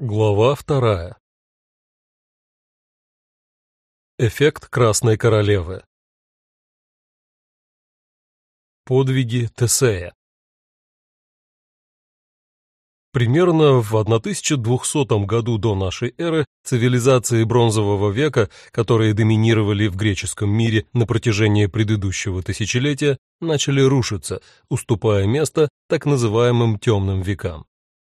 Глава вторая. Эффект Красной Королевы. Подвиги Тесея. Примерно в 1200 году до нашей эры цивилизации Бронзового века, которые доминировали в греческом мире на протяжении предыдущего тысячелетия, начали рушиться, уступая место так называемым темным векам.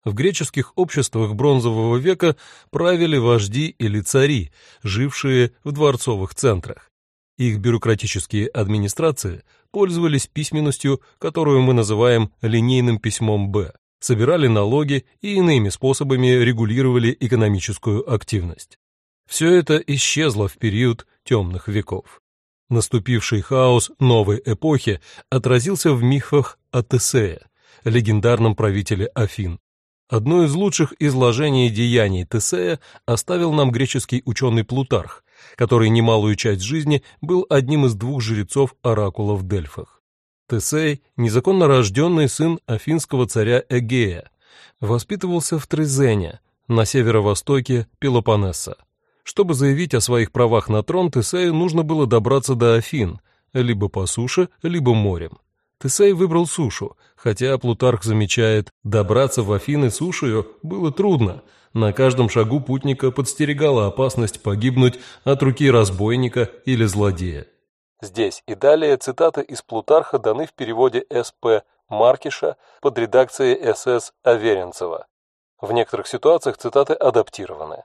В греческих обществах бронзового века правили вожди или цари, жившие в дворцовых центрах. Их бюрократические администрации пользовались письменностью, которую мы называем линейным письмом Б, собирали налоги и иными способами регулировали экономическую активность. Все это исчезло в период темных веков. Наступивший хаос новой эпохи отразился в мифах о Тесее, легендарном правителе Афин, Одно из лучших изложений деяний Тесея оставил нам греческий ученый Плутарх, который немалую часть жизни был одним из двух жрецов оракула в Дельфах. Тесей, незаконно рожденный сын афинского царя Эгея, воспитывался в Трезене, на северо-востоке Пелопоннеса. Чтобы заявить о своих правах на трон, Тесею нужно было добраться до Афин, либо по суше, либо морем. Тесей выбрал сушу, хотя Плутарх замечает, добраться в Афины сушею было трудно. На каждом шагу путника подстерегала опасность погибнуть от руки разбойника или злодея. Здесь и далее цитаты из Плутарха даны в переводе С.П. Маркиша под редакцией С.С. Аверинцева. В некоторых ситуациях цитаты адаптированы.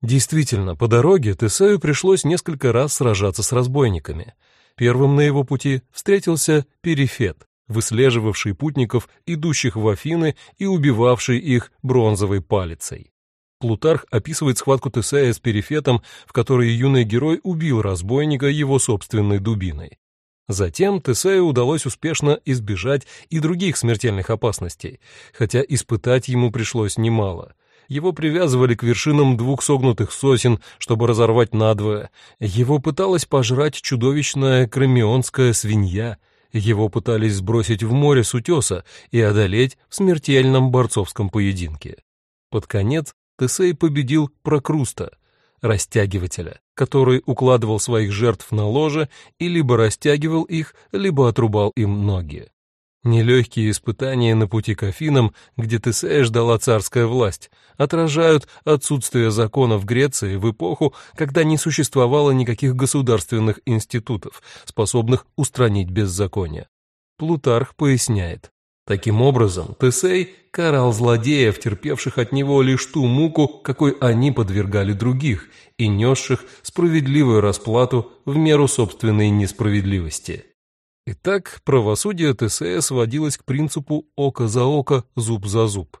Действительно, по дороге Тесею пришлось несколько раз сражаться с разбойниками – Первым на его пути встретился Перифет, выслеживавший путников, идущих в Афины и убивавший их бронзовой палицей. Плутарх описывает схватку Тесея с Перифетом, в которой юный герой убил разбойника его собственной дубиной. Затем Тесею удалось успешно избежать и других смертельных опасностей, хотя испытать ему пришлось немало — его привязывали к вершинам двух согнутых сосен, чтобы разорвать надвое. Его пыталась пожрать чудовищная кремионская свинья. Его пытались сбросить в море с утеса и одолеть в смертельном борцовском поединке. Под конец Тесей победил Прокруста, растягивателя, который укладывал своих жертв на ложе и либо растягивал их, либо отрубал им ноги. Нелегкие испытания на пути к Афинам, где Тесея ждала царская власть, отражают отсутствие закона в Греции в эпоху, когда не существовало никаких государственных институтов, способных устранить беззаконие. Плутарх поясняет. Таким образом, Тесей карал злодеев, терпевших от него лишь ту муку, какой они подвергали других, и несших справедливую расплату в меру собственной несправедливости. Итак, правосудие Тесея сводилось к принципу «око за око, зуб за зуб».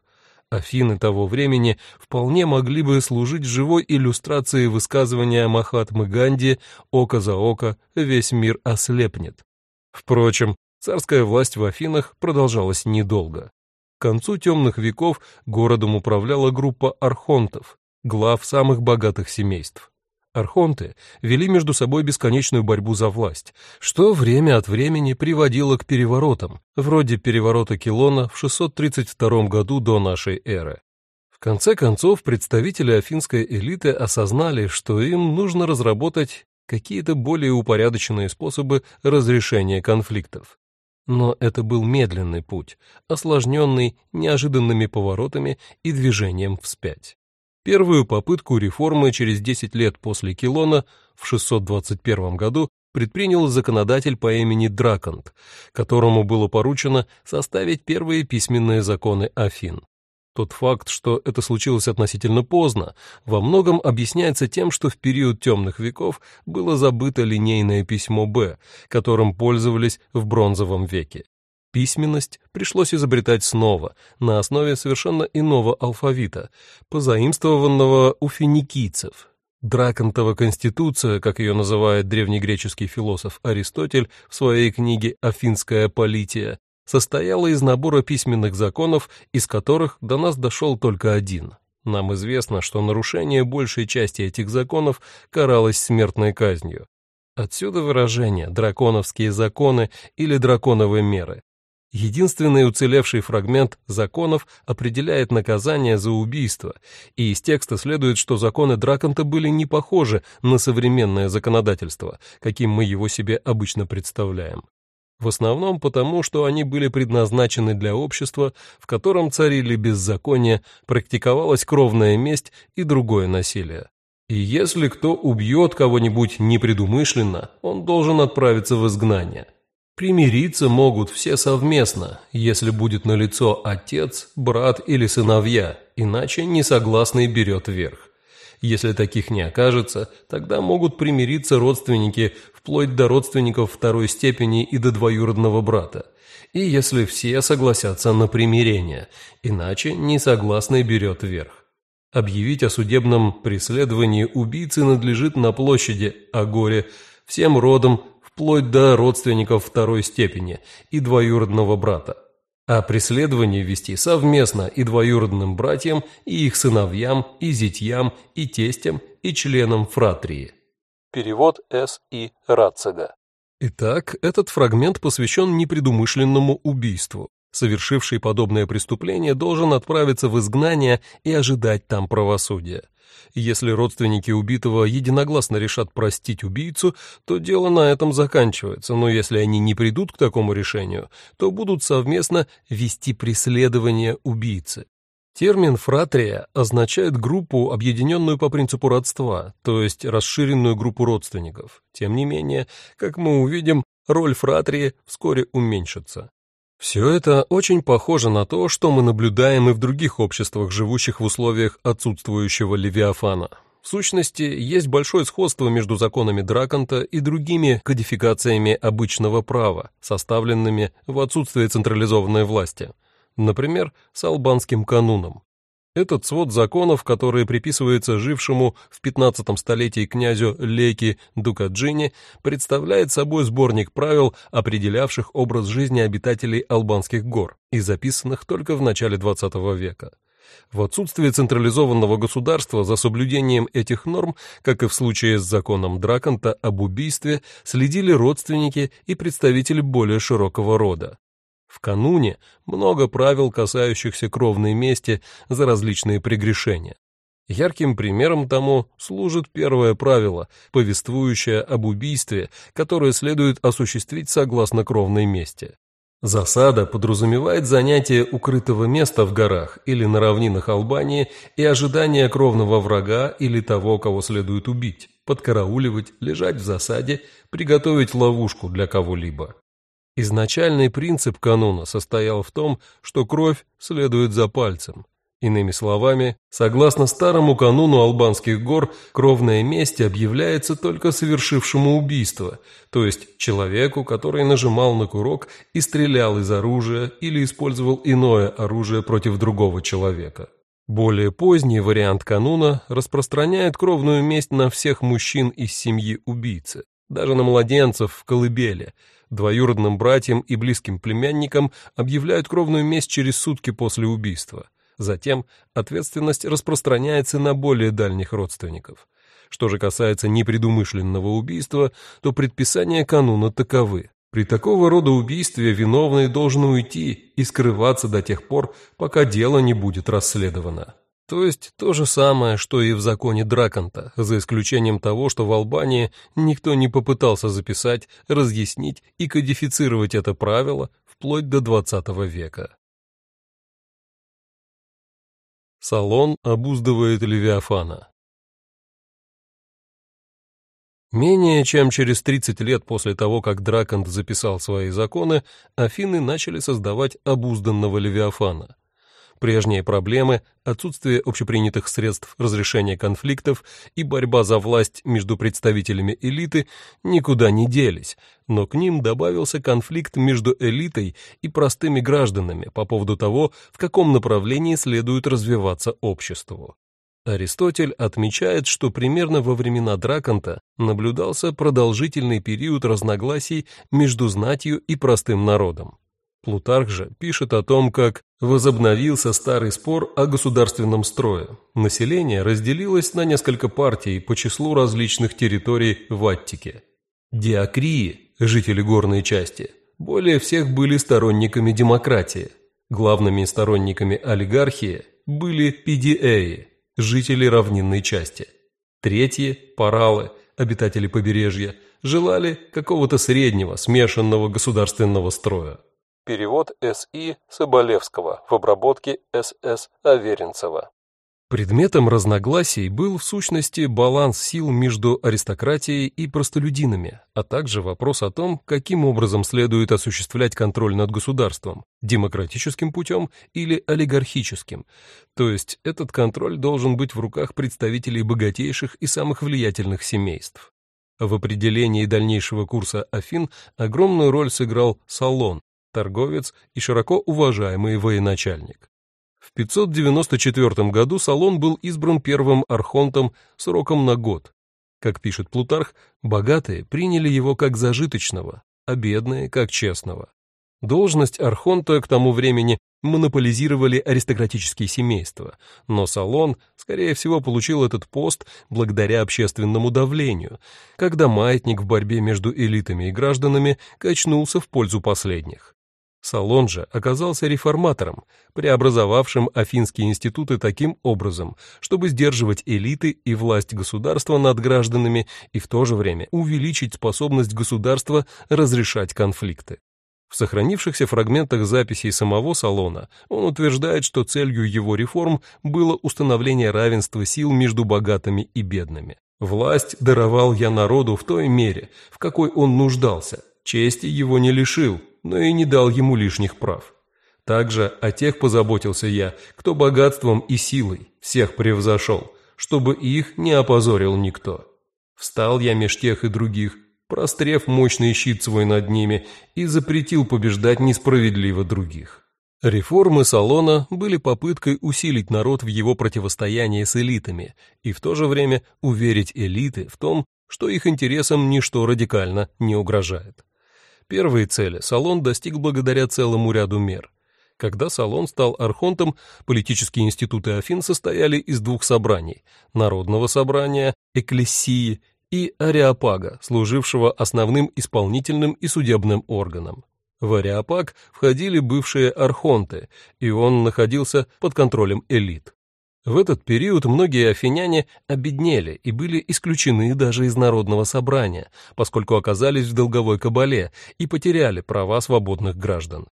Афины того времени вполне могли бы служить живой иллюстрацией высказывания Махатмы Ганди «око за око, весь мир ослепнет». Впрочем, царская власть в Афинах продолжалась недолго. К концу темных веков городом управляла группа архонтов, глав самых богатых семейств. Архонты вели между собой бесконечную борьбу за власть, что время от времени приводило к переворотам, вроде переворота Килона в 632 году до нашей эры. В конце концов, представители афинской элиты осознали, что им нужно разработать какие-то более упорядоченные способы разрешения конфликтов. Но это был медленный путь, осложненный неожиданными поворотами и движением вспять. Первую попытку реформы через 10 лет после Килона в 621 году предпринял законодатель по имени Драконт, которому было поручено составить первые письменные законы Афин. Тот факт, что это случилось относительно поздно, во многом объясняется тем, что в период темных веков было забыто линейное письмо «Б», которым пользовались в бронзовом веке. Письменность пришлось изобретать снова, на основе совершенно иного алфавита, позаимствованного у финикийцев. Драконтова конституция, как ее называет древнегреческий философ Аристотель в своей книге «Афинская полития», состояла из набора письменных законов, из которых до нас дошел только один. Нам известно, что нарушение большей части этих законов каралось смертной казнью. Отсюда выражение «драконовские законы» или «драконовые меры». Единственный уцелевший фрагмент законов определяет наказание за убийство, и из текста следует, что законы Драконта были не похожи на современное законодательство, каким мы его себе обычно представляем. В основном потому, что они были предназначены для общества, в котором царили беззаконие, практиковалась кровная месть и другое насилие. И если кто убьет кого-нибудь непредумышленно, он должен отправиться в изгнание – Примириться могут все совместно, если будет налицо отец, брат или сыновья, иначе несогласный берет верх. Если таких не окажется, тогда могут примириться родственники, вплоть до родственников второй степени и до двоюродного брата. И если все согласятся на примирение, иначе несогласный берет верх. Объявить о судебном преследовании убийцы надлежит на площади, а горе всем родам вплоть до родственников второй степени и двоюродного брата. А преследование вести совместно и двоюродным братьям, и их сыновьям, и зятьям, и тестям, и членам фратрии. Перевод С. И. Рацига. Итак, этот фрагмент посвящен непредумышленному убийству. Совершивший подобное преступление должен отправиться в изгнание и ожидать там правосудия. Если родственники убитого единогласно решат простить убийцу, то дело на этом заканчивается, но если они не придут к такому решению, то будут совместно вести преследование убийцы. Термин «фратрия» означает группу, объединенную по принципу родства, то есть расширенную группу родственников. Тем не менее, как мы увидим, роль фратрии вскоре уменьшится. Все это очень похоже на то, что мы наблюдаем и в других обществах, живущих в условиях отсутствующего Левиафана. В сущности, есть большое сходство между законами Драконта и другими кодификациями обычного права, составленными в отсутствие централизованной власти, например, с албанским кануном. Этот свод законов, который приписывается жившему в 15 столетии князю Леки Дукаджини, представляет собой сборник правил, определявших образ жизни обитателей албанских гор и записанных только в начале XX века. В отсутствие централизованного государства за соблюдением этих норм, как и в случае с законом Драконта об убийстве, следили родственники и представители более широкого рода. В кануне много правил, касающихся кровной мести за различные прегрешения. Ярким примером тому служит первое правило, повествующее об убийстве, которое следует осуществить согласно кровной мести. Засада подразумевает занятие укрытого места в горах или на равнинах Албании и ожидание кровного врага или того, кого следует убить, подкарауливать, лежать в засаде, приготовить ловушку для кого-либо. Изначальный принцип кануна состоял в том, что кровь следует за пальцем. Иными словами, согласно старому кануну албанских гор, кровная месть объявляется только совершившему убийство, то есть человеку, который нажимал на курок и стрелял из оружия или использовал иное оружие против другого человека. Более поздний вариант кануна распространяет кровную месть на всех мужчин из семьи убийцы, даже на младенцев в колыбели – Двоюродным братьям и близким племянникам объявляют кровную месть через сутки после убийства. Затем ответственность распространяется на более дальних родственников. Что же касается непредумышленного убийства, то предписания кануна таковы. При такого рода убийстве виновный должен уйти и скрываться до тех пор, пока дело не будет расследовано. То есть то же самое, что и в законе Драконта, за исключением того, что в Албании никто не попытался записать, разъяснить и кодифицировать это правило вплоть до XX века. Салон обуздывает Левиафана. Менее чем через 30 лет после того, как Драконт записал свои законы, Афины начали создавать обузданного Левиафана – Прежние проблемы, отсутствие общепринятых средств разрешения конфликтов и борьба за власть между представителями элиты никуда не делись, но к ним добавился конфликт между элитой и простыми гражданами по поводу того, в каком направлении следует развиваться обществу. Аристотель отмечает, что примерно во времена Драконта наблюдался продолжительный период разногласий между знатью и простым народом. Плутарх же пишет о том, как возобновился старый спор о государственном строе. Население разделилось на несколько партий по числу различных территорий в Аттике. Диакрии, жители горной части, более всех были сторонниками демократии. Главными сторонниками олигархии были пидиэи, жители равнинной части. Третьи, паралы, обитатели побережья, желали какого-то среднего, смешанного государственного строя. Перевод С.И. Соболевского в обработке С.С. Аверинцева. Предметом разногласий был в сущности баланс сил между аристократией и простолюдинами, а также вопрос о том, каким образом следует осуществлять контроль над государством – демократическим путем или олигархическим, то есть этот контроль должен быть в руках представителей богатейших и самых влиятельных семейств. В определении дальнейшего курса Афин огромную роль сыграл Салон, торговец и широко уважаемый военачальник. В 594 году Салон был избран первым архонтом сроком на год. Как пишет Плутарх, богатые приняли его как зажиточного, а бедные – как честного. Должность архонта к тому времени монополизировали аристократические семейства, но Салон, скорее всего, получил этот пост благодаря общественному давлению, когда маятник в борьбе между элитами и гражданами качнулся в пользу последних. Салон же оказался реформатором, преобразовавшим афинские институты таким образом, чтобы сдерживать элиты и власть государства над гражданами и в то же время увеличить способность государства разрешать конфликты. В сохранившихся фрагментах записей самого Салона он утверждает, что целью его реформ было установление равенства сил между богатыми и бедными. «Власть даровал я народу в той мере, в какой он нуждался, чести его не лишил, но и не дал ему лишних прав. Также о тех позаботился я, кто богатством и силой всех превзошел, чтобы их не опозорил никто. Встал я меж тех и других, прострев мощный щит свой над ними и запретил побеждать несправедливо других. Реформы Салона были попыткой усилить народ в его противостоянии с элитами и в то же время уверить элиты в том, что их интересам ничто радикально не угрожает. Первые цели Салон достиг благодаря целому ряду мер. Когда Салон стал архонтом, политические институты Афин состояли из двух собраний – Народного собрания, Экклесии и Ареопага, служившего основным исполнительным и судебным органом. В Ареопаг входили бывшие архонты, и он находился под контролем элит. В этот период многие афиняне обеднели и были исключены даже из народного собрания, поскольку оказались в долговой кабале и потеряли права свободных граждан.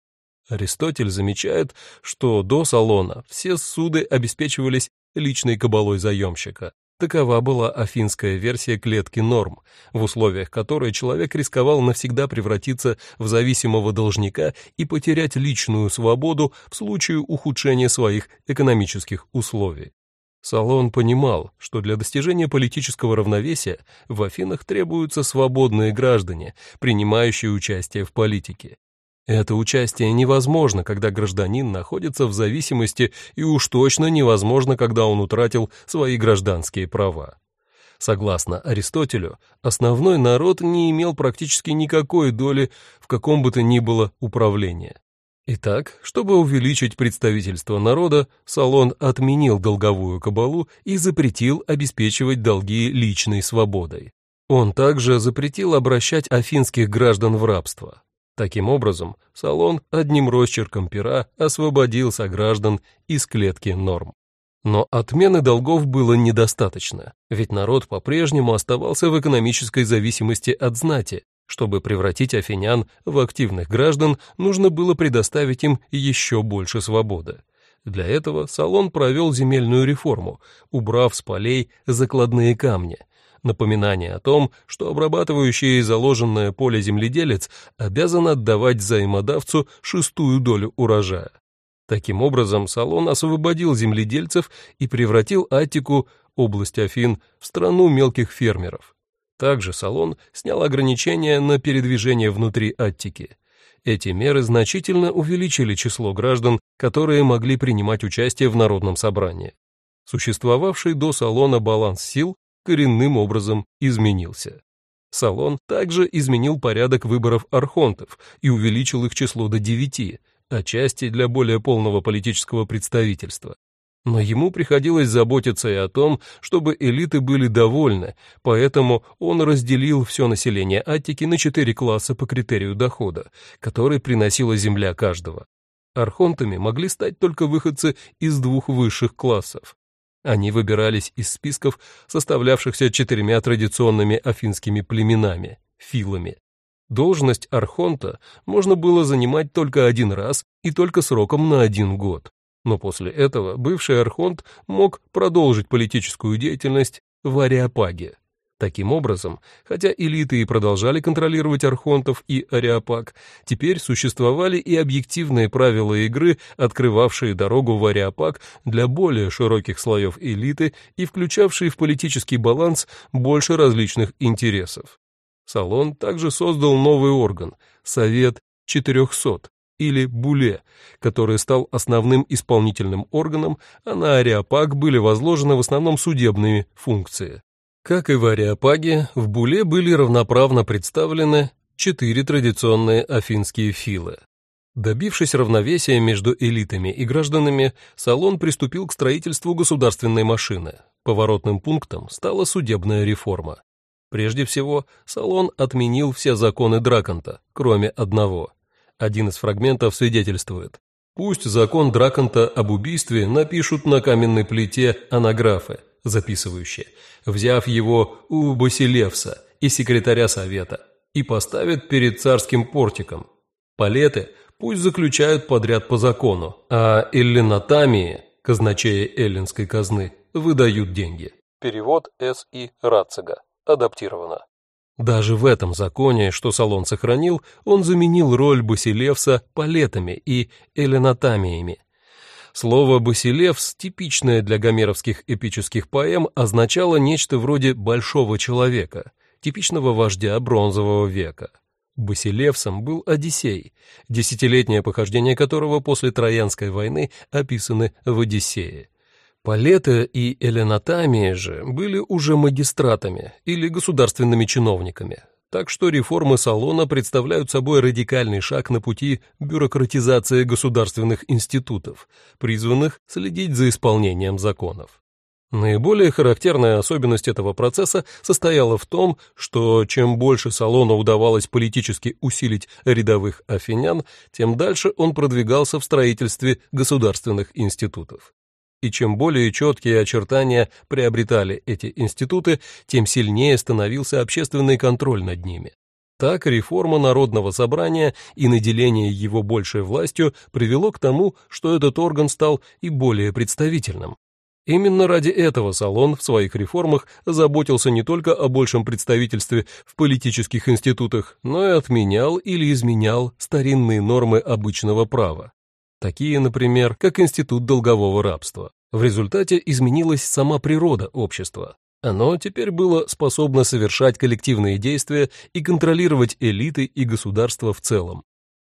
Аристотель замечает, что до Салона все суды обеспечивались личной кабалой заемщика. Такова была афинская версия клетки норм, в условиях которой человек рисковал навсегда превратиться в зависимого должника и потерять личную свободу в случае ухудшения своих экономических условий. Салон понимал, что для достижения политического равновесия в Афинах требуются свободные граждане, принимающие участие в политике. Это участие невозможно, когда гражданин находится в зависимости, и уж точно невозможно, когда он утратил свои гражданские права. Согласно Аристотелю, основной народ не имел практически никакой доли в каком бы то ни было управлении. Итак, чтобы увеличить представительство народа, Салон отменил долговую кабалу и запретил обеспечивать долги личной свободой. Он также запретил обращать афинских граждан в рабство. Таким образом, салон одним росчерком пера освободил сограждан из клетки норм. Но отмены долгов было недостаточно, ведь народ по-прежнему оставался в экономической зависимости от знати. Чтобы превратить афинян в активных граждан, нужно было предоставить им еще больше свободы. Для этого Салон провел земельную реформу, убрав с полей закладные камни – напоминание о том, что обрабатывающий заложенное поле земледелец обязан отдавать взаимодавцу шестую долю урожая. Таким образом, Салон освободил земледельцев и превратил Аттику, область Афин, в страну мелких фермеров. Также Салон снял ограничения на передвижение внутри Аттики. Эти меры значительно увеличили число граждан, которые могли принимать участие в народном собрании. Существовавший до Салона баланс сил коренным образом изменился. Салон также изменил порядок выборов архонтов и увеличил их число до девяти, отчасти для более полного политического представительства. Но ему приходилось заботиться и о том, чтобы элиты были довольны, поэтому он разделил все население Аттики на четыре класса по критерию дохода, который приносила земля каждого. Архонтами могли стать только выходцы из двух высших классов. Они выбирались из списков, составлявшихся четырьмя традиционными афинскими племенами – филами. Должность архонта можно было занимать только один раз и только сроком на один год. Но после этого бывший архонт мог продолжить политическую деятельность в Ариапаге. Таким образом, хотя элиты и продолжали контролировать архонтов и ариапаг, теперь существовали и объективные правила игры, открывавшие дорогу в ариапаг для более широких слоев элиты и включавшие в политический баланс больше различных интересов. Салон также создал новый орган – Совет 400, или Буле, который стал основным исполнительным органом, а на Ариапаг были возложены в основном судебные функции. Как и в Ариапаге, в Буле были равноправно представлены четыре традиционные афинские филы. Добившись равновесия между элитами и гражданами, Салон приступил к строительству государственной машины. Поворотным пунктом стала судебная реформа. Прежде всего, Салон отменил все законы Драконта, кроме одного – один из фрагментов свидетельствует. Пусть закон Драконта об убийстве напишут на каменной плите анаграфы, записывающие, взяв его у Басилевса и секретаря совета, и поставят перед царским портиком. Палеты пусть заключают подряд по закону, а эллинотамии, казначея эллинской казны, выдают деньги. Перевод С. И. Рацига. Адаптировано. Даже в этом законе, что Салон сохранил, он заменил роль Басилевса палетами и эленотамиями. Слово «басилевс», типичное для гомеровских эпических поэм, означало нечто вроде «большого человека», типичного вождя бронзового века. Басилевсом был Одиссей, десятилетнее похождение которого после Троянской войны описаны в «Одиссее». Палета и Эленатамия же были уже магистратами или государственными чиновниками, так что реформы салона представляют собой радикальный шаг на пути бюрократизации государственных институтов, призванных следить за исполнением законов. Наиболее характерная особенность этого процесса состояла в том, что чем больше салона удавалось политически усилить рядовых афинян, тем дальше он продвигался в строительстве государственных институтов и чем более четкие очертания приобретали эти институты, тем сильнее становился общественный контроль над ними. Так реформа народного собрания и наделение его большей властью привело к тому, что этот орган стал и более представительным. Именно ради этого Салон в своих реформах заботился не только о большем представительстве в политических институтах, но и отменял или изменял старинные нормы обычного права такие, например, как институт долгового рабства. В результате изменилась сама природа общества. Оно теперь было способно совершать коллективные действия и контролировать элиты и государства в целом.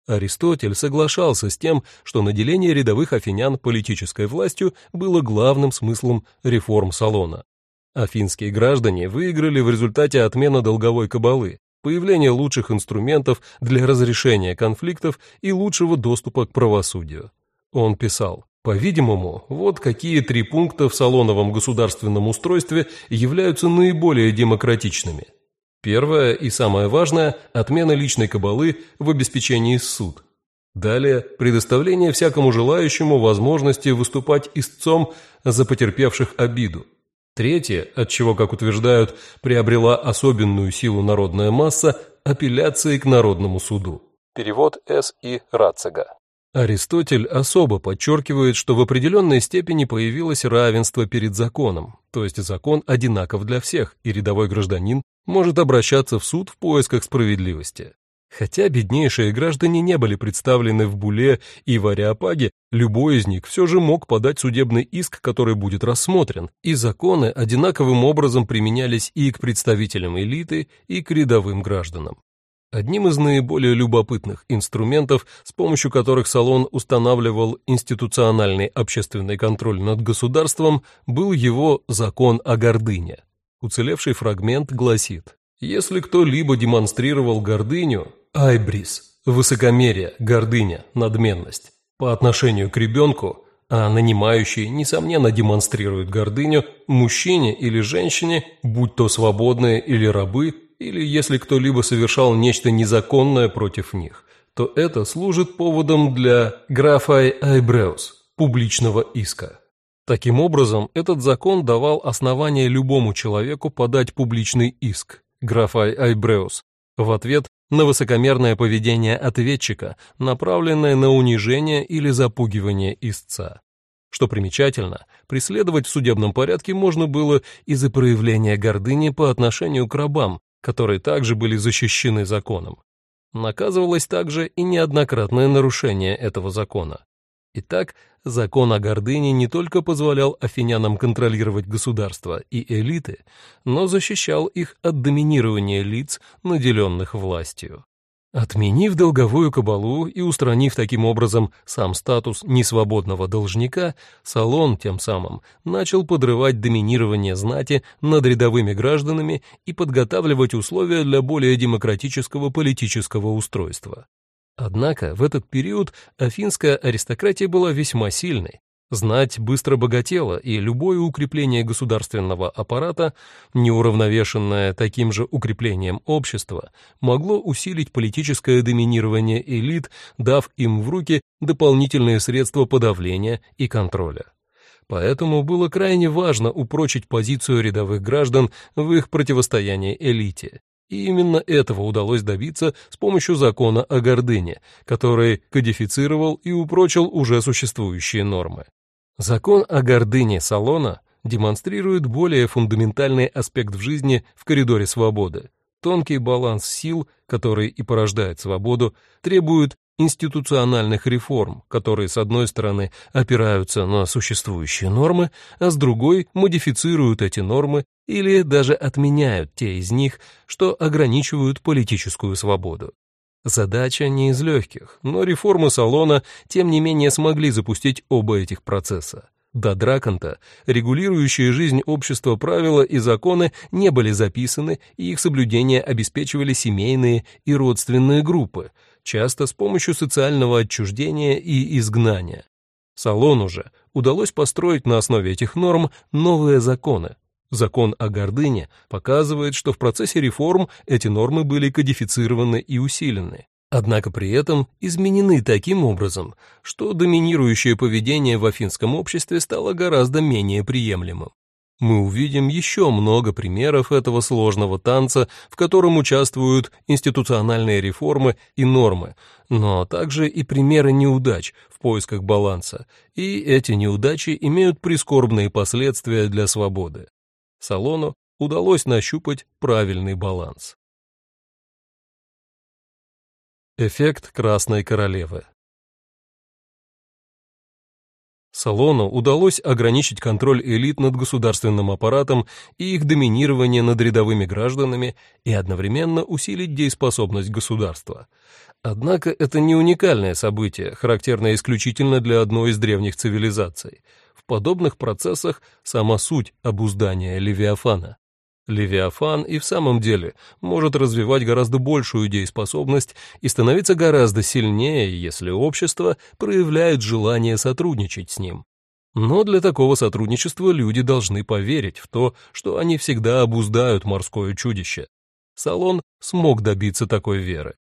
Аристотель соглашался с тем, что наделение рядовых афинян политической властью было главным смыслом реформ Салона. Афинские граждане выиграли в результате отмены долговой кабалы, появление лучших инструментов для разрешения конфликтов и лучшего доступа к правосудию. Он писал, по-видимому, вот какие три пункта в салоновом государственном устройстве являются наиболее демократичными. Первое и самое важное – отмена личной кабалы в обеспечении суд. Далее – предоставление всякому желающему возможности выступать истцом за потерпевших обиду. Третье, от чего, как утверждают, приобрела особенную силу народная масса – апелляции к народному суду. Перевод С. И. Рацига. Аристотель особо подчеркивает, что в определенной степени появилось равенство перед законом, то есть закон одинаков для всех, и рядовой гражданин может обращаться в суд в поисках справедливости. Хотя беднейшие граждане не были представлены в Буле и в Ариапаге, любой из них все же мог подать судебный иск, который будет рассмотрен, и законы одинаковым образом применялись и к представителям элиты, и к рядовым гражданам. Одним из наиболее любопытных инструментов, с помощью которых Салон устанавливал институциональный общественный контроль над государством, был его «Закон о гордыне». Уцелевший фрагмент гласит если кто-либо демонстрировал гордыню, айбрис, высокомерие, гордыня, надменность, по отношению к ребенку, а нанимающий, несомненно, демонстрирует гордыню мужчине или женщине, будь то свободные или рабы, или если кто-либо совершал нечто незаконное против них, то это служит поводом для графай айбреус, публичного иска. Таким образом, этот закон давал основание любому человеку подать публичный иск, графай айбреус, в ответ на высокомерное поведение ответчика, направленное на унижение или запугивание истца. Что примечательно, преследовать в судебном порядке можно было из-за проявления гордыни по отношению к рабам, которые также были защищены законом. Наказывалось также и неоднократное нарушение этого закона. Итак, закон о гордыне не только позволял афинянам контролировать государство и элиты, но защищал их от доминирования лиц, наделенных властью. Отменив долговую кабалу и устранив таким образом сам статус несвободного должника, Салон тем самым начал подрывать доминирование знати над рядовыми гражданами и подготавливать условия для более демократического политического устройства. Однако в этот период афинская аристократия была весьма сильной. Знать быстро богатела, и любое укрепление государственного аппарата, неуравновешенное таким же укреплением общества, могло усилить политическое доминирование элит, дав им в руки дополнительные средства подавления и контроля. Поэтому было крайне важно упрочить позицию рядовых граждан в их противостоянии элите, и именно этого удалось добиться с помощью закона о гордыне, который кодифицировал и упрочил уже существующие нормы. Закон о гордыне Салона демонстрирует более фундаментальный аспект в жизни в коридоре свободы. Тонкий баланс сил, который и порождает свободу, требует институциональных реформ, которые, с одной стороны, опираются на существующие нормы, а с другой модифицируют эти нормы или даже отменяют те из них, что ограничивают политическую свободу. Задача не из легких, но реформы салона, тем не менее, смогли запустить оба этих процесса. До Драконта регулирующие жизнь общества правила и законы не были записаны, и их соблюдение обеспечивали семейные и родственные группы, часто с помощью социального отчуждения и изгнания. Салону же удалось построить на основе этих норм новые законы. Закон о гордыне показывает, что в процессе реформ эти нормы были кодифицированы и усилены. Однако при этом изменены таким образом, что доминирующее поведение в афинском обществе стало гораздо менее приемлемым мы увидим еще много примеров этого сложного танца, в котором участвуют институциональные реформы и нормы, но также и примеры неудач в поисках баланса, и эти неудачи имеют прискорбные последствия для свободы. Салону удалось нащупать правильный баланс. Эффект Красной Королевы Салону удалось ограничить контроль элит над государственным аппаратом и их доминирование над рядовыми гражданами и одновременно усилить дееспособность государства. Однако это не уникальное событие, характерное исключительно для одной из древних цивилизаций. В подобных процессах сама суть обуздания Левиафана. Левиафан и в самом деле может развивать гораздо большую дееспособность и становиться гораздо сильнее, если общество проявляет желание сотрудничать с ним. Но для такого сотрудничества люди должны поверить в то, что они всегда обуздают морское чудище. Салон смог добиться такой веры.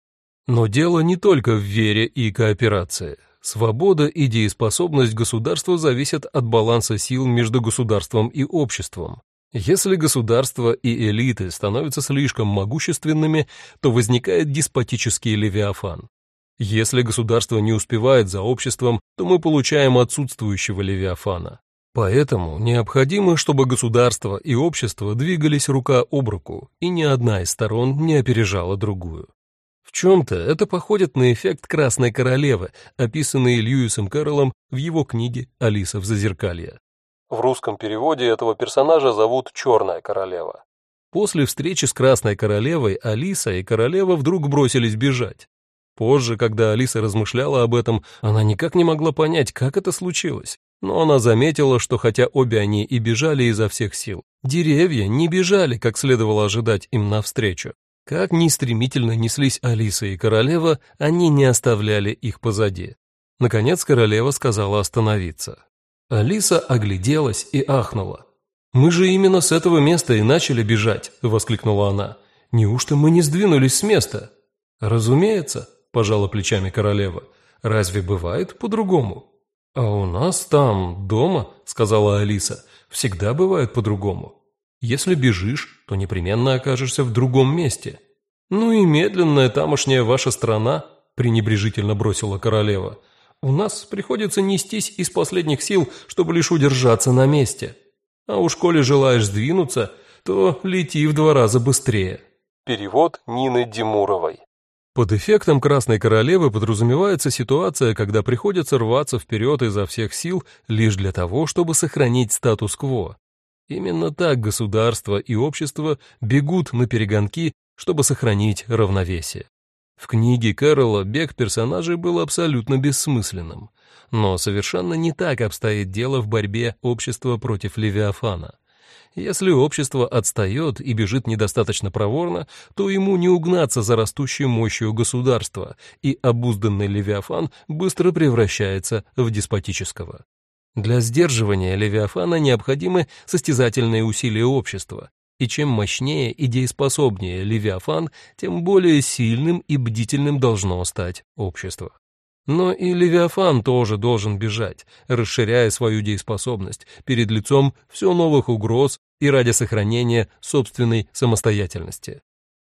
Но дело не только в вере и кооперации. Свобода и дееспособность государства зависят от баланса сил между государством и обществом. Если государства и элиты становятся слишком могущественными, то возникает деспотический левиафан. Если государство не успевает за обществом, то мы получаем отсутствующего левиафана. Поэтому необходимо, чтобы государство и общество двигались рука об руку, и ни одна из сторон не опережала другую. В чем-то это походит на эффект Красной Королевы, описанный Льюисом Кэрроллом в его книге «Алиса в Зазеркалье». В русском переводе этого персонажа зовут Черная Королева. После встречи с Красной Королевой Алиса и Королева вдруг бросились бежать. Позже, когда Алиса размышляла об этом, она никак не могла понять, как это случилось. Но она заметила, что хотя обе они и бежали изо всех сил, деревья не бежали, как следовало ожидать им навстречу. Как ни стремительно неслись Алиса и Королева, они не оставляли их позади. Наконец королева сказала остановиться. Алиса огляделась и ахнула. «Мы же именно с этого места и начали бежать», – воскликнула она. «Неужто мы не сдвинулись с места?» «Разумеется», – пожала плечами королева. «Разве бывает по-другому?» «А у нас там, дома», – сказала Алиса, – «всегда бывает по-другому. Если бежишь, то непременно окажешься в другом месте». «Ну и медленная тамошняя ваша страна», – пренебрежительно бросила королева – у нас приходится нестись из последних сил, чтобы лишь удержаться на месте. А уж коли желаешь сдвинуться, то лети в два раза быстрее. Перевод Нины Димуровой. Под эффектом Красной Королевы подразумевается ситуация, когда приходится рваться вперед изо всех сил лишь для того, чтобы сохранить статус-кво. Именно так государство и общество бегут на перегонки, чтобы сохранить равновесие. В книге Кэрролла бег персонажей был абсолютно бессмысленным. Но совершенно не так обстоит дело в борьбе общества против Левиафана. Если общество отстает и бежит недостаточно проворно, то ему не угнаться за растущей мощью государства, и обузданный Левиафан быстро превращается в деспотического. Для сдерживания Левиафана необходимы состязательные усилия общества, и чем мощнее и дееспособнее Левиафан, тем более сильным и бдительным должно стать общество. Но и Левиафан тоже должен бежать, расширяя свою дееспособность перед лицом все новых угроз и ради сохранения собственной самостоятельности.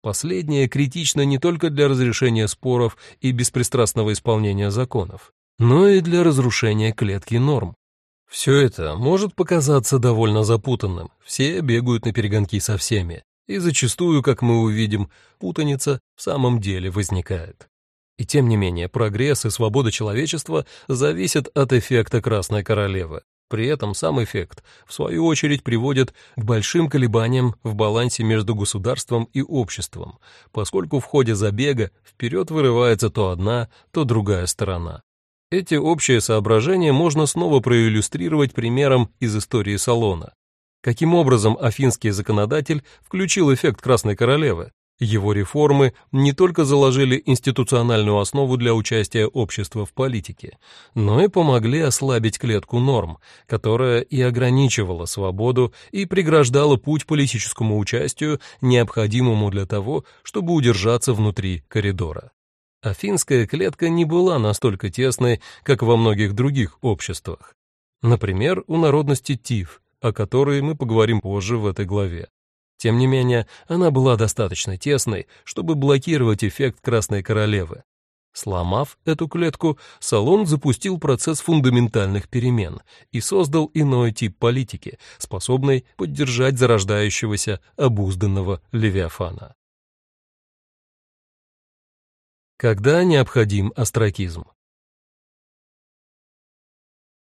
Последнее критично не только для разрешения споров и беспристрастного исполнения законов, но и для разрушения клетки норм, все это может показаться довольно запутанным, все бегают на перегонки со всеми, и зачастую, как мы увидим, путаница в самом деле возникает. И тем не менее, прогресс и свобода человечества зависят от эффекта Красной Королевы. При этом сам эффект, в свою очередь, приводит к большим колебаниям в балансе между государством и обществом, поскольку в ходе забега вперед вырывается то одна, то другая сторона. Эти общие соображения можно снова проиллюстрировать примером из истории салона. Каким образом афинский законодатель включил эффект Красной Королевы? Его реформы не только заложили институциональную основу для участия общества в политике, но и помогли ослабить клетку норм, которая и ограничивала свободу и преграждала путь политическому участию, необходимому для того, чтобы удержаться внутри коридора. Афинская клетка не была настолько тесной, как во многих других обществах. Например, у народности Тиф, о которой мы поговорим позже в этой главе. Тем не менее, она была достаточно тесной, чтобы блокировать эффект Красной Королевы. Сломав эту клетку, Салон запустил процесс фундаментальных перемен и создал иной тип политики, способный поддержать зарождающегося обузданного Левиафана. Когда необходим астракизм?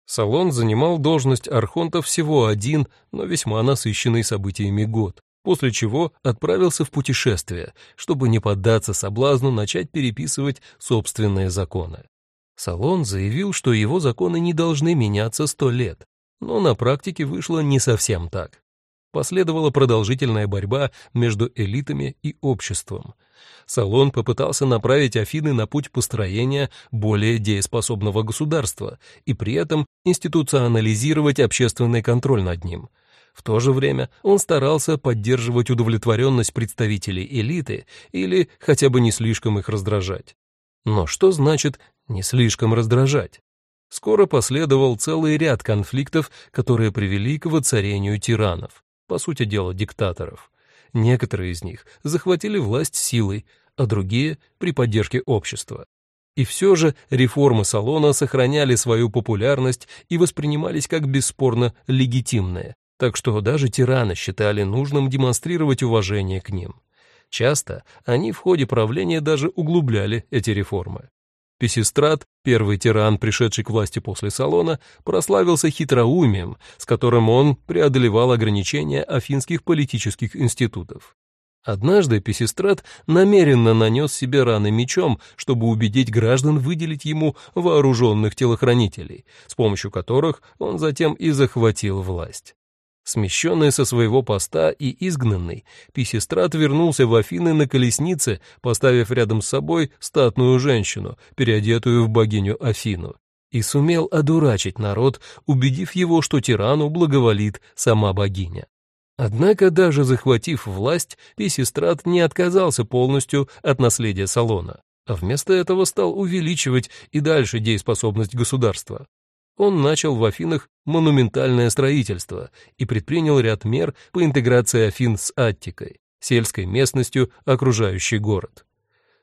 Салон занимал должность архонта всего один, но весьма насыщенный событиями год, после чего отправился в путешествие, чтобы не поддаться соблазну начать переписывать собственные законы. Салон заявил, что его законы не должны меняться сто лет, но на практике вышло не совсем так. Последовала продолжительная борьба между элитами и обществом. Салон попытался направить Афины на путь построения более дееспособного государства и при этом институционализировать общественный контроль над ним. В то же время он старался поддерживать удовлетворенность представителей элиты или хотя бы не слишком их раздражать. Но что значит «не слишком раздражать»? Скоро последовал целый ряд конфликтов, которые привели к воцарению тиранов по сути дела, диктаторов. Некоторые из них захватили власть силой, а другие — при поддержке общества. И все же реформы салона сохраняли свою популярность и воспринимались как бесспорно легитимные, так что даже тираны считали нужным демонстрировать уважение к ним. Часто они в ходе правления даже углубляли эти реформы. Песистрат, первый тиран, пришедший к власти после Салона, прославился хитроумием, с которым он преодолевал ограничения афинских политических институтов. Однажды Песистрат намеренно нанес себе раны мечом, чтобы убедить граждан выделить ему вооруженных телохранителей, с помощью которых он затем и захватил власть. Смещенный со своего поста и изгнанный, Писистрат вернулся в Афины на колеснице, поставив рядом с собой статную женщину, переодетую в богиню Афину. и сумел одурачить народ, убедив его, что тирану благоволит сама богиня. Однако даже захватив власть, Писистрат не отказался полностью от наследия Салона, а вместо этого стал увеличивать и дальше дееспособность государства. Он начал в Афинах монументальное строительство и предпринял ряд мер по интеграции Афин с Аттикой, сельской местностью, окружающей город.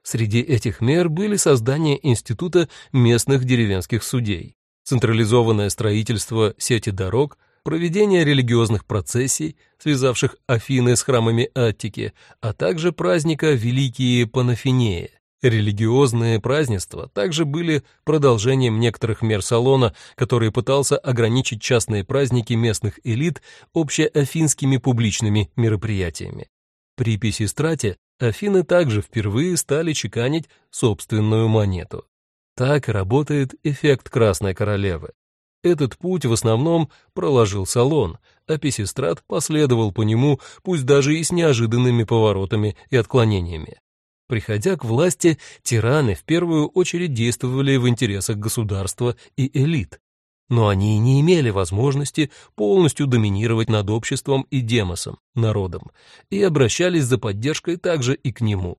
Среди этих мер были создание института местных деревенских судей, централизованное строительство сети дорог, проведение религиозных процессий, связавших Афины с храмами Аттики, а также праздника Великие Панафинеи. Религиозные празднества также были продолжением некоторых мер Салона, который пытался ограничить частные праздники местных элит общеафинскими публичными мероприятиями. При Писистрате Афины также впервые стали чеканить собственную монету. Так работает эффект Красной Королевы. Этот путь в основном проложил Салон, а Песистрат последовал по нему, пусть даже и с неожиданными поворотами и отклонениями. Приходя к власти, тираны в первую очередь действовали в интересах государства и элит, но они не имели возможности полностью доминировать над обществом и демосом, народом, и обращались за поддержкой также и к нему.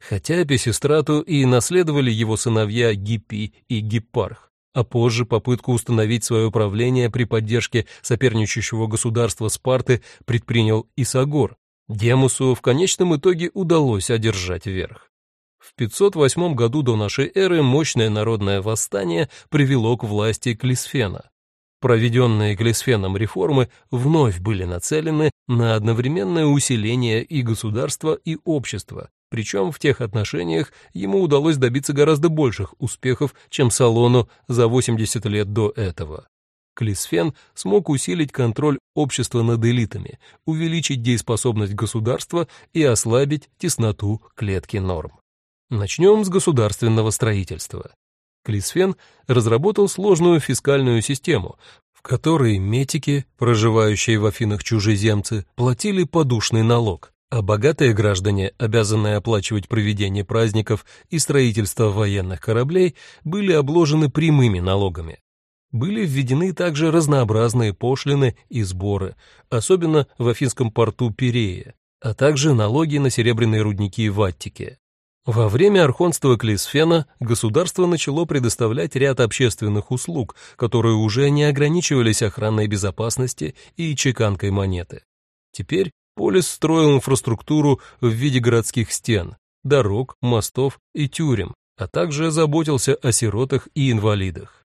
Хотя Песистрату и наследовали его сыновья Гиппи и Гиппарх, а позже попытку установить свое правление при поддержке соперничающего государства Спарты предпринял Исагор, Демусу в конечном итоге удалось одержать верх. В 508 году до нашей эры мощное народное восстание привело к власти Клисфена. Проведенные Клисфеном реформы вновь были нацелены на одновременное усиление и государства, и общества, причем в тех отношениях ему удалось добиться гораздо больших успехов, чем Салону за 80 лет до этого. Клисфен смог усилить контроль общества над элитами, увеличить дееспособность государства и ослабить тесноту клетки норм. Начнем с государственного строительства. Клисфен разработал сложную фискальную систему, в которой метики, проживающие в Афинах чужеземцы, платили подушный налог, а богатые граждане, обязанные оплачивать проведение праздников и строительство военных кораблей, были обложены прямыми налогами. Были введены также разнообразные пошлины и сборы, особенно в Афинском порту Пирея, а также налоги на серебряные рудники в Аттике. Во время архонства Клисфена государство начало предоставлять ряд общественных услуг, которые уже не ограничивались охранной безопасности и чеканкой монеты. Теперь полис строил инфраструктуру в виде городских стен, дорог, мостов и тюрем, а также заботился о сиротах и инвалидах.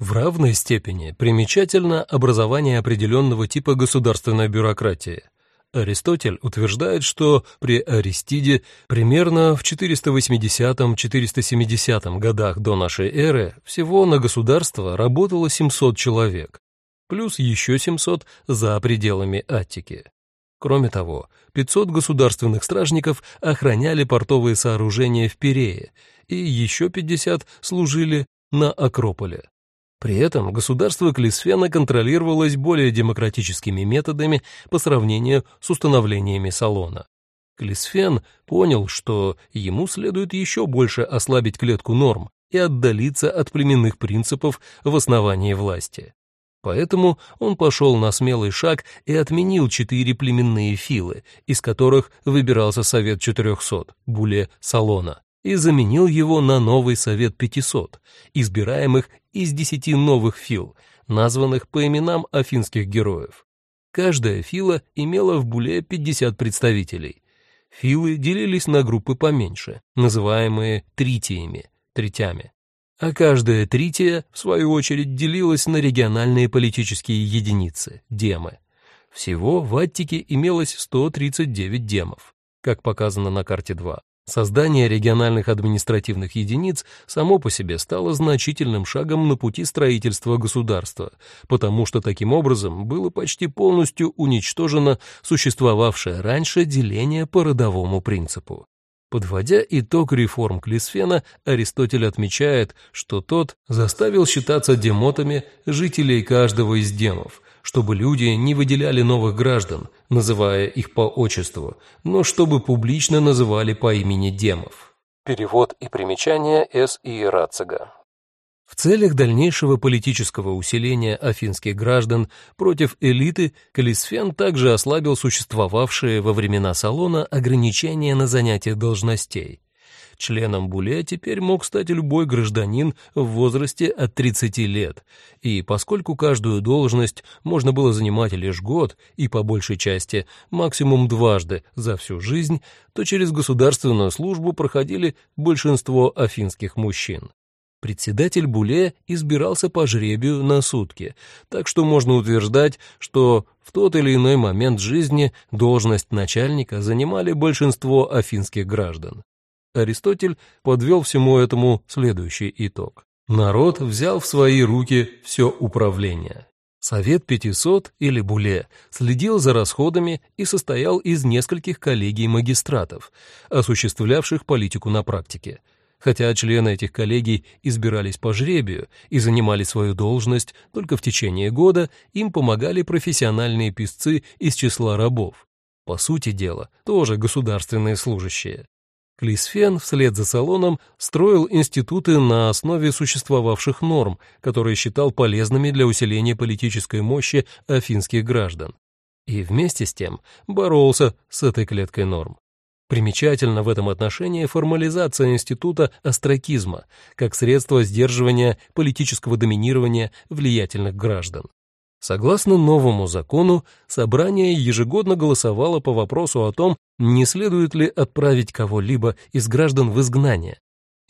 В равной степени примечательно образование определенного типа государственной бюрократии – Аристотель утверждает, что при Аристиде примерно в 480-470 годах до нашей эры всего на государство работало 700 человек, плюс еще 700 за пределами Аттики. Кроме того, 500 государственных стражников охраняли портовые сооружения в Пирее, и еще 50 служили на Акрополе. При этом государство Клисфена контролировалось более демократическими методами по сравнению с установлениями Салона. Клисфен понял, что ему следует еще больше ослабить клетку норм и отдалиться от племенных принципов в основании власти. Поэтому он пошел на смелый шаг и отменил четыре племенные филы, из которых выбирался Совет 400, Буле Салона и заменил его на новый Совет 500, избираемых из десяти новых фил, названных по именам афинских героев. Каждая фила имела в Буле 50 представителей. Филы делились на группы поменьше, называемые тритиями, третями. А каждая трития, в свою очередь, делилась на региональные политические единицы, демы. Всего в Аттике имелось 139 демов, как показано на карте 2. Создание региональных административных единиц само по себе стало значительным шагом на пути строительства государства, потому что таким образом было почти полностью уничтожено существовавшее раньше деление по родовому принципу. Подводя итог реформ Клисфена, Аристотель отмечает, что тот заставил считаться демотами жителей каждого из демов – чтобы люди не выделяли новых граждан, называя их по отчеству, но чтобы публично называли по имени демов. Перевод и примечание С. И. Рацига. В целях дальнейшего политического усиления афинских граждан против элиты Калисфен также ослабил существовавшие во времена Салона ограничения на занятие должностей. Членом Буле теперь мог стать любой гражданин в возрасте от 30 лет, и поскольку каждую должность можно было занимать лишь год и по большей части максимум дважды за всю жизнь, то через государственную службу проходили большинство афинских мужчин. Председатель Буле избирался по жребию на сутки, так что можно утверждать, что в тот или иной момент жизни должность начальника занимали большинство афинских граждан. Аристотель подвел всему этому следующий итог. Народ взял в свои руки все управление. Совет 500 или Буле следил за расходами и состоял из нескольких коллегий магистратов, осуществлявших политику на практике. Хотя члены этих коллегий избирались по жребию и занимали свою должность только в течение года, им помогали профессиональные писцы из числа рабов. По сути дела, тоже государственные служащие. Клисфен вслед за салоном строил институты на основе существовавших норм, которые считал полезными для усиления политической мощи афинских граждан. И вместе с тем боролся с этой клеткой норм. Примечательно в этом отношении формализация института остракизма как средство сдерживания политического доминирования влиятельных граждан. Согласно новому закону, собрание ежегодно голосовало по вопросу о том, не следует ли отправить кого-либо из граждан в изгнание.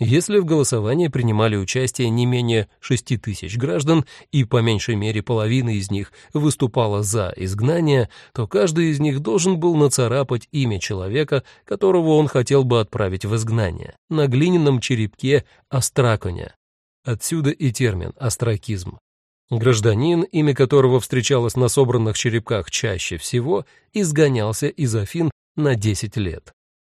Если в голосовании принимали участие не менее 6 тысяч граждан и по меньшей мере половина из них выступала за изгнание, то каждый из них должен был нацарапать имя человека, которого он хотел бы отправить в изгнание, на глиняном черепке астраконя. Отсюда и термин «астракизм». Гражданин, имя которого встречалось на собранных черепках чаще всего, изгонялся из Афин на 10 лет.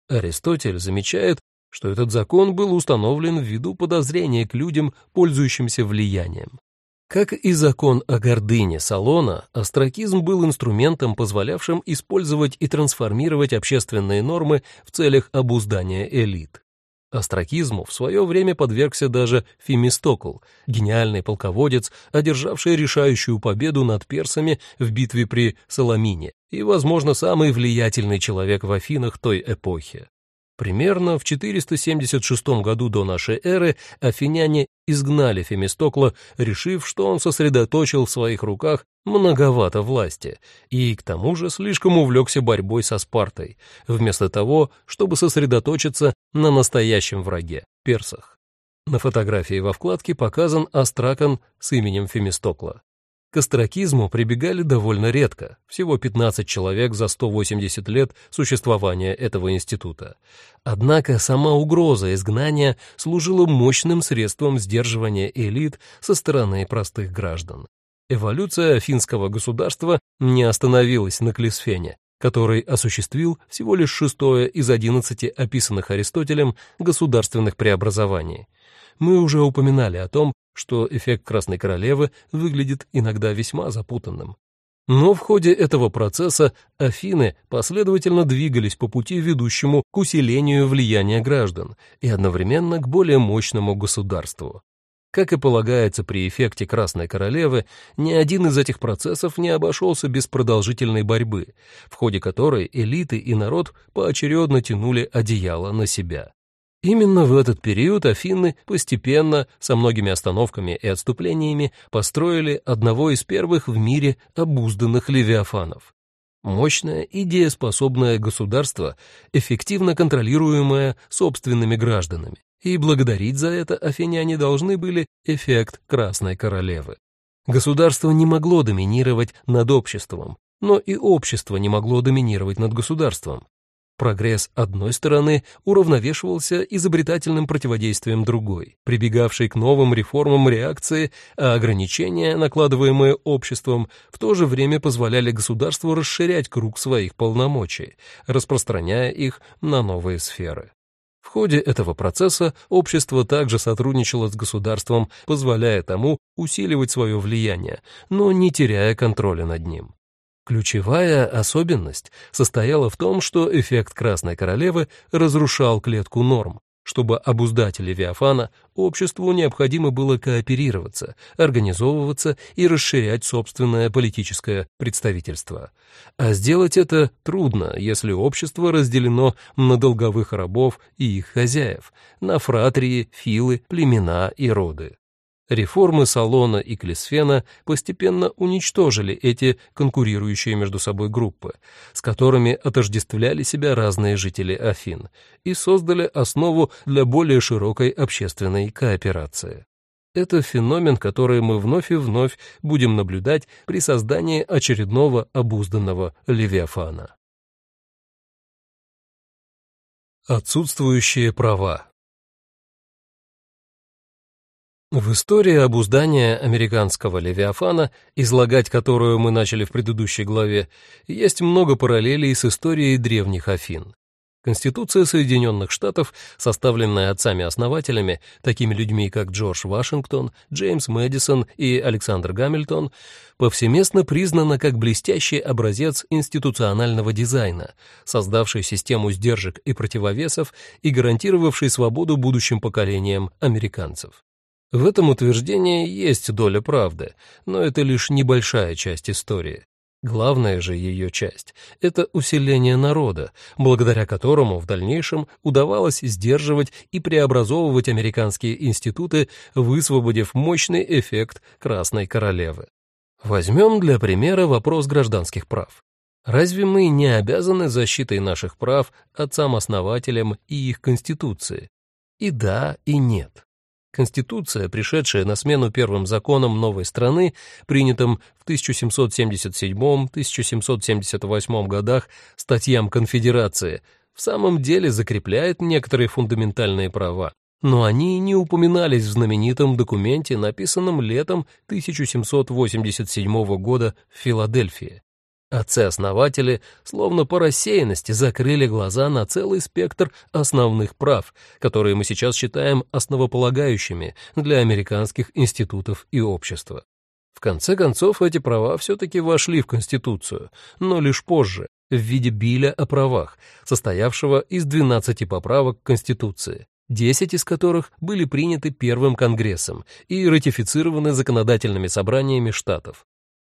Аристотель замечает, что этот закон был установлен ввиду подозрения к людям, пользующимся влиянием. Как и закон о гордыне Салона, астракизм был инструментом, позволявшим использовать и трансформировать общественные нормы в целях обуздания элит. Остракизму в свое время подвергся даже Фемистокл, гениальный полководец, одержавший решающую победу над персами в битве при Саламине и, возможно, самый влиятельный человек в Афинах той эпохи. Примерно в 476 году до нашей эры афиняне изгнали Фемистокла, решив, что он сосредоточил в своих руках многовато власти и, к тому же, слишком увлекся борьбой со Спартой, вместо того, чтобы сосредоточиться на настоящем враге – персах. На фотографии во вкладке показан Астракан с именем Фемистокла. К астракизму прибегали довольно редко, всего 15 человек за 180 лет существования этого института. Однако сама угроза изгнания служила мощным средством сдерживания элит со стороны простых граждан. Эволюция финского государства не остановилась на Клисфене, который осуществил всего лишь шестое из одиннадцати описанных Аристотелем государственных преобразований. Мы уже упоминали о том, что эффект Красной Королевы выглядит иногда весьма запутанным. Но в ходе этого процесса Афины последовательно двигались по пути, ведущему к усилению влияния граждан и одновременно к более мощному государству. Как и полагается при эффекте Красной Королевы, ни один из этих процессов не обошелся без продолжительной борьбы, в ходе которой элиты и народ поочередно тянули одеяло на себя. Именно в этот период Афины постепенно, со многими остановками и отступлениями, построили одного из первых в мире обузданных левиафанов. Мощное и дееспособное государство, эффективно контролируемое собственными гражданами. И благодарить за это афиняне должны были эффект Красной Королевы. Государство не могло доминировать над обществом, но и общество не могло доминировать над государством. Прогресс одной стороны уравновешивался изобретательным противодействием другой, прибегавшей к новым реформам реакции, а ограничения, накладываемые обществом, в то же время позволяли государству расширять круг своих полномочий, распространяя их на новые сферы. В ходе этого процесса общество также сотрудничало с государством, позволяя тому усиливать свое влияние, но не теряя контроля над ним. Ключевая особенность состояла в том, что эффект Красной Королевы разрушал клетку норм, Чтобы обуздать Левиафана, обществу необходимо было кооперироваться, организовываться и расширять собственное политическое представительство. А сделать это трудно, если общество разделено на долговых рабов и их хозяев, на фратрии, филы, племена и роды. Реформы Салона и Клисфена постепенно уничтожили эти конкурирующие между собой группы, с которыми отождествляли себя разные жители Афин, и создали основу для более широкой общественной кооперации. Это феномен, который мы вновь и вновь будем наблюдать при создании очередного обузданного Левиафана. Отсутствующие права в истории обуздания американского Левиафана, излагать которую мы начали в предыдущей главе, есть много параллелей с историей древних Афин. Конституция Соединенных Штатов, составленная отцами-основателями, такими людьми, как Джордж Вашингтон, Джеймс Мэдисон и Александр Гамильтон, повсеместно признана как блестящий образец институционального дизайна, создавший систему сдержек и противовесов и гарантировавший свободу будущим поколениям американцев. В этом утверждении есть доля правды, но это лишь небольшая часть истории. Главная же ее часть — это усиление народа, благодаря которому в дальнейшем удавалось сдерживать и преобразовывать американские институты, высвободив мощный эффект Красной Королевы. Возьмем для примера вопрос гражданских прав. Разве мы не обязаны защитой наших прав отцам-основателям и их Конституции? И да, и нет. Конституция, пришедшая на смену первым законам новой страны, принятым в 1777-1778 годах статьям Конфедерации, в самом деле закрепляет некоторые фундаментальные права. Но они не упоминались в знаменитом документе, написанном летом 1787 года в Филадельфии. Отцы-основатели, словно по рассеянности, закрыли глаза на целый спектр основных прав, которые мы сейчас считаем основополагающими для американских институтов и общества. В конце концов, эти права все-таки вошли в Конституцию, но лишь позже, в виде биля о правах, состоявшего из 12 поправок Конституции, 10 из которых были приняты Первым Конгрессом и ратифицированы законодательными собраниями штатов.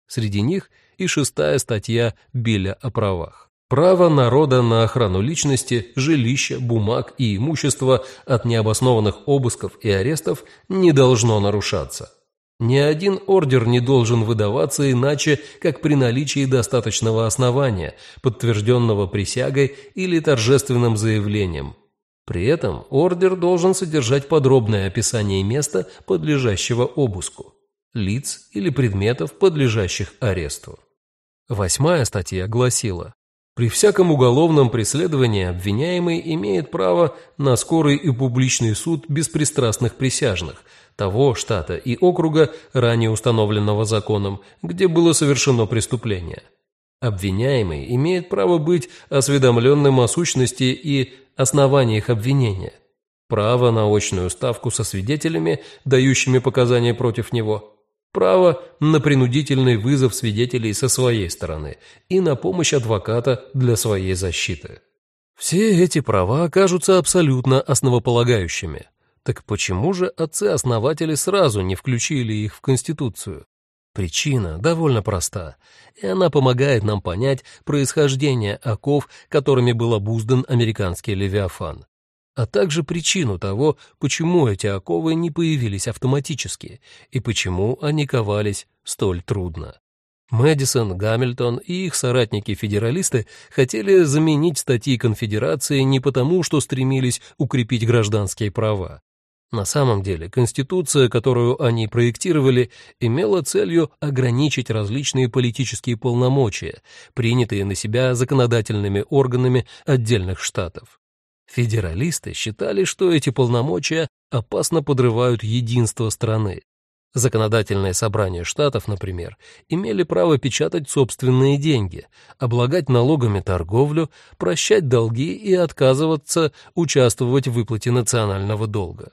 Среди них и шестая статья Биля о правах. Право народа на охрану личности, жилища, бумаг и имущества от необоснованных обысков и арестов не должно нарушаться. Ни один ордер не должен выдаваться иначе, как при наличии достаточного основания, подтвержденного присягой или торжественным заявлением. При этом ордер должен содержать подробное описание места, подлежащего обыску лиц или предметов, подлежащих аресту. Восьмая статья гласила, при всяком уголовном преследовании обвиняемый имеет право на скорый и публичный суд беспристрастных присяжных того штата и округа, ранее установленного законом, где было совершено преступление. Обвиняемый имеет право быть осведомленным о сущности и основаниях обвинения, право на очную ставку со свидетелями, дающими показания против него, право на принудительный вызов свидетелей со своей стороны и на помощь адвоката для своей защиты. Все эти права кажутся абсолютно основополагающими. Так почему же отцы-основатели сразу не включили их в Конституцию? Причина довольно проста, и она помогает нам понять происхождение оков, которыми был обуздан американский Левиафан а также причину того, почему эти оковы не появились автоматически и почему они ковались столь трудно. Мэдисон, Гамильтон и их соратники-федералисты хотели заменить статьи конфедерации не потому, что стремились укрепить гражданские права. На самом деле, Конституция, которую они проектировали, имела целью ограничить различные политические полномочия, принятые на себя законодательными органами отдельных штатов. Федералисты считали, что эти полномочия опасно подрывают единство страны. Законодательные собрания штатов, например, имели право печатать собственные деньги, облагать налогами торговлю, прощать долги и отказываться участвовать в выплате национального долга.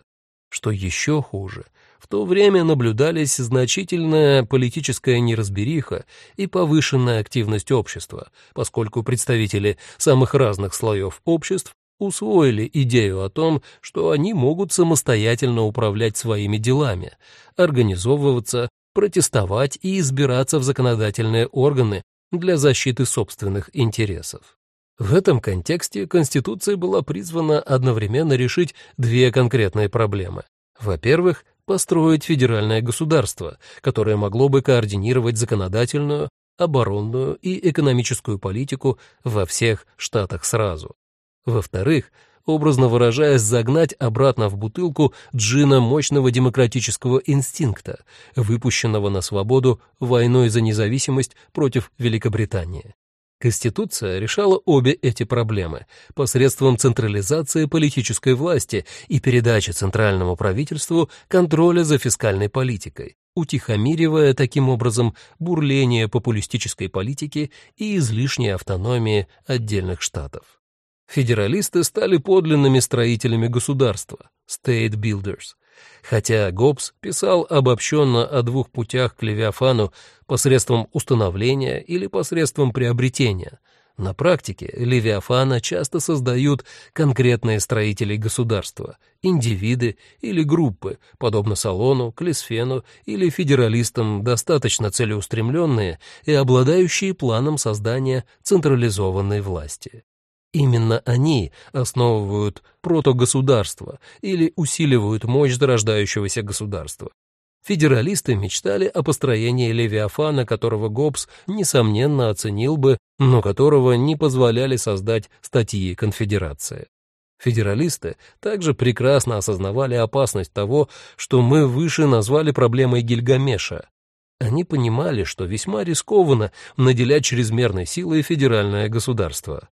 Что еще хуже, в то время наблюдались значительная политическая неразбериха и повышенная активность общества, поскольку представители самых разных слоев обществ усвоили идею о том, что они могут самостоятельно управлять своими делами, организовываться, протестовать и избираться в законодательные органы для защиты собственных интересов. В этом контексте Конституция была призвана одновременно решить две конкретные проблемы. Во-первых, построить федеральное государство, которое могло бы координировать законодательную, оборонную и экономическую политику во всех штатах сразу. Во-вторых, образно выражаясь, загнать обратно в бутылку джина мощного демократического инстинкта, выпущенного на свободу войной за независимость против Великобритании. Конституция решала обе эти проблемы посредством централизации политической власти и передачи центральному правительству контроля за фискальной политикой, утихомиривая таким образом бурление популистической политики и излишней автономии отдельных штатов. Федералисты стали подлинными строителями государства, state builders, хотя Гоббс писал обобщенно о двух путях к Левиафану посредством установления или посредством приобретения. На практике Левиафана часто создают конкретные строители государства, индивиды или группы, подобно Салону, Клисфену или федералистам, достаточно целеустремленные и обладающие планом создания централизованной власти. Именно они основывают протогосударство или усиливают мощь зарождающегося государства. Федералисты мечтали о построении Левиафана, которого Гоббс, несомненно, оценил бы, но которого не позволяли создать статьи конфедерации. Федералисты также прекрасно осознавали опасность того, что мы выше назвали проблемой Гильгамеша. Они понимали, что весьма рискованно наделять чрезмерной силой федеральное государство.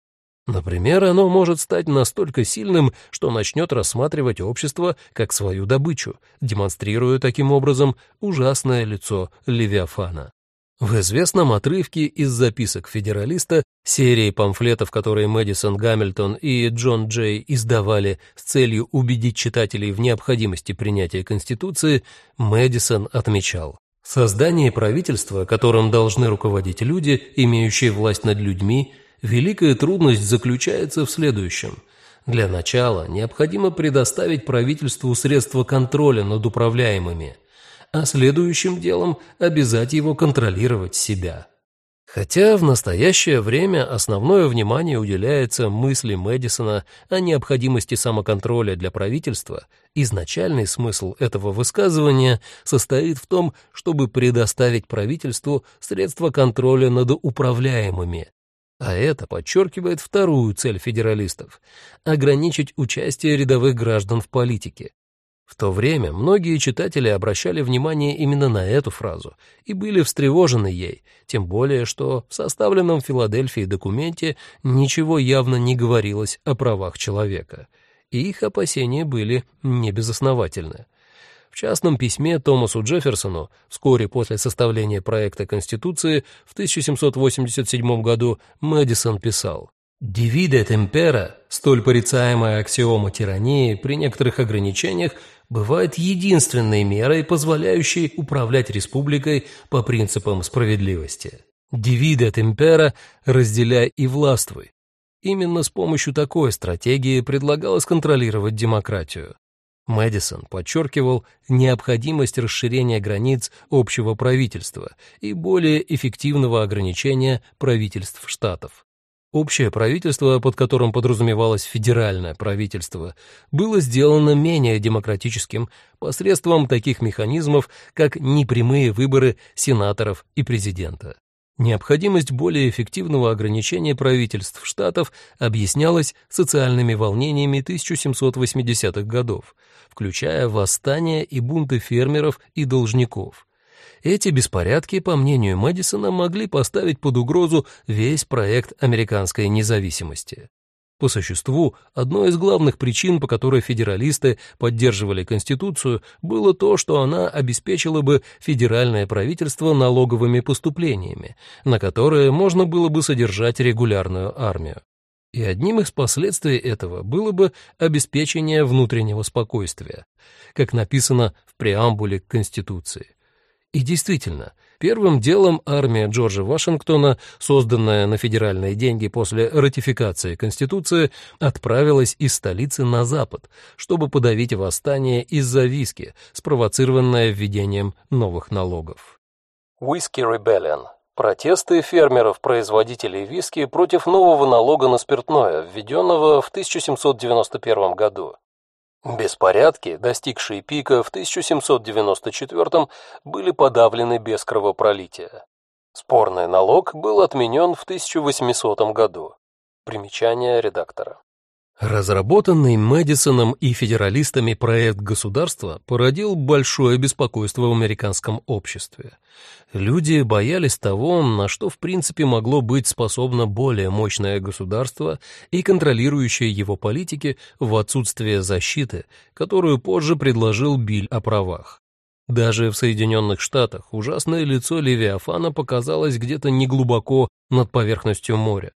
Например, оно может стать настолько сильным, что начнет рассматривать общество как свою добычу, демонстрируя таким образом ужасное лицо Левиафана. В известном отрывке из записок федералиста, серии памфлетов, которые Мэдисон Гамильтон и Джон Джей издавали с целью убедить читателей в необходимости принятия Конституции, Мэдисон отмечал, «Создание правительства, которым должны руководить люди, имеющие власть над людьми, Великая трудность заключается в следующем. Для начала необходимо предоставить правительству средства контроля над управляемыми, а следующим делом обязать его контролировать себя. Хотя в настоящее время основное внимание уделяется мысли Мэдисона о необходимости самоконтроля для правительства, изначальный смысл этого высказывания состоит в том, чтобы предоставить правительству средства контроля над управляемыми, а это подчеркивает вторую цель федералистов — ограничить участие рядовых граждан в политике. В то время многие читатели обращали внимание именно на эту фразу и были встревожены ей, тем более что в составленном Филадельфии документе ничего явно не говорилось о правах человека, и их опасения были небезосновательны. В частном письме Томасу Джефферсону вскоре после составления проекта Конституции в 1787 году Мэдисон писал «Divide tempera, столь порицаемая аксиома тирании при некоторых ограничениях, бывает единственной мерой, позволяющей управлять республикой по принципам справедливости. Divide tempera – разделяй и властвуй. Именно с помощью такой стратегии предлагалось контролировать демократию. Мэдисон подчеркивал необходимость расширения границ общего правительства и более эффективного ограничения правительств штатов. Общее правительство, под которым подразумевалось федеральное правительство, было сделано менее демократическим посредством таких механизмов, как непрямые выборы сенаторов и президента. Необходимость более эффективного ограничения правительств штатов объяснялась социальными волнениями 1780-х годов, включая восстания и бунты фермеров и должников. Эти беспорядки, по мнению Мэдисона, могли поставить под угрозу весь проект американской независимости. По существу, одной из главных причин, по которой федералисты поддерживали Конституцию, было то, что она обеспечила бы федеральное правительство налоговыми поступлениями, на которые можно было бы содержать регулярную армию. И одним из последствий этого было бы обеспечение внутреннего спокойствия, как написано в преамбуле к Конституции. И действительно, Первым делом армия Джорджа Вашингтона, созданная на федеральные деньги после ратификации Конституции, отправилась из столицы на запад, чтобы подавить восстание из-за виски, спровоцированное введением новых налогов. Whiskey Rebellion Протесты фермеров-производителей виски против нового налога на спиртное, введенного в 1791 году. Беспорядки, достигшие пика в 1794 были подавлены без кровопролития. Спорный налог был отменен в 1800 году. Примечание редактора. Разработанный Мэдисоном и федералистами проект государства породил большое беспокойство в американском обществе. Люди боялись того, на что в принципе могло быть способно более мощное государство и контролирующее его политики в отсутствие защиты, которую позже предложил Биль о правах. Даже в Соединенных Штатах ужасное лицо Левиафана показалось где-то неглубоко над поверхностью моря.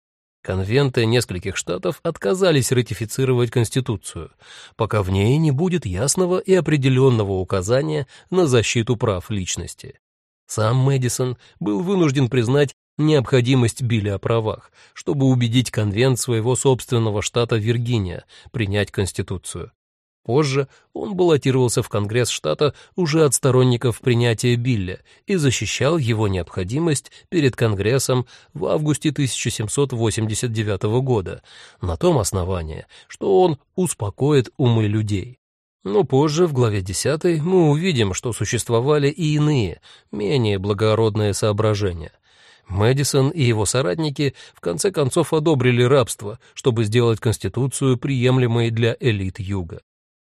Конвенты нескольких штатов отказались ратифицировать Конституцию, пока в ней не будет ясного и определенного указания на защиту прав личности. Сам Мэдисон был вынужден признать необходимость Билля о правах, чтобы убедить конвент своего собственного штата Виргиния принять Конституцию. Позже он баллотировался в Конгресс штата уже от сторонников принятия Билля и защищал его необходимость перед Конгрессом в августе 1789 года на том основании, что он успокоит умы людей. Но позже, в главе 10, мы увидим, что существовали и иные, менее благородные соображения. Мэдисон и его соратники в конце концов одобрили рабство, чтобы сделать Конституцию приемлемой для элит Юга.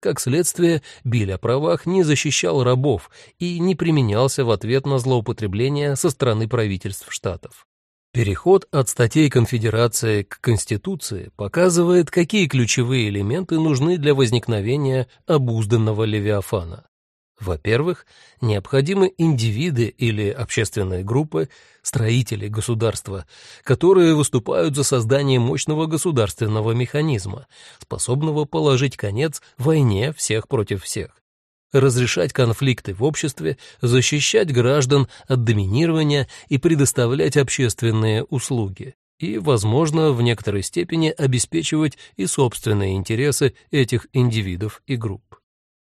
Как следствие, Биль о правах не защищал рабов и не применялся в ответ на злоупотребления со стороны правительств штатов. Переход от статей Конфедерации к Конституции показывает, какие ключевые элементы нужны для возникновения обузданного Левиафана. Во-первых, необходимы индивиды или общественные группы, строители государства, которые выступают за создание мощного государственного механизма, способного положить конец войне всех против всех, разрешать конфликты в обществе, защищать граждан от доминирования и предоставлять общественные услуги и, возможно, в некоторой степени обеспечивать и собственные интересы этих индивидов и групп.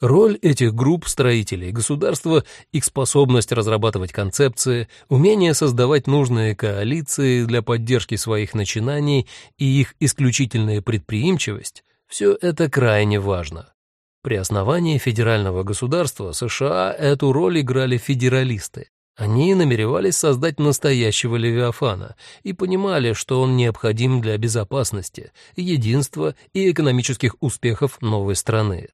Роль этих групп строителей государства, их способность разрабатывать концепции, умение создавать нужные коалиции для поддержки своих начинаний и их исключительная предприимчивость – все это крайне важно. При основании федерального государства США эту роль играли федералисты. Они намеревались создать настоящего Левиафана и понимали, что он необходим для безопасности, единства и экономических успехов новой страны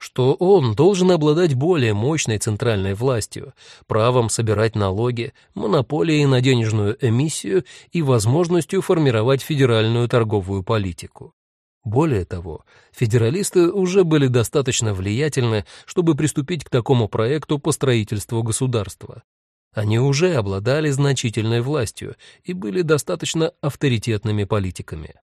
что он должен обладать более мощной центральной властью, правом собирать налоги, монополией на денежную эмиссию и возможностью формировать федеральную торговую политику. Более того, федералисты уже были достаточно влиятельны, чтобы приступить к такому проекту по строительству государства. Они уже обладали значительной властью и были достаточно авторитетными политиками.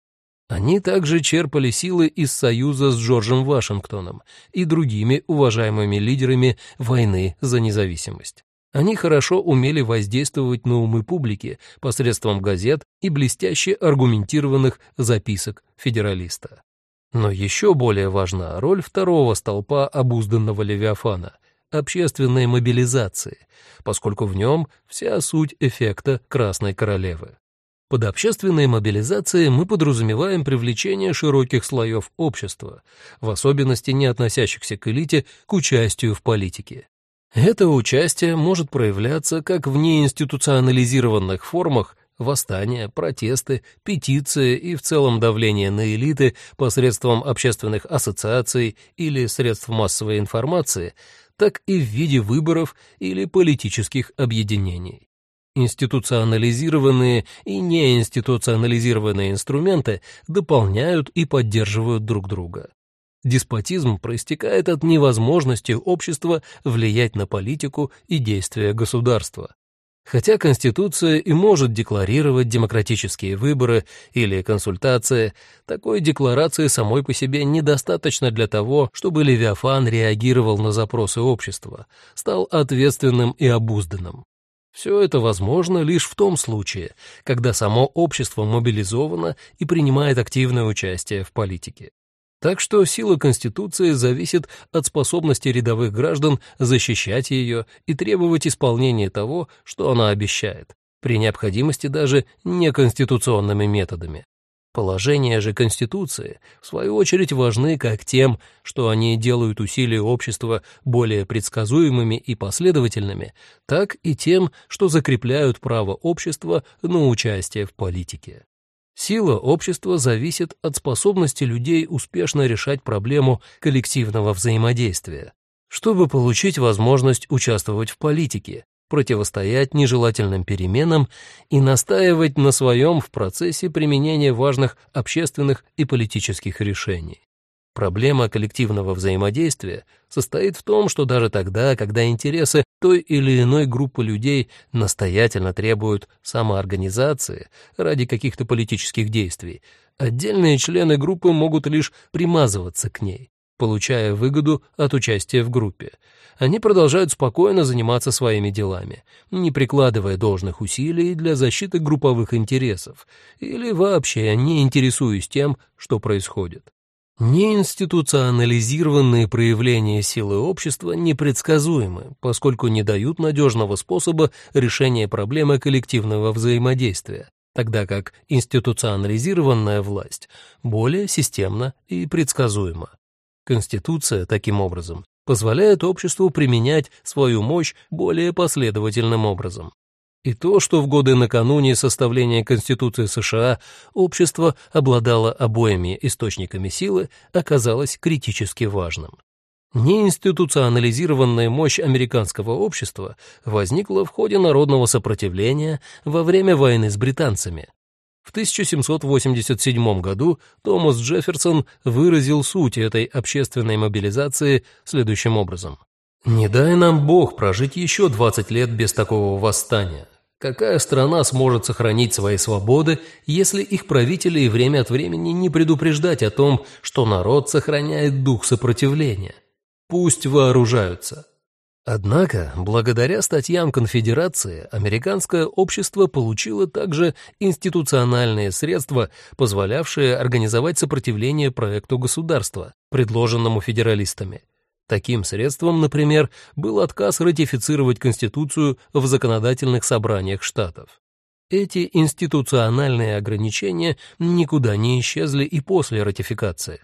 Они также черпали силы из союза с Джорджем Вашингтоном и другими уважаемыми лидерами войны за независимость. Они хорошо умели воздействовать на умы публики посредством газет и блестяще аргументированных записок федералиста. Но еще более важна роль второго столпа обузданного Левиафана – общественной мобилизации, поскольку в нем вся суть эффекта Красной Королевы. Под общественной мобилизацией мы подразумеваем привлечение широких слоев общества, в особенности не относящихся к элите, к участию в политике. Это участие может проявляться как в неинституционализированных формах восстания, протесты, петиции и в целом давление на элиты посредством общественных ассоциаций или средств массовой информации, так и в виде выборов или политических объединений. Институционализированные и неинституционализированные инструменты дополняют и поддерживают друг друга. Деспотизм проистекает от невозможности общества влиять на политику и действия государства. Хотя Конституция и может декларировать демократические выборы или консультации, такой декларации самой по себе недостаточно для того, чтобы Левиафан реагировал на запросы общества, стал ответственным и обузданным. Все это возможно лишь в том случае, когда само общество мобилизовано и принимает активное участие в политике. Так что сила Конституции зависит от способности рядовых граждан защищать ее и требовать исполнения того, что она обещает, при необходимости даже неконституционными методами. Положения же Конституции, в свою очередь, важны как тем, что они делают усилия общества более предсказуемыми и последовательными, так и тем, что закрепляют право общества на участие в политике. Сила общества зависит от способности людей успешно решать проблему коллективного взаимодействия. Чтобы получить возможность участвовать в политике, противостоять нежелательным переменам и настаивать на своем в процессе применения важных общественных и политических решений. Проблема коллективного взаимодействия состоит в том, что даже тогда, когда интересы той или иной группы людей настоятельно требуют самоорганизации ради каких-то политических действий, отдельные члены группы могут лишь примазываться к ней, получая выгоду от участия в группе. Они продолжают спокойно заниматься своими делами, не прикладывая должных усилий для защиты групповых интересов или вообще не интересуясь тем, что происходит. Неинституционализированные проявления силы общества непредсказуемы, поскольку не дают надежного способа решения проблемы коллективного взаимодействия, тогда как институционализированная власть более системна и предсказуема. Конституция, таким образом, позволяет обществу применять свою мощь более последовательным образом. И то, что в годы накануне составления Конституции США общество обладало обоими источниками силы, оказалось критически важным. Неинституционализированная мощь американского общества возникла в ходе народного сопротивления во время войны с британцами. В 1787 году Томас Джефферсон выразил суть этой общественной мобилизации следующим образом. «Не дай нам Бог прожить еще 20 лет без такого восстания. Какая страна сможет сохранить свои свободы, если их правители время от времени не предупреждать о том, что народ сохраняет дух сопротивления? Пусть вооружаются. Однако, благодаря статьям Конфедерации, американское общество получило также институциональные средства, позволявшие организовать сопротивление проекту государства, предложенному федералистами. Таким средством, например, был отказ ратифицировать Конституцию в законодательных собраниях штатов. Эти институциональные ограничения никуда не исчезли и после ратификации,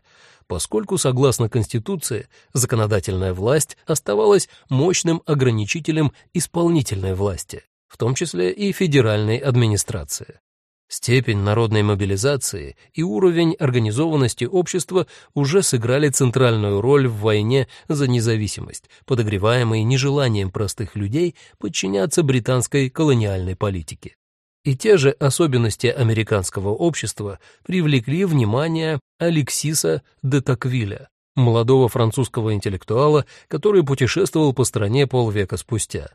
поскольку, согласно Конституции, законодательная власть оставалась мощным ограничителем исполнительной власти, в том числе и федеральной администрации. Степень народной мобилизации и уровень организованности общества уже сыграли центральную роль в войне за независимость, подогреваемой нежеланием простых людей подчиняться британской колониальной политике. И те же особенности американского общества привлекли внимание Алексиса де Таквиля, молодого французского интеллектуала, который путешествовал по стране полвека спустя.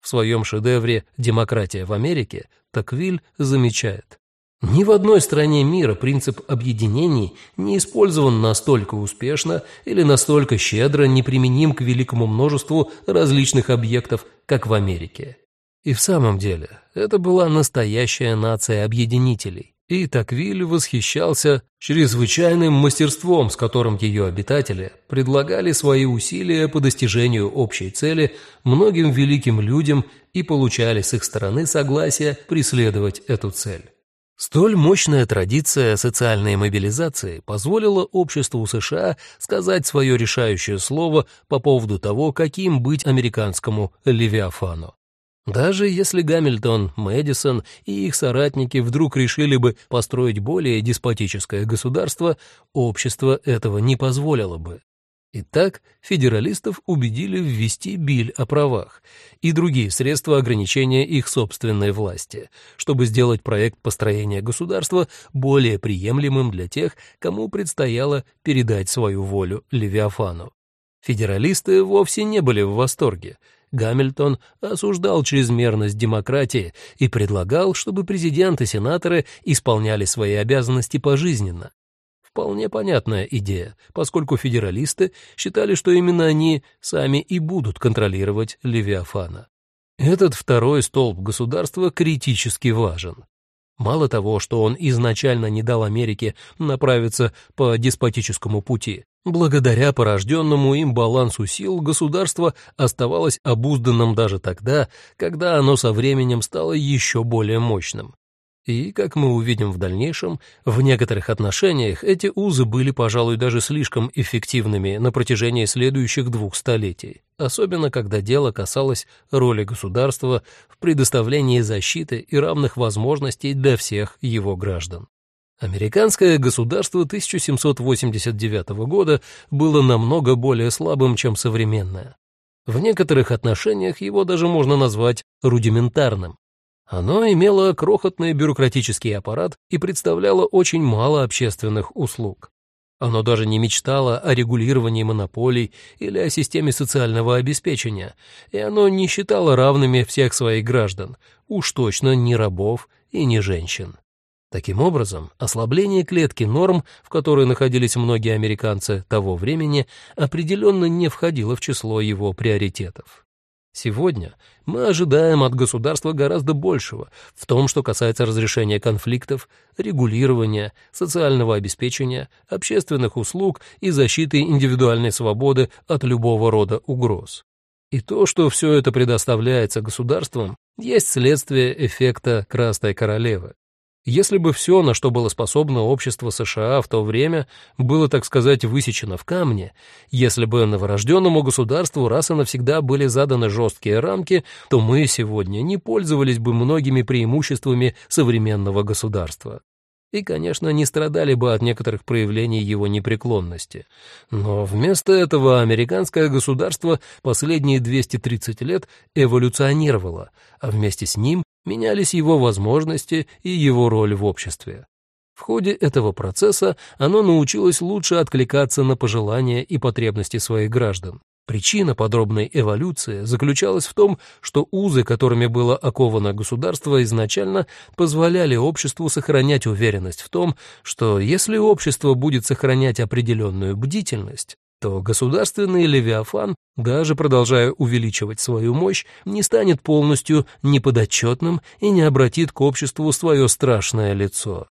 В своем шедевре «Демократия в Америке» Таквиль замечает. Ни в одной стране мира принцип объединений не использован настолько успешно или настолько щедро неприменим к великому множеству различных объектов, как в Америке. И в самом деле, это была настоящая нация объединителей. И Таквиль восхищался чрезвычайным мастерством, с которым ее обитатели предлагали свои усилия по достижению общей цели многим великим людям и получали с их стороны согласие преследовать эту цель. Столь мощная традиция социальной мобилизации позволила обществу США сказать свое решающее слово по поводу того, каким быть американскому Левиафану. Даже если Гамильтон, Мэдисон и их соратники вдруг решили бы построить более деспотическое государство, общество этого не позволило бы. Итак, федералистов убедили ввести биль о правах и другие средства ограничения их собственной власти, чтобы сделать проект построения государства более приемлемым для тех, кому предстояло передать свою волю Левиафану. Федералисты вовсе не были в восторге. Гамильтон осуждал чрезмерность демократии и предлагал, чтобы президент и сенаторы исполняли свои обязанности пожизненно. Вполне понятная идея, поскольку федералисты считали, что именно они сами и будут контролировать Левиафана. Этот второй столб государства критически важен. Мало того, что он изначально не дал Америке направиться по деспотическому пути, благодаря порожденному им балансу сил государство оставалось обузданным даже тогда, когда оно со временем стало еще более мощным. И, как мы увидим в дальнейшем, в некоторых отношениях эти узы были, пожалуй, даже слишком эффективными на протяжении следующих двух столетий, особенно когда дело касалось роли государства в предоставлении защиты и равных возможностей для всех его граждан. Американское государство 1789 года было намного более слабым, чем современное. В некоторых отношениях его даже можно назвать рудиментарным. Оно имело крохотный бюрократический аппарат и представляло очень мало общественных услуг. Оно даже не мечтало о регулировании монополий или о системе социального обеспечения, и оно не считало равными всех своих граждан, уж точно ни рабов и ни женщин. Таким образом, ослабление клетки норм, в которой находились многие американцы того времени, определенно не входило в число его приоритетов. Сегодня мы ожидаем от государства гораздо большего в том, что касается разрешения конфликтов, регулирования, социального обеспечения, общественных услуг и защиты индивидуальной свободы от любого рода угроз. И то, что все это предоставляется государством, есть следствие эффекта Красной Королевы. Если бы все, на что было способно общество США в то время, было, так сказать, высечено в камне, если бы новорожденному государству раз и навсегда были заданы жесткие рамки, то мы сегодня не пользовались бы многими преимуществами современного государства и, конечно, не страдали бы от некоторых проявлений его непреклонности. Но вместо этого американское государство последние 230 лет эволюционировало, а вместе с ним менялись его возможности и его роль в обществе. В ходе этого процесса оно научилось лучше откликаться на пожелания и потребности своих граждан. Причина подробной эволюции заключалась в том, что узы, которыми было оковано государство изначально, позволяли обществу сохранять уверенность в том, что если общество будет сохранять определенную бдительность, то государственный левиафан, даже продолжая увеличивать свою мощь, не станет полностью неподотчетным и не обратит к обществу свое страшное лицо.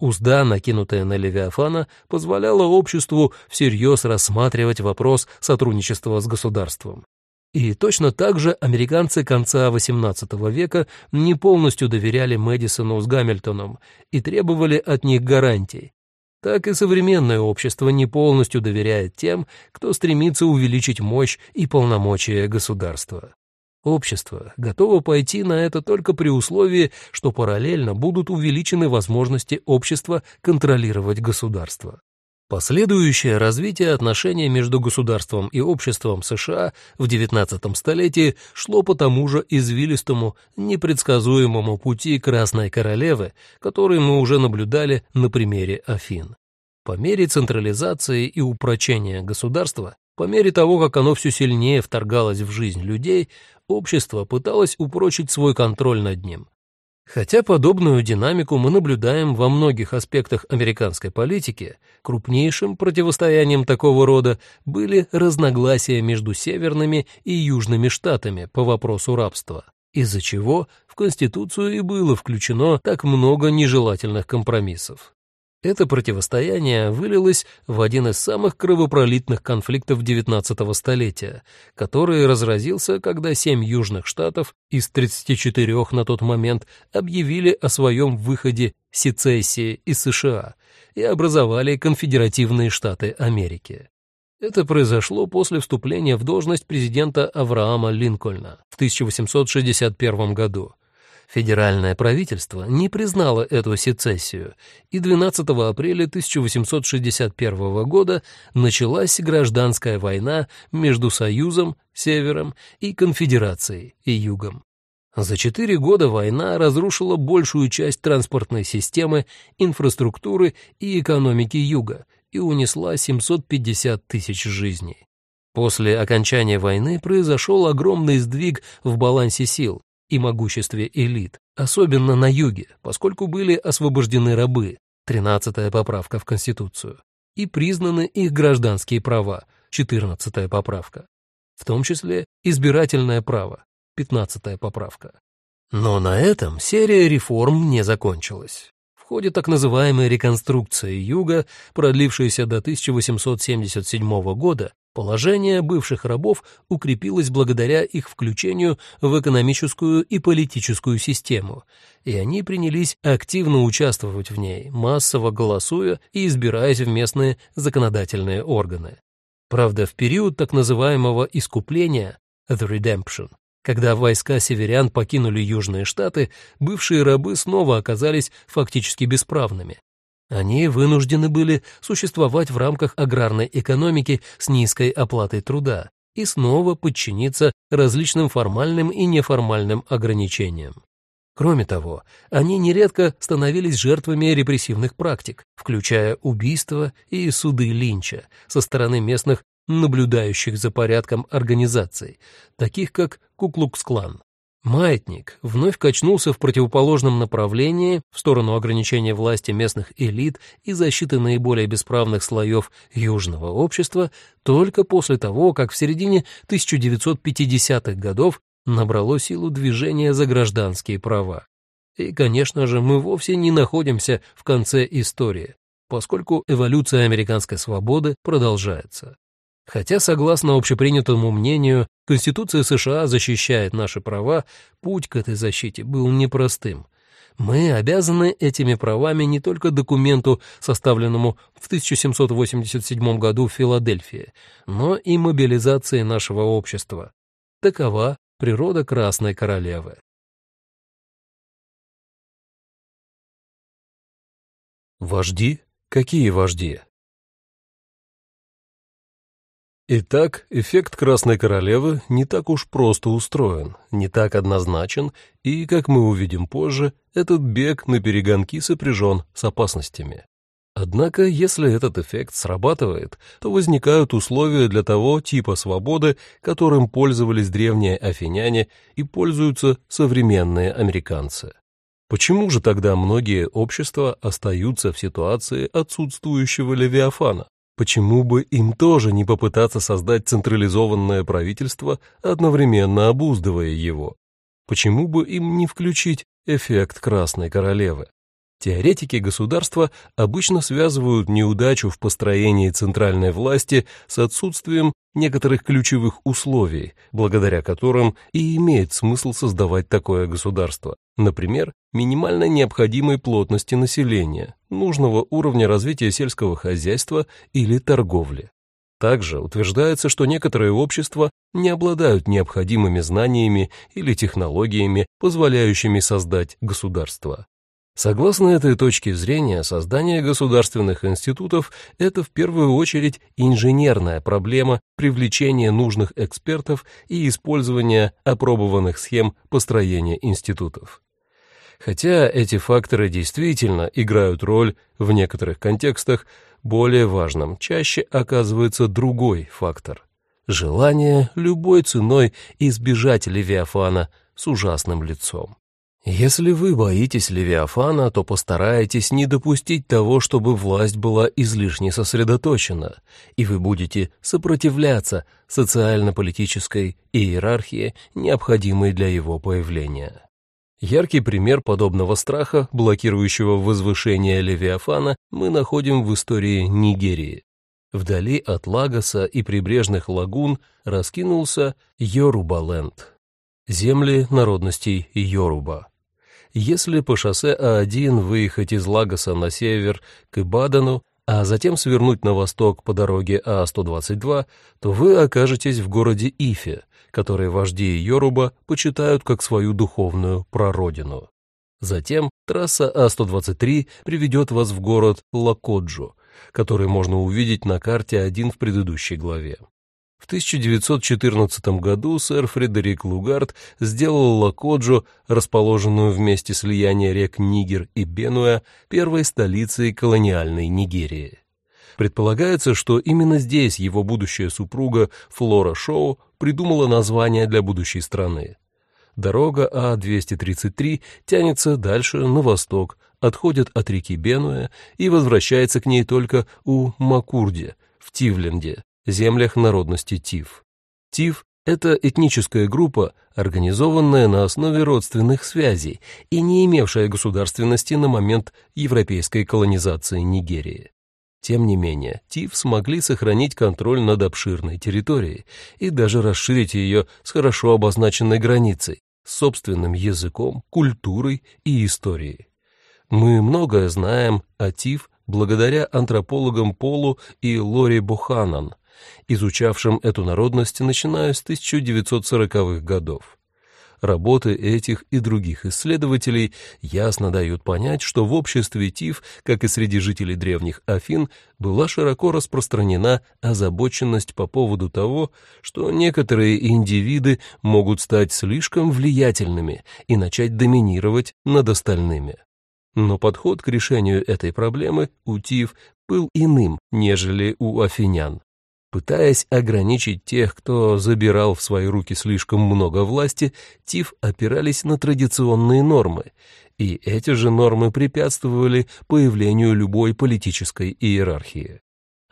Узда, накинутая на Левиафана, позволяла обществу всерьез рассматривать вопрос сотрудничества с государством. И точно так же американцы конца XVIII века не полностью доверяли Мэдисону с Гамильтоном и требовали от них гарантий. Так и современное общество не полностью доверяет тем, кто стремится увеличить мощь и полномочия государства. Общество готово пойти на это только при условии, что параллельно будут увеличены возможности общества контролировать государство. Последующее развитие отношений между государством и обществом США в XIX столетии шло по тому же извилистому, непредсказуемому пути Красной Королевы, который мы уже наблюдали на примере Афин. По мере централизации и упрочения государства, по мере того, как оно все сильнее вторгалось в жизнь людей, общество пыталось упрочить свой контроль над ним. Хотя подобную динамику мы наблюдаем во многих аспектах американской политики, крупнейшим противостоянием такого рода были разногласия между северными и южными штатами по вопросу рабства, из-за чего в Конституцию и было включено так много нежелательных компромиссов. Это противостояние вылилось в один из самых кровопролитных конфликтов XIX столетия, который разразился, когда семь южных штатов из 34 на тот момент объявили о своем выходе сецессии из США и образовали конфедеративные штаты Америки. Это произошло после вступления в должность президента Авраама Линкольна в 1861 году, Федеральное правительство не признало эту сецессию, и 12 апреля 1861 года началась гражданская война между Союзом, Севером и Конфедерацией, и Югом. За четыре года война разрушила большую часть транспортной системы, инфраструктуры и экономики Юга и унесла 750 тысяч жизней. После окончания войны произошел огромный сдвиг в балансе сил, и могуществе элит, особенно на юге, поскольку были освобождены рабы, 13-я поправка в Конституцию, и признаны их гражданские права, 14-я поправка, в том числе избирательное право, 15-я поправка. Но на этом серия реформ не закончилась. В ходе так называемой реконструкции Юга, продлившейся до 1877 года, положение бывших рабов укрепилось благодаря их включению в экономическую и политическую систему, и они принялись активно участвовать в ней, массово голосуя и избираясь в местные законодательные органы. Правда, в период так называемого искупления, the redemption, когда войска северян покинули Южные Штаты, бывшие рабы снова оказались фактически бесправными. Они вынуждены были существовать в рамках аграрной экономики с низкой оплатой труда и снова подчиниться различным формальным и неформальным ограничениям. Кроме того, они нередко становились жертвами репрессивных практик, включая убийства и суды линча со стороны местных наблюдающих за порядком организаций, таких как Куклукс-клан. Маятник вновь качнулся в противоположном направлении в сторону ограничения власти местных элит и защиты наиболее бесправных слоев южного общества только после того, как в середине 1950-х годов набрало силу движение за гражданские права. И, конечно же, мы вовсе не находимся в конце истории, поскольку эволюция американской свободы продолжается. Хотя, согласно общепринятому мнению, Конституция США защищает наши права, путь к этой защите был непростым. Мы обязаны этими правами не только документу, составленному в 1787 году в Филадельфии, но и мобилизации нашего общества. Такова природа Красной Королевы. Вожди? Какие вожди? Итак, эффект Красной Королевы не так уж просто устроен, не так однозначен, и, как мы увидим позже, этот бег на перегонки сопряжен с опасностями. Однако, если этот эффект срабатывает, то возникают условия для того типа свободы, которым пользовались древние афиняне и пользуются современные американцы. Почему же тогда многие общества остаются в ситуации отсутствующего Левиафана? Почему бы им тоже не попытаться создать централизованное правительство, одновременно обуздывая его? Почему бы им не включить эффект Красной Королевы? Теоретики государства обычно связывают неудачу в построении центральной власти с отсутствием некоторых ключевых условий, благодаря которым и имеет смысл создавать такое государство. Например, минимально необходимой плотности населения, нужного уровня развития сельского хозяйства или торговли. Также утверждается, что некоторые общества не обладают необходимыми знаниями или технологиями, позволяющими создать государство. Согласно этой точке зрения, создание государственных институтов – это в первую очередь инженерная проблема привлечения нужных экспертов и использования опробованных схем построения институтов. Хотя эти факторы действительно играют роль в некоторых контекстах, более важным чаще оказывается другой фактор – желание любой ценой избежать Левиафана с ужасным лицом. Если вы боитесь Левиафана, то постарайтесь не допустить того, чтобы власть была излишне сосредоточена, и вы будете сопротивляться социально-политической иерархии, необходимой для его появления. Яркий пример подобного страха, блокирующего возвышение Левиафана, мы находим в истории Нигерии. Вдали от Лагоса и прибрежных лагун раскинулся Йорубаленд, земли народностей Йоруба. Если по шоссе А1 выехать из Лагоса на север к Ибадану, а затем свернуть на восток по дороге А122, то вы окажетесь в городе Ифе, который вожди Йоруба почитают как свою духовную прародину. Затем трасса А123 приведет вас в город Лакоджу, который можно увидеть на карте 1 в предыдущей главе. В 1914 году сэр Фредерик Лугард сделал Лакоджо, расположенную в месте слияния рек Нигер и Бенуя, первой столицей колониальной Нигерии. Предполагается, что именно здесь его будущая супруга Флора Шоу придумала название для будущей страны. Дорога А-233 тянется дальше на восток, отходит от реки Бенуя и возвращается к ней только у Макурди, в Тивленде, землях народности Тив. Тив Это этническая группа, организованная на основе родственных связей и не имевшая государственности на момент европейской колонизации Нигерии. Тем не менее, ТИФ смогли сохранить контроль над обширной территорией и даже расширить ее с хорошо обозначенной границей, собственным языком, культурой и историей. Мы многое знаем о ТИФ благодаря антропологам Полу и Лори Буханан, изучавшим эту народность начиная с 1940-х годов. Работы этих и других исследователей ясно дают понять, что в обществе ТИФ, как и среди жителей древних Афин, была широко распространена озабоченность по поводу того, что некоторые индивиды могут стать слишком влиятельными и начать доминировать над остальными. Но подход к решению этой проблемы у ТИФ был иным, нежели у афинян. Пытаясь ограничить тех, кто забирал в свои руки слишком много власти, ТИФ опирались на традиционные нормы, и эти же нормы препятствовали появлению любой политической иерархии.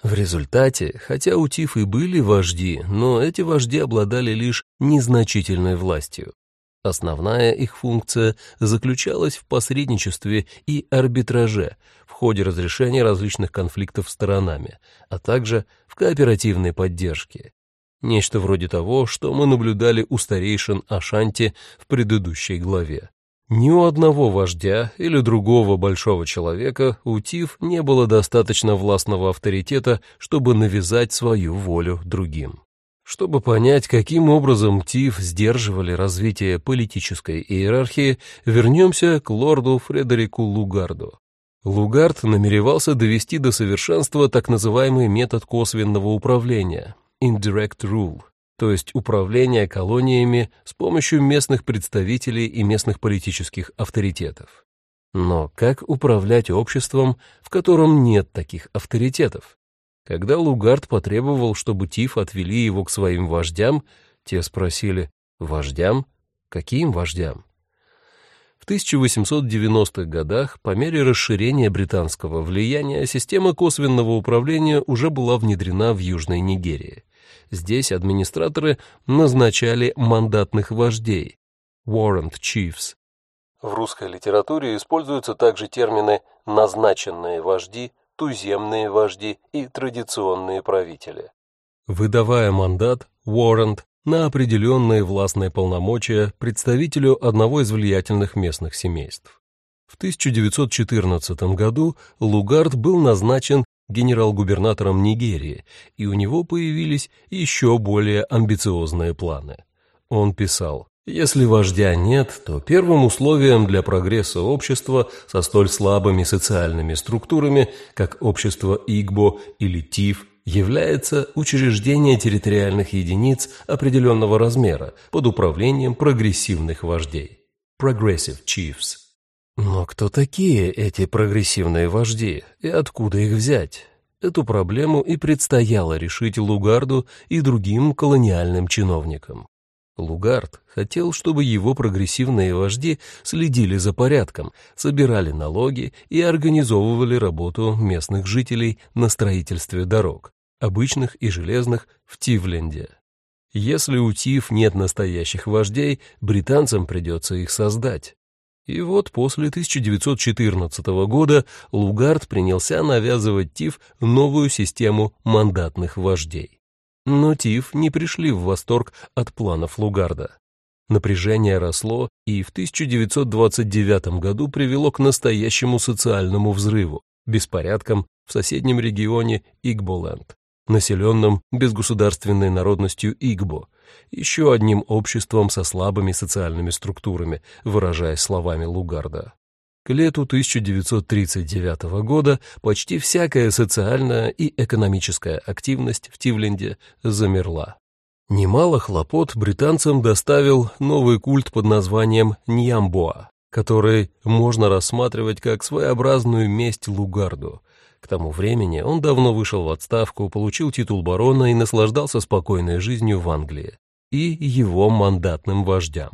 В результате, хотя у ТИФ и были вожди, но эти вожди обладали лишь незначительной властью. Основная их функция заключалась в посредничестве и арбитраже в ходе разрешения различных конфликтов сторонами, а также в кооперативной поддержке. Нечто вроде того, что мы наблюдали у старейшин Ашанти в предыдущей главе. Ни у одного вождя или другого большого человека у ТИФ не было достаточно властного авторитета, чтобы навязать свою волю другим. Чтобы понять, каким образом ТИФ сдерживали развитие политической иерархии, вернемся к лорду Фредерику Лугарду. Лугард намеревался довести до совершенства так называемый метод косвенного управления – indirect rule, то есть управление колониями с помощью местных представителей и местных политических авторитетов. Но как управлять обществом, в котором нет таких авторитетов? Когда Лугард потребовал, чтобы Тиф отвели его к своим вождям, те спросили «Вождям? Каким вождям?» В 1890-х годах, по мере расширения британского влияния, система косвенного управления уже была внедрена в Южной Нигерии. Здесь администраторы назначали мандатных вождей – warrant chiefs. В русской литературе используются также термины «назначенные вожди», туземные вожди и традиционные правители. Выдавая мандат, warrant, на определенные властные полномочия представителю одного из влиятельных местных семейств. В 1914 году Лугард был назначен генерал-губернатором Нигерии, и у него появились еще более амбициозные планы. Он писал, если вождя нет, то первым условием для прогресса общества со столь слабыми социальными структурами, как общество Игбо или ТИФ, является учреждение территориальных единиц определенного размера под управлением прогрессивных вождей. Progressive Chiefs. Но кто такие эти прогрессивные вожди и откуда их взять? Эту проблему и предстояло решить Лугарду и другим колониальным чиновникам. Лугард хотел, чтобы его прогрессивные вожди следили за порядком, собирали налоги и организовывали работу местных жителей на строительстве дорог, обычных и железных, в Тивленде. Если у Тив нет настоящих вождей, британцам придется их создать. И вот после 1914 года Лугард принялся навязывать Тив новую систему мандатных вождей. Но ТИФ не пришли в восторг от планов Лугарда. Напряжение росло и в 1929 году привело к настоящему социальному взрыву, беспорядкам в соседнем регионе Игболенд, населенном безгосударственной народностью Игбо, еще одним обществом со слабыми социальными структурами, выражаясь словами Лугарда. Лету 1939 года почти всякая социальная и экономическая активность в Тивленде замерла. Немало хлопот британцам доставил новый культ под названием Ньямбоа, который можно рассматривать как своеобразную месть Лугарду. К тому времени он давно вышел в отставку, получил титул барона и наслаждался спокойной жизнью в Англии и его мандатным вождям.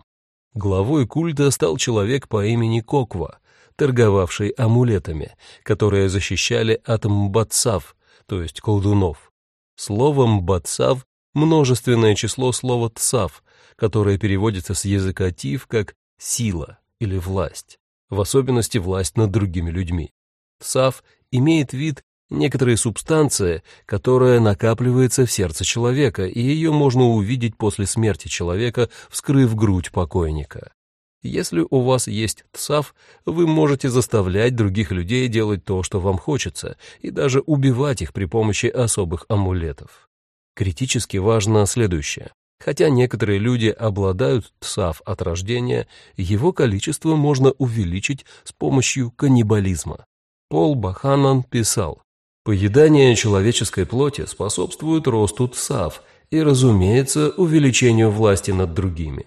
Главой культа стал человек по имени Коква, торговавший амулетами, которые защищали от мбатсав, то есть колдунов. Словом «батсав» множественное число слова «тсав», которое переводится с языка тиф как «сила» или «власть», в особенности власть над другими людьми. Тсав имеет вид некоторой субстанции, которая накапливается в сердце человека, и ее можно увидеть после смерти человека, вскрыв грудь покойника. Если у вас есть ТСАВ, вы можете заставлять других людей делать то, что вам хочется, и даже убивать их при помощи особых амулетов. Критически важно следующее. Хотя некоторые люди обладают ТСАВ от рождения, его количество можно увеличить с помощью каннибализма. Пол Баханан писал, «Поедание человеческой плоти способствует росту ТСАВ и, разумеется, увеличению власти над другими.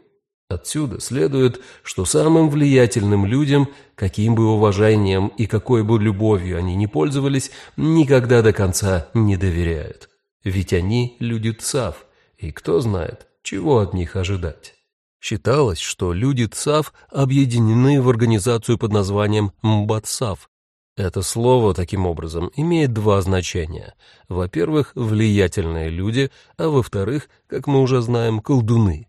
Отсюда следует, что самым влиятельным людям, каким бы уважением и какой бы любовью они ни пользовались, никогда до конца не доверяют. Ведь они люди ЦАВ, и кто знает, чего от них ожидать. Считалось, что люди ЦАВ объединены в организацию под названием МБАТСАВ. Это слово, таким образом, имеет два значения. Во-первых, влиятельные люди, а во-вторых, как мы уже знаем, колдуны.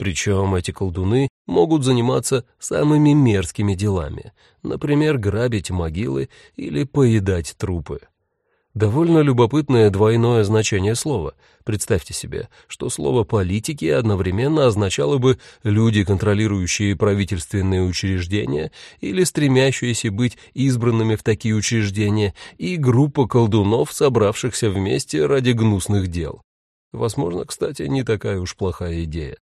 Причем эти колдуны могут заниматься самыми мерзкими делами, например, грабить могилы или поедать трупы. Довольно любопытное двойное значение слова. Представьте себе, что слово «политики» одновременно означало бы «люди, контролирующие правительственные учреждения» или «стремящиеся быть избранными в такие учреждения» и группа колдунов, собравшихся вместе ради гнусных дел. Возможно, кстати, не такая уж плохая идея.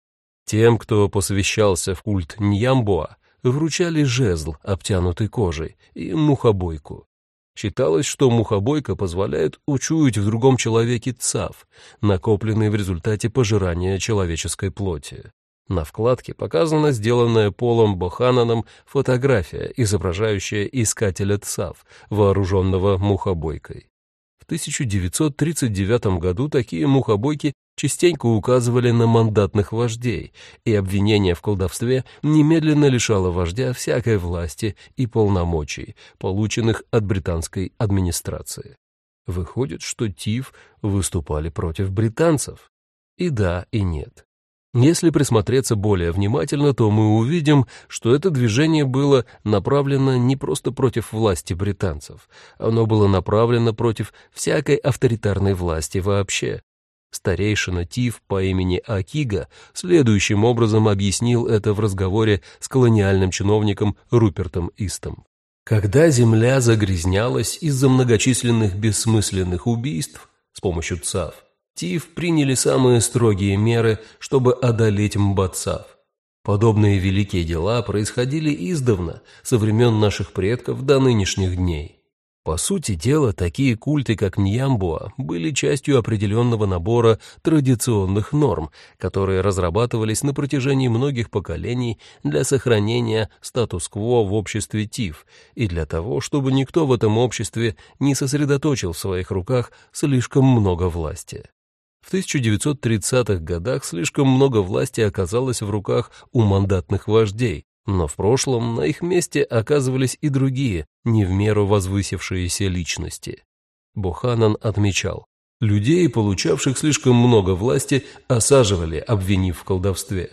Тем, кто посвящался в культ Ньямбуа, вручали жезл, обтянутый кожей, и мухобойку. Считалось, что мухобойка позволяет учуять в другом человеке цав, накопленный в результате пожирания человеческой плоти. На вкладке показана сделанная Полом Бохананом фотография, изображающая искателя ЦАВ, вооруженного мухобойкой. В 1939 году такие мухобойки частенько указывали на мандатных вождей, и обвинение в колдовстве немедленно лишало вождя всякой власти и полномочий, полученных от британской администрации. Выходит, что ТИФ выступали против британцев? И да, и нет. Если присмотреться более внимательно, то мы увидим, что это движение было направлено не просто против власти британцев, оно было направлено против всякой авторитарной власти вообще, Старейшина Тиф по имени Акига следующим образом объяснил это в разговоре с колониальным чиновником Рупертом Истом. Когда земля загрязнялась из-за многочисленных бессмысленных убийств с помощью ЦАВ, Тиф приняли самые строгие меры, чтобы одолеть Мбацав. Подобные великие дела происходили издавна, со времен наших предков до нынешних дней. По сути дела, такие культы, как Ньямбуа, были частью определенного набора традиционных норм, которые разрабатывались на протяжении многих поколений для сохранения статус-кво в обществе ТИФ и для того, чтобы никто в этом обществе не сосредоточил в своих руках слишком много власти. В 1930-х годах слишком много власти оказалось в руках у мандатных вождей, но в прошлом на их месте оказывались и другие, не в меру возвысившиеся личности. Буханан отмечал, людей, получавших слишком много власти, осаживали, обвинив в колдовстве.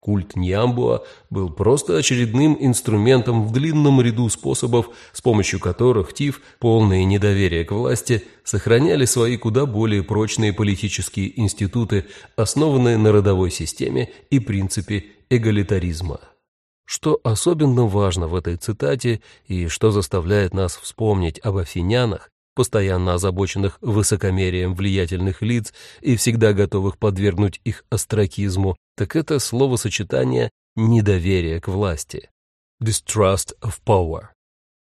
Культ Ньямбуа был просто очередным инструментом в длинном ряду способов, с помощью которых ТИФ, полное недоверие к власти, сохраняли свои куда более прочные политические институты, основанные на родовой системе и принципе эгалитаризма. Что особенно важно в этой цитате и что заставляет нас вспомнить об афинянах, постоянно озабоченных высокомерием влиятельных лиц и всегда готовых подвергнуть их остракизму, так это словосочетание «недоверие к власти» «distrust of power».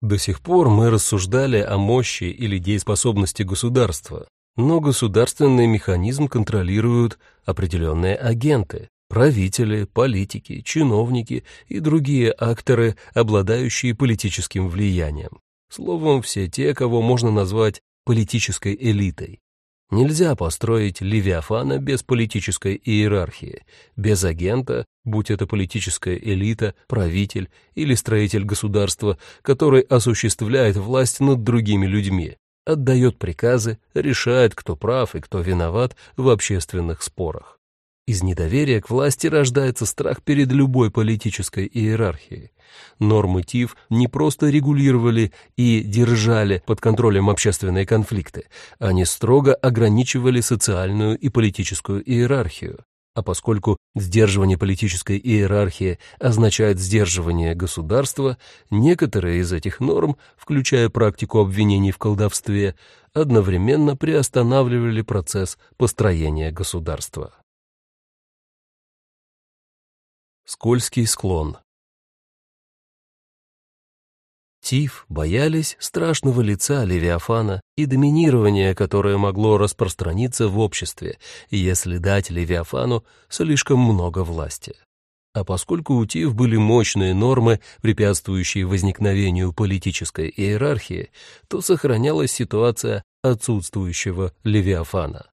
До сих пор мы рассуждали о мощи или дееспособности государства, но государственный механизм контролируют определенные агенты, правители, политики, чиновники и другие акторы, обладающие политическим влиянием. Словом, все те, кого можно назвать политической элитой. Нельзя построить Левиафана без политической иерархии, без агента, будь это политическая элита, правитель или строитель государства, который осуществляет власть над другими людьми, отдает приказы, решает, кто прав и кто виноват в общественных спорах. Из недоверия к власти рождается страх перед любой политической иерархией. Нормы ТИФ не просто регулировали и держали под контролем общественные конфликты, они строго ограничивали социальную и политическую иерархию. А поскольку сдерживание политической иерархии означает сдерживание государства, некоторые из этих норм, включая практику обвинений в колдовстве, одновременно приостанавливали процесс построения государства. Скользкий склон Тиф боялись страшного лица Левиафана и доминирования, которое могло распространиться в обществе, если дать Левиафану слишком много власти. А поскольку у Тиф были мощные нормы, препятствующие возникновению политической иерархии, то сохранялась ситуация отсутствующего Левиафана.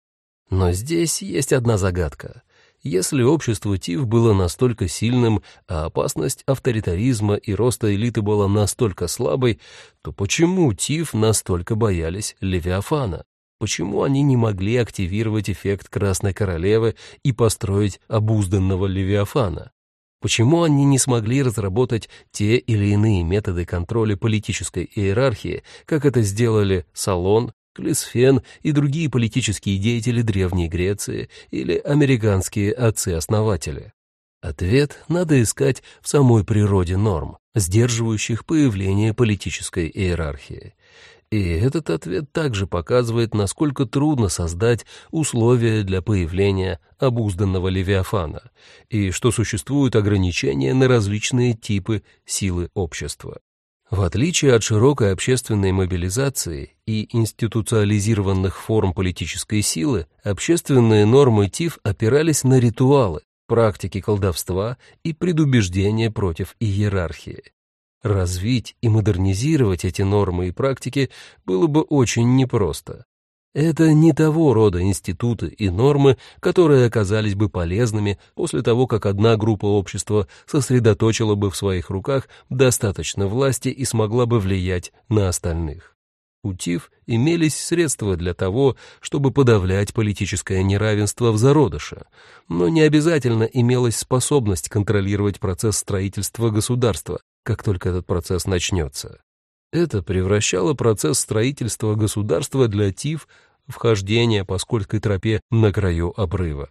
Но здесь есть одна загадка. Если общество ТИФ было настолько сильным, а опасность авторитаризма и роста элиты была настолько слабой, то почему ТИФ настолько боялись Левиафана? Почему они не могли активировать эффект Красной Королевы и построить обузданного Левиафана? Почему они не смогли разработать те или иные методы контроля политической иерархии, как это сделали Салон, Клисфен и другие политические деятели Древней Греции или американские отцы-основатели? Ответ надо искать в самой природе норм, сдерживающих появление политической иерархии. И этот ответ также показывает, насколько трудно создать условия для появления обузданного Левиафана, и что существуют ограничения на различные типы силы общества. В отличие от широкой общественной мобилизации и институциализированных форм политической силы, общественные нормы ТИФ опирались на ритуалы, практики колдовства и предубеждения против иерархии. Развить и модернизировать эти нормы и практики было бы очень непросто. Это не того рода институты и нормы, которые оказались бы полезными после того, как одна группа общества сосредоточила бы в своих руках достаточно власти и смогла бы влиять на остальных. У ТИФ имелись средства для того, чтобы подавлять политическое неравенство в зародыше, но не обязательно имелась способность контролировать процесс строительства государства, как только этот процесс начнется. Это превращало процесс строительства государства для ТИФ в хождение по скользкой тропе на краю обрыва.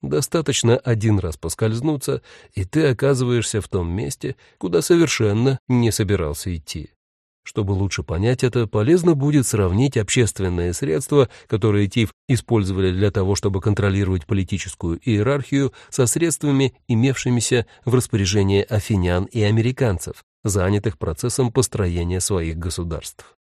Достаточно один раз поскользнуться, и ты оказываешься в том месте, куда совершенно не собирался идти. Чтобы лучше понять это, полезно будет сравнить общественные средства, которые ТИФ использовали для того, чтобы контролировать политическую иерархию, со средствами, имевшимися в распоряжении афинян и американцев, занятых процессом построения своих государств.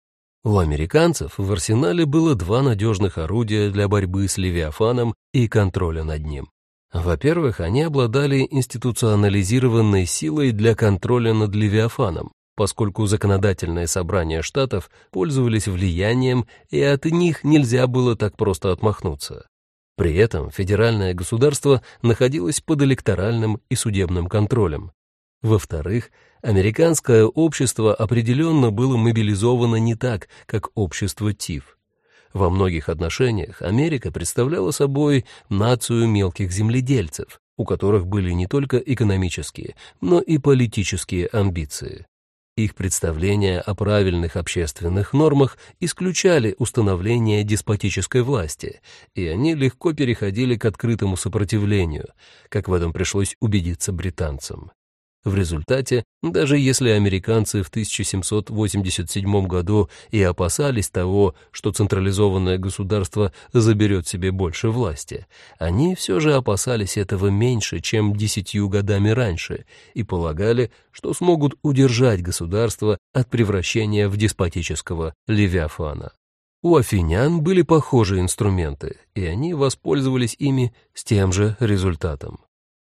У американцев в арсенале было два надежных орудия для борьбы с Левиафаном и контроля над ним. Во-первых, они обладали институционализированной силой для контроля над Левиафаном, поскольку законодательные собрания штатов пользовались влиянием, и от них нельзя было так просто отмахнуться. При этом федеральное государство находилось под электоральным и судебным контролем. Во-вторых, американское общество определенно было мобилизовано не так, как общество ТИФ. Во многих отношениях Америка представляла собой нацию мелких земледельцев, у которых были не только экономические, но и политические амбиции. Их представления о правильных общественных нормах исключали установление деспотической власти, и они легко переходили к открытому сопротивлению, как в этом пришлось убедиться британцам. В результате, даже если американцы в 1787 году и опасались того, что централизованное государство заберет себе больше власти, они все же опасались этого меньше, чем десятью годами раньше, и полагали, что смогут удержать государство от превращения в деспотического левиафана. У афинян были похожие инструменты, и они воспользовались ими с тем же результатом.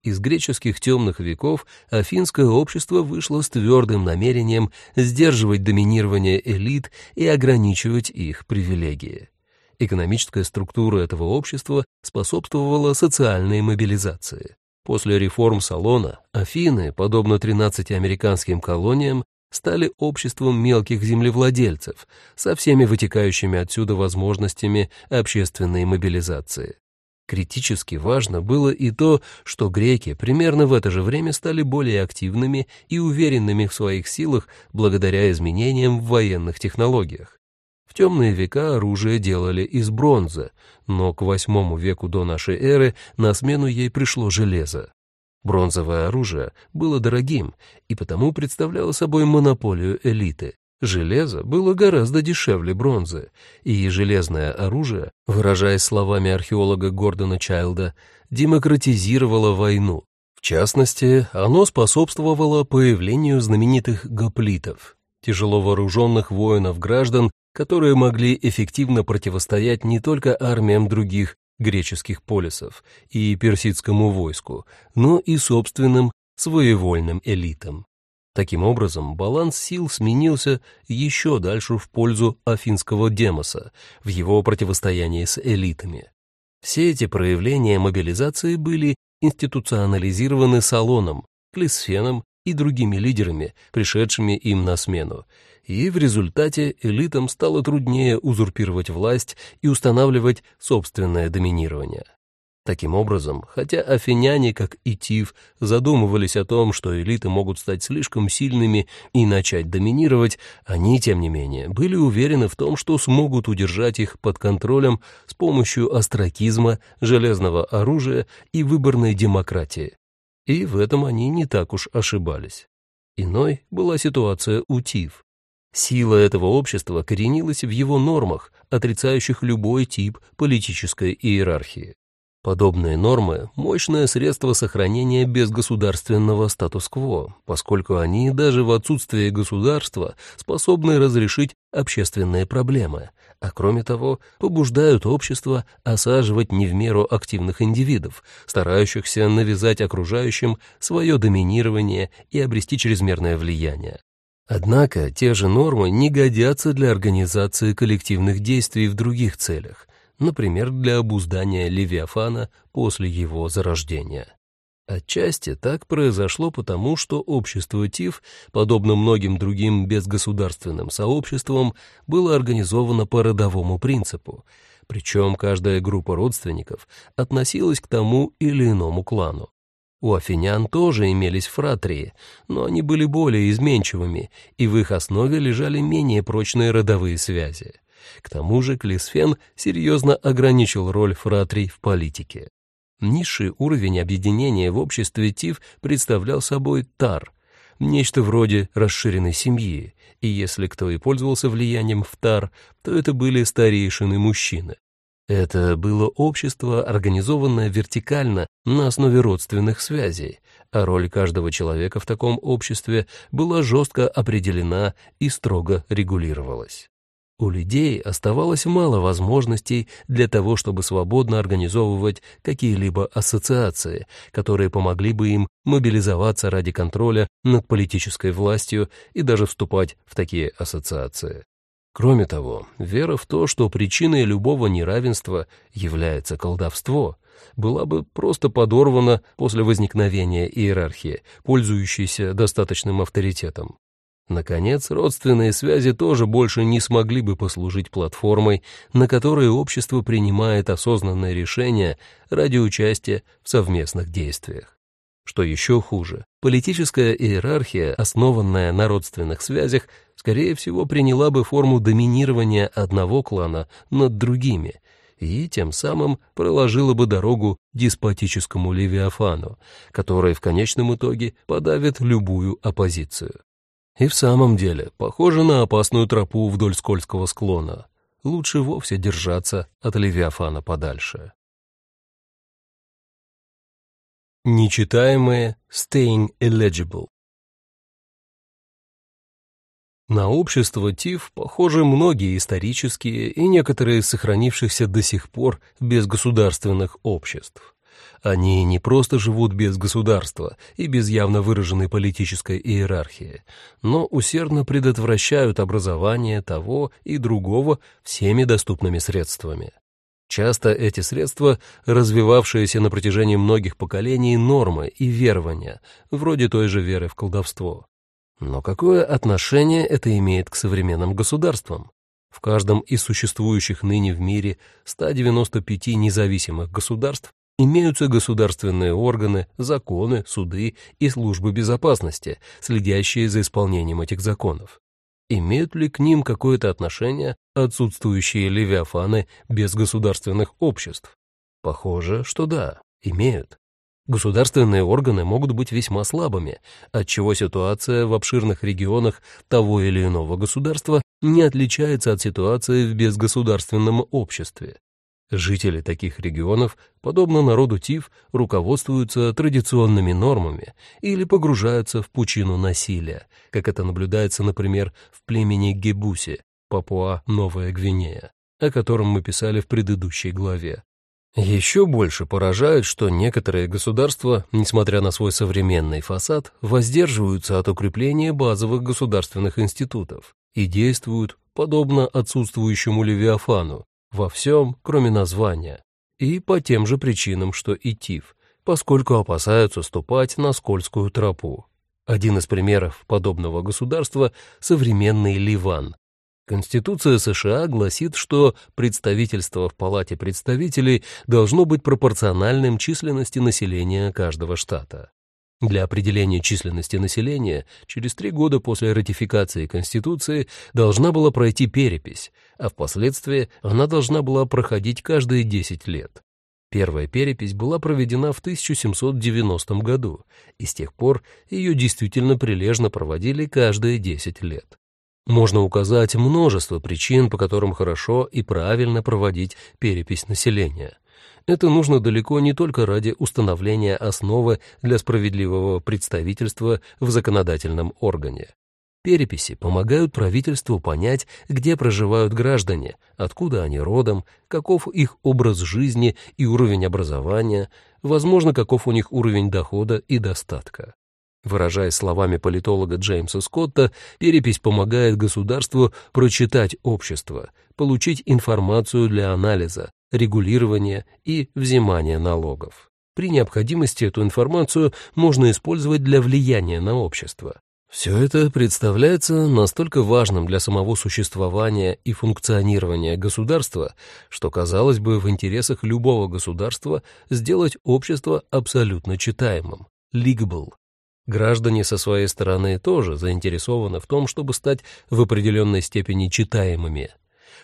Из греческих темных веков афинское общество вышло с твердым намерением сдерживать доминирование элит и ограничивать их привилегии. Экономическая структура этого общества способствовала социальной мобилизации. После реформ Салона Афины, подобно 13 американским колониям, стали обществом мелких землевладельцев со всеми вытекающими отсюда возможностями общественной мобилизации. Критически важно было и то, что греки примерно в это же время стали более активными и уверенными в своих силах благодаря изменениям в военных технологиях. В темные века оружие делали из бронзы, но к восьмому веку до нашей эры на смену ей пришло железо. Бронзовое оружие было дорогим и потому представляло собой монополию элиты. Железо было гораздо дешевле бронзы, и железное оружие, выражаясь словами археолога Гордона Чайлда, демократизировало войну. В частности, оно способствовало появлению знаменитых гоплитов, тяжело вооруженных воинов-граждан, которые могли эффективно противостоять не только армиям других греческих полисов и персидскому войску, но и собственным своевольным элитам. Таким образом, баланс сил сменился еще дальше в пользу афинского демоса в его противостоянии с элитами. Все эти проявления мобилизации были институционализированы Салоном, Клисфеном и другими лидерами, пришедшими им на смену, и в результате элитам стало труднее узурпировать власть и устанавливать собственное доминирование. Таким образом, хотя афиняне, как и Тив, задумывались о том, что элиты могут стать слишком сильными и начать доминировать, они, тем не менее, были уверены в том, что смогут удержать их под контролем с помощью астракизма, железного оружия и выборной демократии. И в этом они не так уж ошибались. Иной была ситуация у Тив. Сила этого общества коренилась в его нормах, отрицающих любой тип политической иерархии. Подобные нормы – мощное средство сохранения безгосударственного статус-кво, поскольку они даже в отсутствие государства способны разрешить общественные проблемы, а кроме того побуждают общество осаживать не в меру активных индивидов, старающихся навязать окружающим свое доминирование и обрести чрезмерное влияние. Однако те же нормы не годятся для организации коллективных действий в других целях, например, для обуздания Левиафана после его зарождения. Отчасти так произошло потому, что общество ТИФ, подобно многим другим безгосударственным сообществам, было организовано по родовому принципу, причем каждая группа родственников относилась к тому или иному клану. У афинян тоже имелись фратрии, но они были более изменчивыми, и в их основе лежали менее прочные родовые связи. К тому же Клисфен серьезно ограничил роль фратрий в политике. Низший уровень объединения в обществе ТИФ представлял собой тар, нечто вроде расширенной семьи, и если кто и пользовался влиянием в тар, то это были старейшины мужчины. Это было общество, организованное вертикально на основе родственных связей, а роль каждого человека в таком обществе была жестко определена и строго регулировалась. У людей оставалось мало возможностей для того, чтобы свободно организовывать какие-либо ассоциации, которые помогли бы им мобилизоваться ради контроля над политической властью и даже вступать в такие ассоциации. Кроме того, вера в то, что причиной любого неравенства является колдовство, была бы просто подорвана после возникновения иерархии, пользующейся достаточным авторитетом. Наконец, родственные связи тоже больше не смогли бы послужить платформой, на которой общество принимает осознанные решения ради участия в совместных действиях. Что еще хуже, политическая иерархия, основанная на родственных связях, скорее всего, приняла бы форму доминирования одного клана над другими и тем самым проложила бы дорогу деспотическому Левиафану, который в конечном итоге подавит любую оппозицию. И в самом деле, похоже на опасную тропу вдоль скользкого склона. Лучше вовсе держаться от Левиафана подальше. Нечитаемые staying illegible. На общество ТИФ похожи многие исторические и некоторые сохранившихся до сих пор безгосударственных обществ. Они не просто живут без государства и без явно выраженной политической иерархии, но усердно предотвращают образование того и другого всеми доступными средствами. Часто эти средства, развивавшиеся на протяжении многих поколений нормы и верования, вроде той же веры в колдовство. Но какое отношение это имеет к современным государствам? В каждом из существующих ныне в мире 195 независимых государств имеются государственные органы, законы, суды и службы безопасности, следящие за исполнением этих законов. Имеют ли к ним какое-то отношение отсутствующие левиафаны без государственных обществ? Похоже, что да, имеют. Государственные органы могут быть весьма слабыми, отчего ситуация в обширных регионах того или иного государства не отличается от ситуации в безгосударственном обществе. Жители таких регионов, подобно народу Тиф, руководствуются традиционными нормами или погружаются в пучину насилия, как это наблюдается, например, в племени Гебуси, Папуа-Новая Гвинея, о котором мы писали в предыдущей главе. Еще больше поражает, что некоторые государства, несмотря на свой современный фасад, воздерживаются от укрепления базовых государственных институтов и действуют, подобно отсутствующему Левиафану, во всем, кроме названия, и по тем же причинам, что и ТИФ, поскольку опасаются ступать на скользкую тропу. Один из примеров подобного государства — современный Ливан, Конституция США гласит, что представительство в Палате представителей должно быть пропорциональным численности населения каждого штата. Для определения численности населения через три года после ратификации Конституции должна была пройти перепись, а впоследствии она должна была проходить каждые 10 лет. Первая перепись была проведена в 1790 году, и с тех пор ее действительно прилежно проводили каждые 10 лет. Можно указать множество причин, по которым хорошо и правильно проводить перепись населения. Это нужно далеко не только ради установления основы для справедливого представительства в законодательном органе. Переписи помогают правительству понять, где проживают граждане, откуда они родом, каков их образ жизни и уровень образования, возможно, каков у них уровень дохода и достатка. Выражаясь словами политолога Джеймса Скотта, перепись помогает государству прочитать общество, получить информацию для анализа, регулирования и взимания налогов. При необходимости эту информацию можно использовать для влияния на общество. Все это представляется настолько важным для самого существования и функционирования государства, что, казалось бы, в интересах любого государства сделать общество абсолютно читаемым, legible, Граждане со своей стороны тоже заинтересованы в том, чтобы стать в определенной степени читаемыми,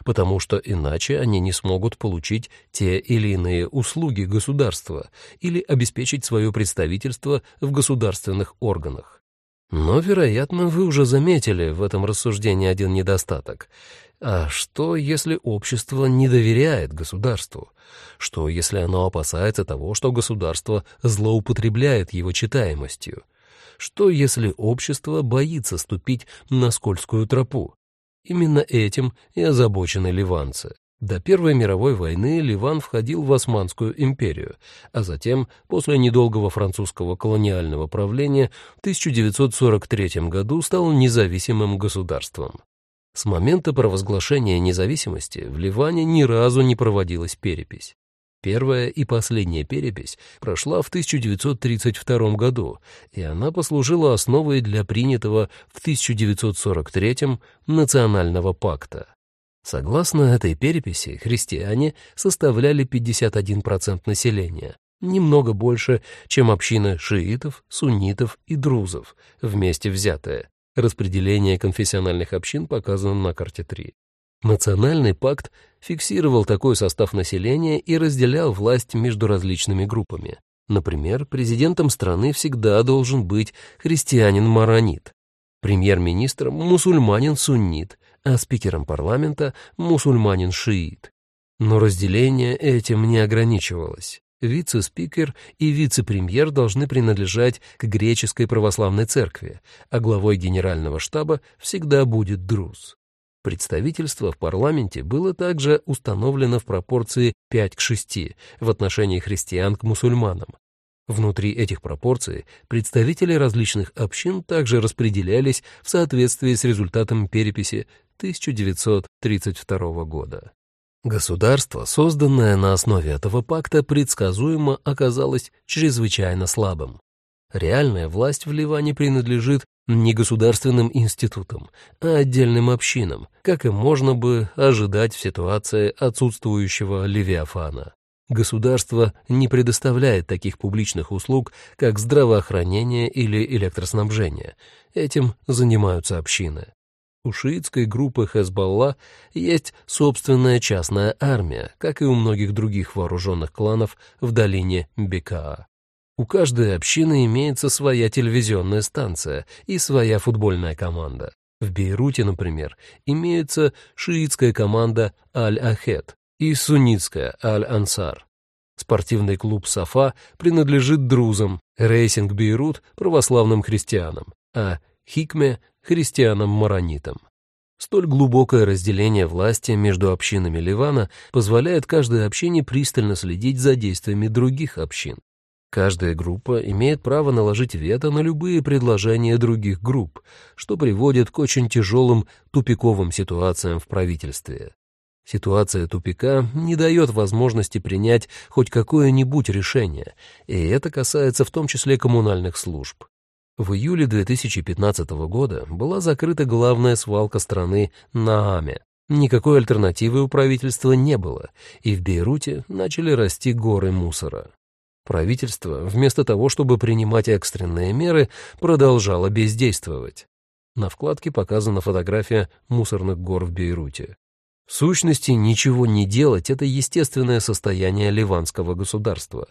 потому что иначе они не смогут получить те или иные услуги государства или обеспечить свое представительство в государственных органах. Но, вероятно, вы уже заметили в этом рассуждении один недостаток. А что, если общество не доверяет государству? Что, если оно опасается того, что государство злоупотребляет его читаемостью? Что, если общество боится ступить на скользкую тропу? Именно этим и озабочены ливанцы. До Первой мировой войны Ливан входил в Османскую империю, а затем, после недолгого французского колониального правления, в 1943 году стал независимым государством. С момента провозглашения независимости в Ливане ни разу не проводилась перепись. Первая и последняя перепись прошла в 1932 году, и она послужила основой для принятого в 1943 Национального пакта. Согласно этой переписи, христиане составляли 51% населения, немного больше, чем общины шиитов, суннитов и друзов, вместе взятые. Распределение конфессиональных общин показано на карте 3. Национальный пакт фиксировал такой состав населения и разделял власть между различными группами. Например, президентом страны всегда должен быть христианин-маронит, премьер-министром — мусульманин-суннит, а спикером парламента — мусульманин-шиит. Но разделение этим не ограничивалось. Вице-спикер и вице-премьер должны принадлежать к греческой православной церкви, а главой генерального штаба всегда будет друз. Представительство в парламенте было также установлено в пропорции 5 к 6 в отношении христиан к мусульманам. Внутри этих пропорций представители различных общин также распределялись в соответствии с результатом переписи 1932 года. Государство, созданное на основе этого пакта, предсказуемо оказалось чрезвычайно слабым. Реальная власть в Ливане принадлежит не государственным институтам, а отдельным общинам, как и можно бы ожидать в ситуации отсутствующего Левиафана. Государство не предоставляет таких публичных услуг, как здравоохранение или электроснабжение. Этим занимаются общины. У шиитской группы Хезболла есть собственная частная армия, как и у многих других вооруженных кланов в долине Бекаа. У каждой общины имеется своя телевизионная станция и своя футбольная команда. В Бейруте, например, имеется шиитская команда Аль-Ахед и суннитская Аль-Ансар. Спортивный клуб «Сафа» принадлежит друзам, Рейсинг Бейрут – православным христианам, а Хикме – христианам-маронитам. Столь глубокое разделение власти между общинами Ливана позволяет каждой общине пристально следить за действиями других общин. Каждая группа имеет право наложить вето на любые предложения других групп, что приводит к очень тяжелым тупиковым ситуациям в правительстве. Ситуация тупика не дает возможности принять хоть какое-нибудь решение, и это касается в том числе коммунальных служб. В июле 2015 года была закрыта главная свалка страны Нааме. Никакой альтернативы у правительства не было, и в Бейруте начали расти горы мусора. Правительство, вместо того, чтобы принимать экстренные меры, продолжало бездействовать. На вкладке показана фотография мусорных гор в Бейруте. В сущности, ничего не делать — это естественное состояние ливанского государства.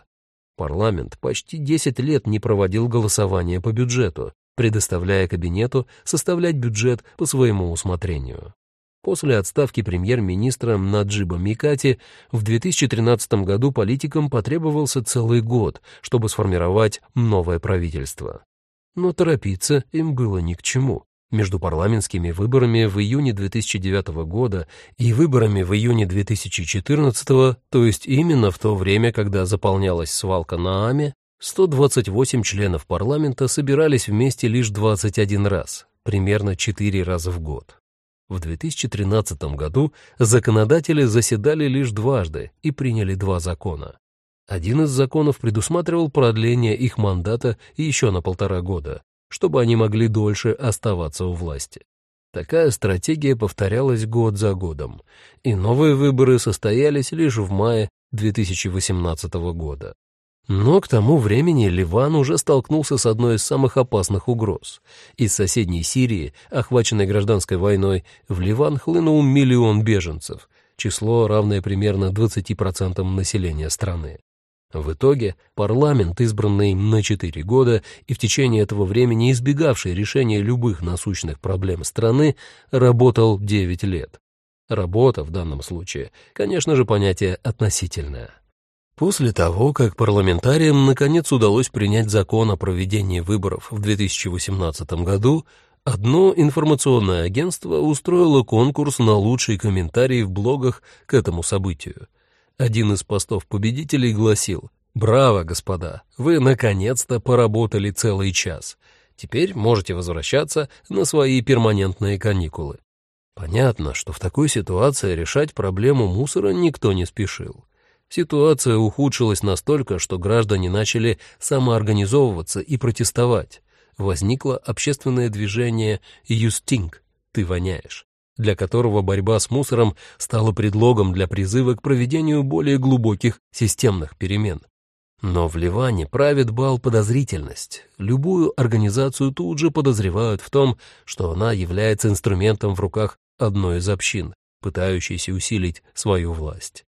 Парламент почти 10 лет не проводил голосования по бюджету, предоставляя кабинету составлять бюджет по своему усмотрению. После отставки премьер-министра Наджиба Микати в 2013 году политикам потребовался целый год, чтобы сформировать новое правительство. Но торопиться им было ни к чему. Между парламентскими выборами в июне 2009 года и выборами в июне 2014, то есть именно в то время, когда заполнялась свалка на Аме, 128 членов парламента собирались вместе лишь 21 раз, примерно 4 раза в год. В 2013 году законодатели заседали лишь дважды и приняли два закона. Один из законов предусматривал продление их мандата еще на полтора года, чтобы они могли дольше оставаться у власти. Такая стратегия повторялась год за годом, и новые выборы состоялись лишь в мае 2018 года. Но к тому времени Ливан уже столкнулся с одной из самых опасных угроз. Из соседней Сирии, охваченной гражданской войной, в Ливан хлынул миллион беженцев, число равное примерно 20% населения страны. В итоге парламент, избранный на 4 года и в течение этого времени избегавший решения любых насущных проблем страны, работал 9 лет. Работа в данном случае, конечно же, понятие относительное. После того, как парламентариям наконец удалось принять закон о проведении выборов в 2018 году, одно информационное агентство устроило конкурс на лучший комментарий в блогах к этому событию. Один из постов победителей гласил «Браво, господа, вы наконец-то поработали целый час. Теперь можете возвращаться на свои перманентные каникулы». Понятно, что в такой ситуации решать проблему мусора никто не спешил. Ситуация ухудшилась настолько, что граждане начали самоорганизовываться и протестовать. Возникло общественное движение «Юстинг» — «Ты воняешь», для которого борьба с мусором стала предлогом для призыва к проведению более глубоких системных перемен. Но в Ливане правит бал подозрительность. Любую организацию тут же подозревают в том, что она является инструментом в руках одной из общин, пытающейся усилить свою власть.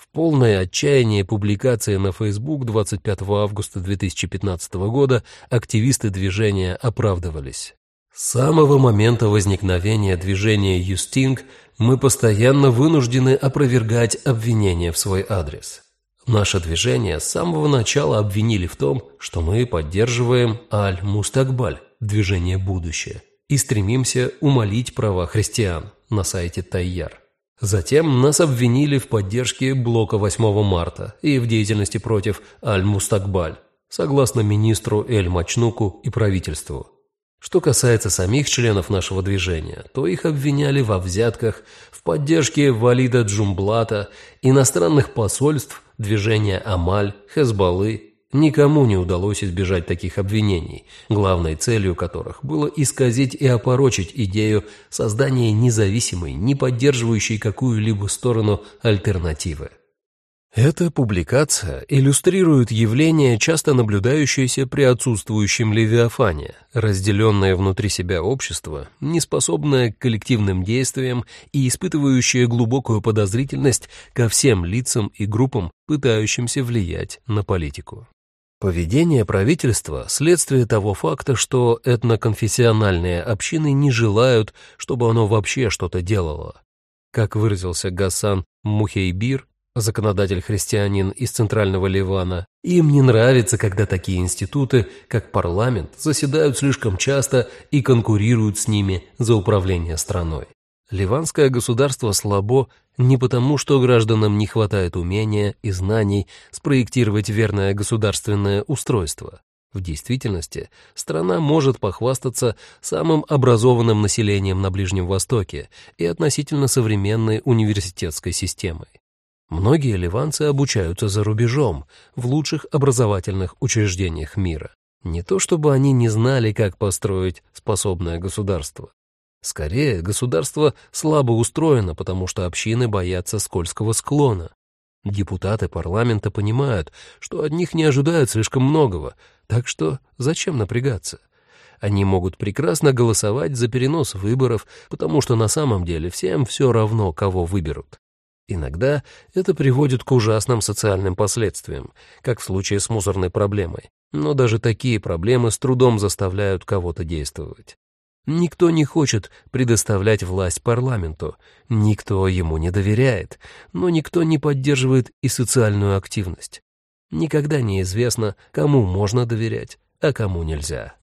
В полное отчаяние публикации на Facebook 25 августа 2015 года активисты движения оправдывались. С самого момента возникновения движения «Юстинг» мы постоянно вынуждены опровергать обвинения в свой адрес. Наше движение с самого начала обвинили в том, что мы поддерживаем Аль-Мустакбаль, движение «Будущее», и стремимся умолить права христиан на сайте Тайяр. Затем нас обвинили в поддержке блока 8 марта и в деятельности против Аль-Мустакбаль, согласно министру Эль-Мачнуку и правительству. Что касается самих членов нашего движения, то их обвиняли во взятках, в поддержке Валида Джумблата, иностранных посольств, движения Амаль, Хезбаллы Никому не удалось избежать таких обвинений, главной целью которых было исказить и опорочить идею создания независимой, не поддерживающей какую-либо сторону альтернативы. Эта публикация иллюстрирует явление, часто наблюдающееся при отсутствующем левиафане, разделенное внутри себя общество, неспособное к коллективным действиям и испытывающее глубокую подозрительность ко всем лицам и группам, пытающимся влиять на политику. Поведение правительства – следствие того факта, что этноконфессиональные общины не желают, чтобы оно вообще что-то делало. Как выразился Гасан Мухейбир, законодатель-христианин из Центрального Ливана, им не нравится, когда такие институты, как парламент, заседают слишком часто и конкурируют с ними за управление страной. Ливанское государство слабо не потому, что гражданам не хватает умения и знаний спроектировать верное государственное устройство. В действительности страна может похвастаться самым образованным населением на Ближнем Востоке и относительно современной университетской системой. Многие ливанцы обучаются за рубежом, в лучших образовательных учреждениях мира. Не то чтобы они не знали, как построить способное государство. Скорее, государство слабо устроено, потому что общины боятся скользкого склона. Депутаты парламента понимают, что от них не ожидают слишком многого, так что зачем напрягаться? Они могут прекрасно голосовать за перенос выборов, потому что на самом деле всем все равно, кого выберут. Иногда это приводит к ужасным социальным последствиям, как в случае с мусорной проблемой, но даже такие проблемы с трудом заставляют кого-то действовать. Никто не хочет предоставлять власть парламенту, никто ему не доверяет, но никто не поддерживает и социальную активность. Никогда не известно, кому можно доверять, а кому нельзя.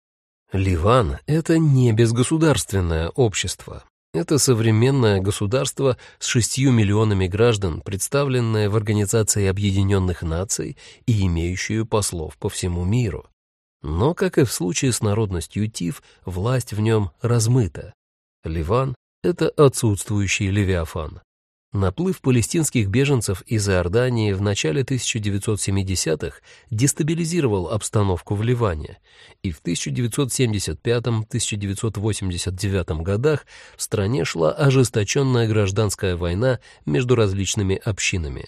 Ливан — это не безгосударственное общество, это современное государство с шестью миллионами граждан, представленное в Организации Объединенных Наций и имеющее послов по всему миру. Но, как и в случае с народностью Тиф, власть в нем размыта. Ливан — это отсутствующий Левиафан. Наплыв палестинских беженцев из Иордании в начале 1970-х дестабилизировал обстановку в Ливане, и в 1975-1989 годах в стране шла ожесточенная гражданская война между различными общинами.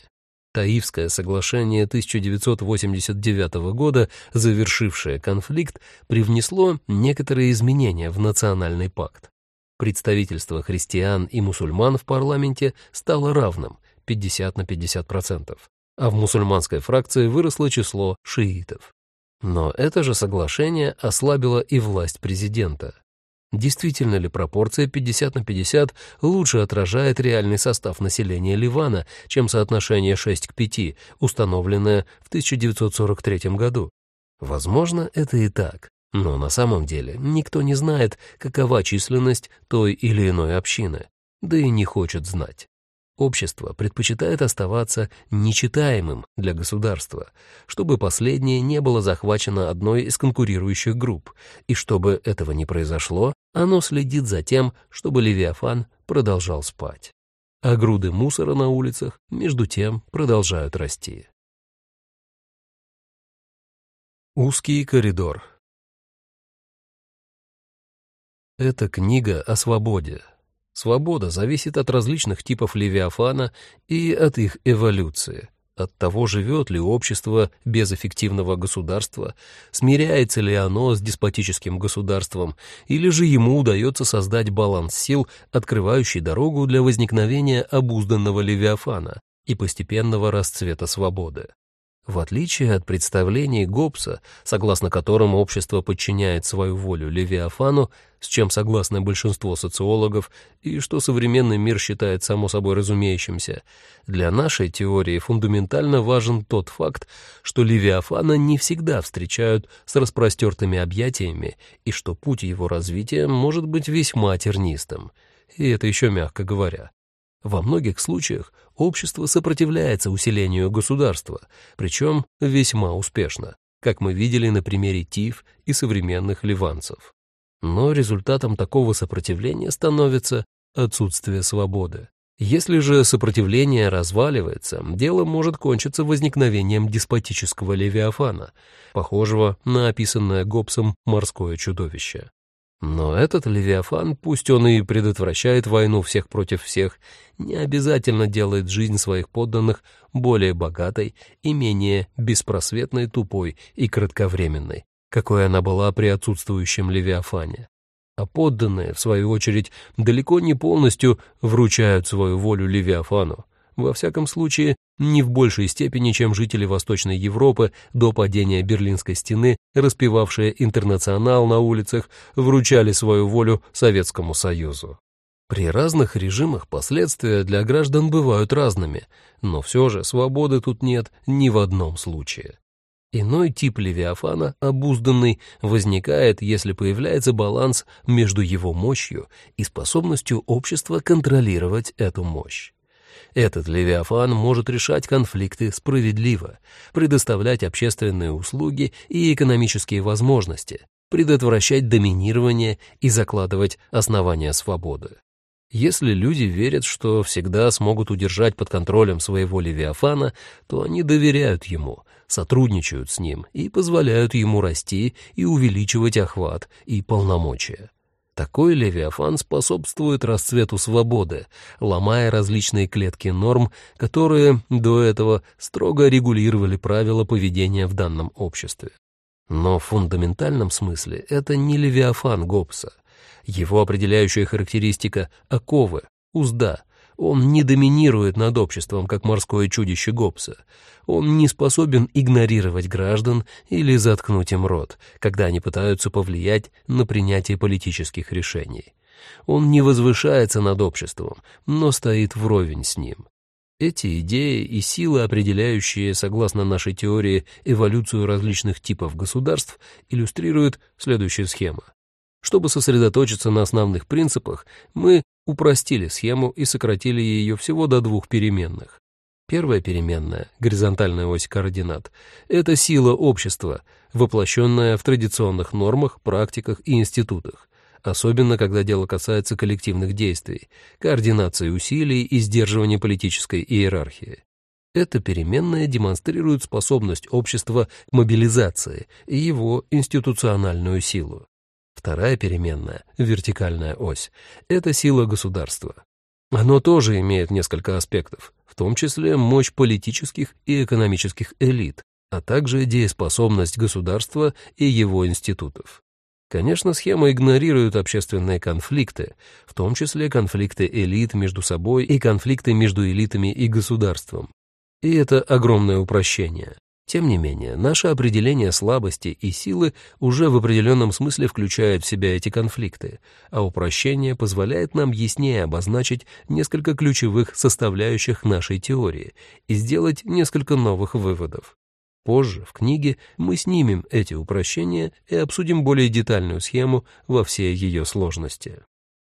Таифское соглашение 1989 года, завершившее конфликт, привнесло некоторые изменения в национальный пакт. Представительство христиан и мусульман в парламенте стало равным 50 на 50%, а в мусульманской фракции выросло число шиитов. Но это же соглашение ослабило и власть президента. Действительно ли пропорция 50 на 50 лучше отражает реальный состав населения Ливана, чем соотношение 6 к 5, установленное в 1943 году? Возможно, это и так, но на самом деле никто не знает, какова численность той или иной общины, да и не хочет знать. Общество предпочитает оставаться нечитаемым для государства, чтобы последнее не было захвачено одной из конкурирующих групп, и чтобы этого не произошло, оно следит за тем, чтобы Левиафан продолжал спать. А груды мусора на улицах, между тем, продолжают расти. Узкий коридор Это книга о свободе. Свобода зависит от различных типов Левиафана и от их эволюции, от того, живет ли общество без эффективного государства, смиряется ли оно с деспотическим государством, или же ему удается создать баланс сил, открывающий дорогу для возникновения обузданного Левиафана и постепенного расцвета свободы. В отличие от представлений Гоббса, согласно которым общество подчиняет свою волю Левиафану, с чем согласны большинство социологов и что современный мир считает само собой разумеющимся, для нашей теории фундаментально важен тот факт, что Левиафана не всегда встречают с распростертыми объятиями и что путь его развития может быть весьма тернистым, и это еще мягко говоря. Во многих случаях общество сопротивляется усилению государства, причем весьма успешно, как мы видели на примере ТИФ и современных ливанцев. Но результатом такого сопротивления становится отсутствие свободы. Если же сопротивление разваливается, дело может кончиться возникновением деспотического левиафана, похожего на описанное Гоббсом морское чудовище. Но этот Левиафан, пусть он и предотвращает войну всех против всех, не обязательно делает жизнь своих подданных более богатой и менее беспросветной, тупой и кратковременной, какой она была при отсутствующем Левиафане а подданные, в свою очередь, далеко не полностью вручают свою волю Левиафану. Во всяком случае, не в большей степени, чем жители Восточной Европы до падения Берлинской стены, распевавшие «Интернационал» на улицах, вручали свою волю Советскому Союзу. При разных режимах последствия для граждан бывают разными, но все же свободы тут нет ни в одном случае. Иной тип Левиафана, обузданный, возникает, если появляется баланс между его мощью и способностью общества контролировать эту мощь. Этот Левиафан может решать конфликты справедливо, предоставлять общественные услуги и экономические возможности, предотвращать доминирование и закладывать основания свободы. Если люди верят, что всегда смогут удержать под контролем своего Левиафана, то они доверяют ему, сотрудничают с ним и позволяют ему расти и увеличивать охват и полномочия. Такой Левиафан способствует расцвету свободы, ломая различные клетки норм, которые до этого строго регулировали правила поведения в данном обществе. Но в фундаментальном смысле это не Левиафан Гоббса. Его определяющая характеристика — оковы, узда, он не доминирует над обществом, как морское чудище Гоббса. Он не способен игнорировать граждан или заткнуть им рот, когда они пытаются повлиять на принятие политических решений. Он не возвышается над обществом, но стоит вровень с ним. Эти идеи и силы, определяющие, согласно нашей теории, эволюцию различных типов государств, иллюстрируют следующая схема. Чтобы сосредоточиться на основных принципах, мы упростили схему и сократили ее всего до двух переменных. Первая переменная, горизонтальная ось координат, это сила общества, воплощенная в традиционных нормах, практиках и институтах, особенно когда дело касается коллективных действий, координации усилий и сдерживания политической иерархии. Эта переменная демонстрирует способность общества к мобилизации и его институциональную силу. Вторая переменная, вертикальная ось, это сила государства. Оно тоже имеет несколько аспектов, в том числе мощь политических и экономических элит, а также дееспособность государства и его институтов. Конечно, схема игнорирует общественные конфликты, в том числе конфликты элит между собой и конфликты между элитами и государством. И это огромное упрощение. Тем не менее, наше определение слабости и силы уже в определенном смысле включает в себя эти конфликты, а упрощение позволяет нам яснее обозначить несколько ключевых составляющих нашей теории и сделать несколько новых выводов. Позже, в книге, мы снимем эти упрощения и обсудим более детальную схему во всей ее сложности.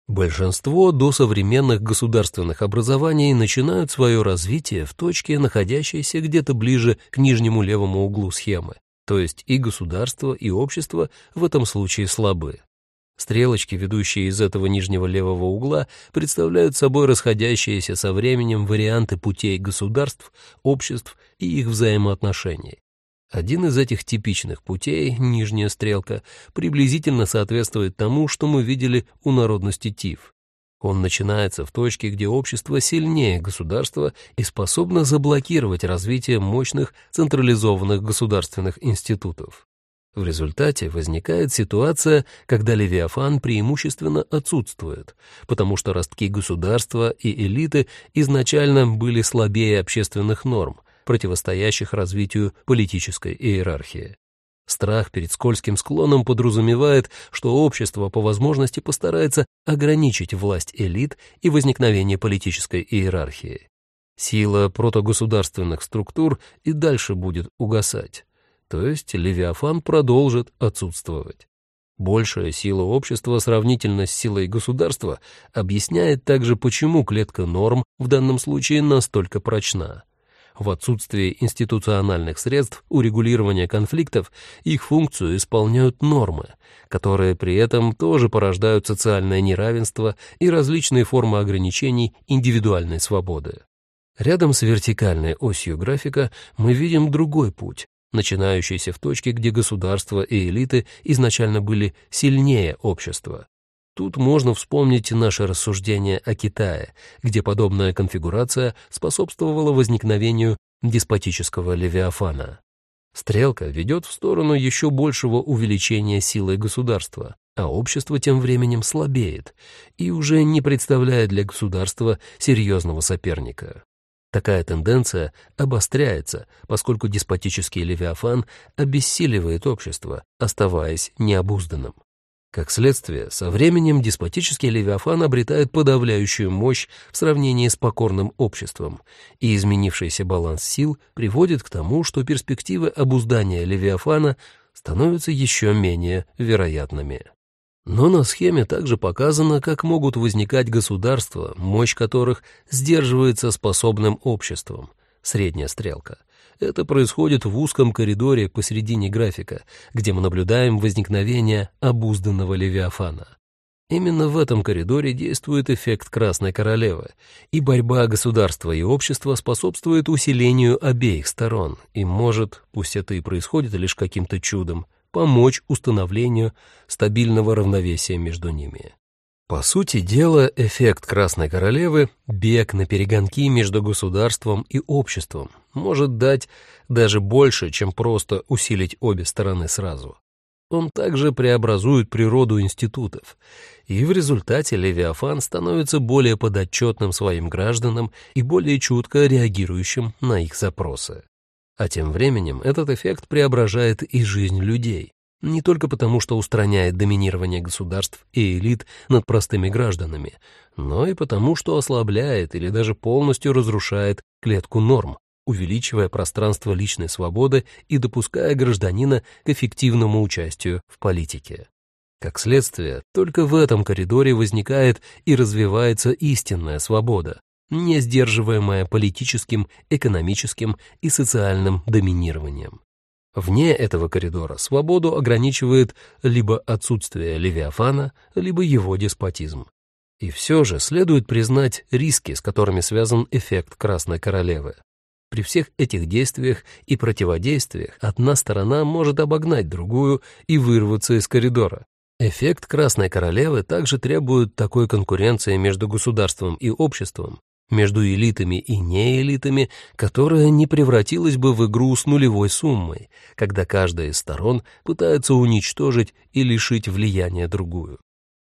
Большинство досовременных государственных образований начинают свое развитие в точке, находящейся где-то ближе к нижнему левому углу схемы, то есть и государство, и общество в этом случае слабы. Стрелочки, ведущие из этого нижнего левого угла, представляют собой расходящиеся со временем варианты путей государств, обществ и их взаимоотношений. Один из этих типичных путей, нижняя стрелка, приблизительно соответствует тому, что мы видели у народности Тиф. Он начинается в точке, где общество сильнее государства и способно заблокировать развитие мощных централизованных государственных институтов. В результате возникает ситуация, когда Левиафан преимущественно отсутствует, потому что ростки государства и элиты изначально были слабее общественных норм, противостоящих развитию политической иерархии. Страх перед скользким склоном подразумевает, что общество по возможности постарается ограничить власть элит и возникновение политической иерархии. Сила протогосударственных структур и дальше будет угасать, то есть Левиафан продолжит отсутствовать. Большая сила общества сравнительно с силой государства объясняет также, почему клетка норм в данном случае настолько прочна. В отсутствие институциональных средств урегулирования конфликтов их функцию исполняют нормы, которые при этом тоже порождают социальное неравенство и различные формы ограничений индивидуальной свободы. Рядом с вертикальной осью графика мы видим другой путь, начинающийся в точке, где государства и элиты изначально были сильнее общества. Тут можно вспомнить наше рассуждение о Китае, где подобная конфигурация способствовала возникновению деспотического левиафана. Стрелка ведет в сторону еще большего увеличения силы государства, а общество тем временем слабеет и уже не представляет для государства серьезного соперника. Такая тенденция обостряется, поскольку деспотический левиафан обессиливает общество, оставаясь необузданным. Как следствие, со временем деспотический левиафан обретает подавляющую мощь в сравнении с покорным обществом, и изменившийся баланс сил приводит к тому, что перспективы обуздания левиафана становятся еще менее вероятными. Но на схеме также показано, как могут возникать государства, мощь которых сдерживается способным обществом, средняя стрелка — это происходит в узком коридоре посередине графика, где мы наблюдаем возникновение обузданного Левиафана. Именно в этом коридоре действует эффект Красной Королевы, и борьба государства и общества способствует усилению обеих сторон и может, пусть это и происходит лишь каким-то чудом, помочь установлению стабильного равновесия между ними. По сути дела, эффект Красной Королевы, бег на перегонки между государством и обществом, может дать даже больше, чем просто усилить обе стороны сразу. Он также преобразует природу институтов, и в результате Левиафан становится более подотчетным своим гражданам и более чутко реагирующим на их запросы. А тем временем этот эффект преображает и жизнь людей, не только потому, что устраняет доминирование государств и элит над простыми гражданами, но и потому, что ослабляет или даже полностью разрушает клетку норм, увеличивая пространство личной свободы и допуская гражданина к эффективному участию в политике. Как следствие, только в этом коридоре возникает и развивается истинная свобода, не сдерживаемая политическим, экономическим и социальным доминированием. Вне этого коридора свободу ограничивает либо отсутствие Левиафана, либо его деспотизм. И все же следует признать риски, с которыми связан эффект Красной Королевы. При всех этих действиях и противодействиях одна сторона может обогнать другую и вырваться из коридора. Эффект Красной Королевы также требует такой конкуренции между государством и обществом, между элитами и неэлитами, которая не превратилась бы в игру с нулевой суммой, когда каждая из сторон пытается уничтожить и лишить влияния другую.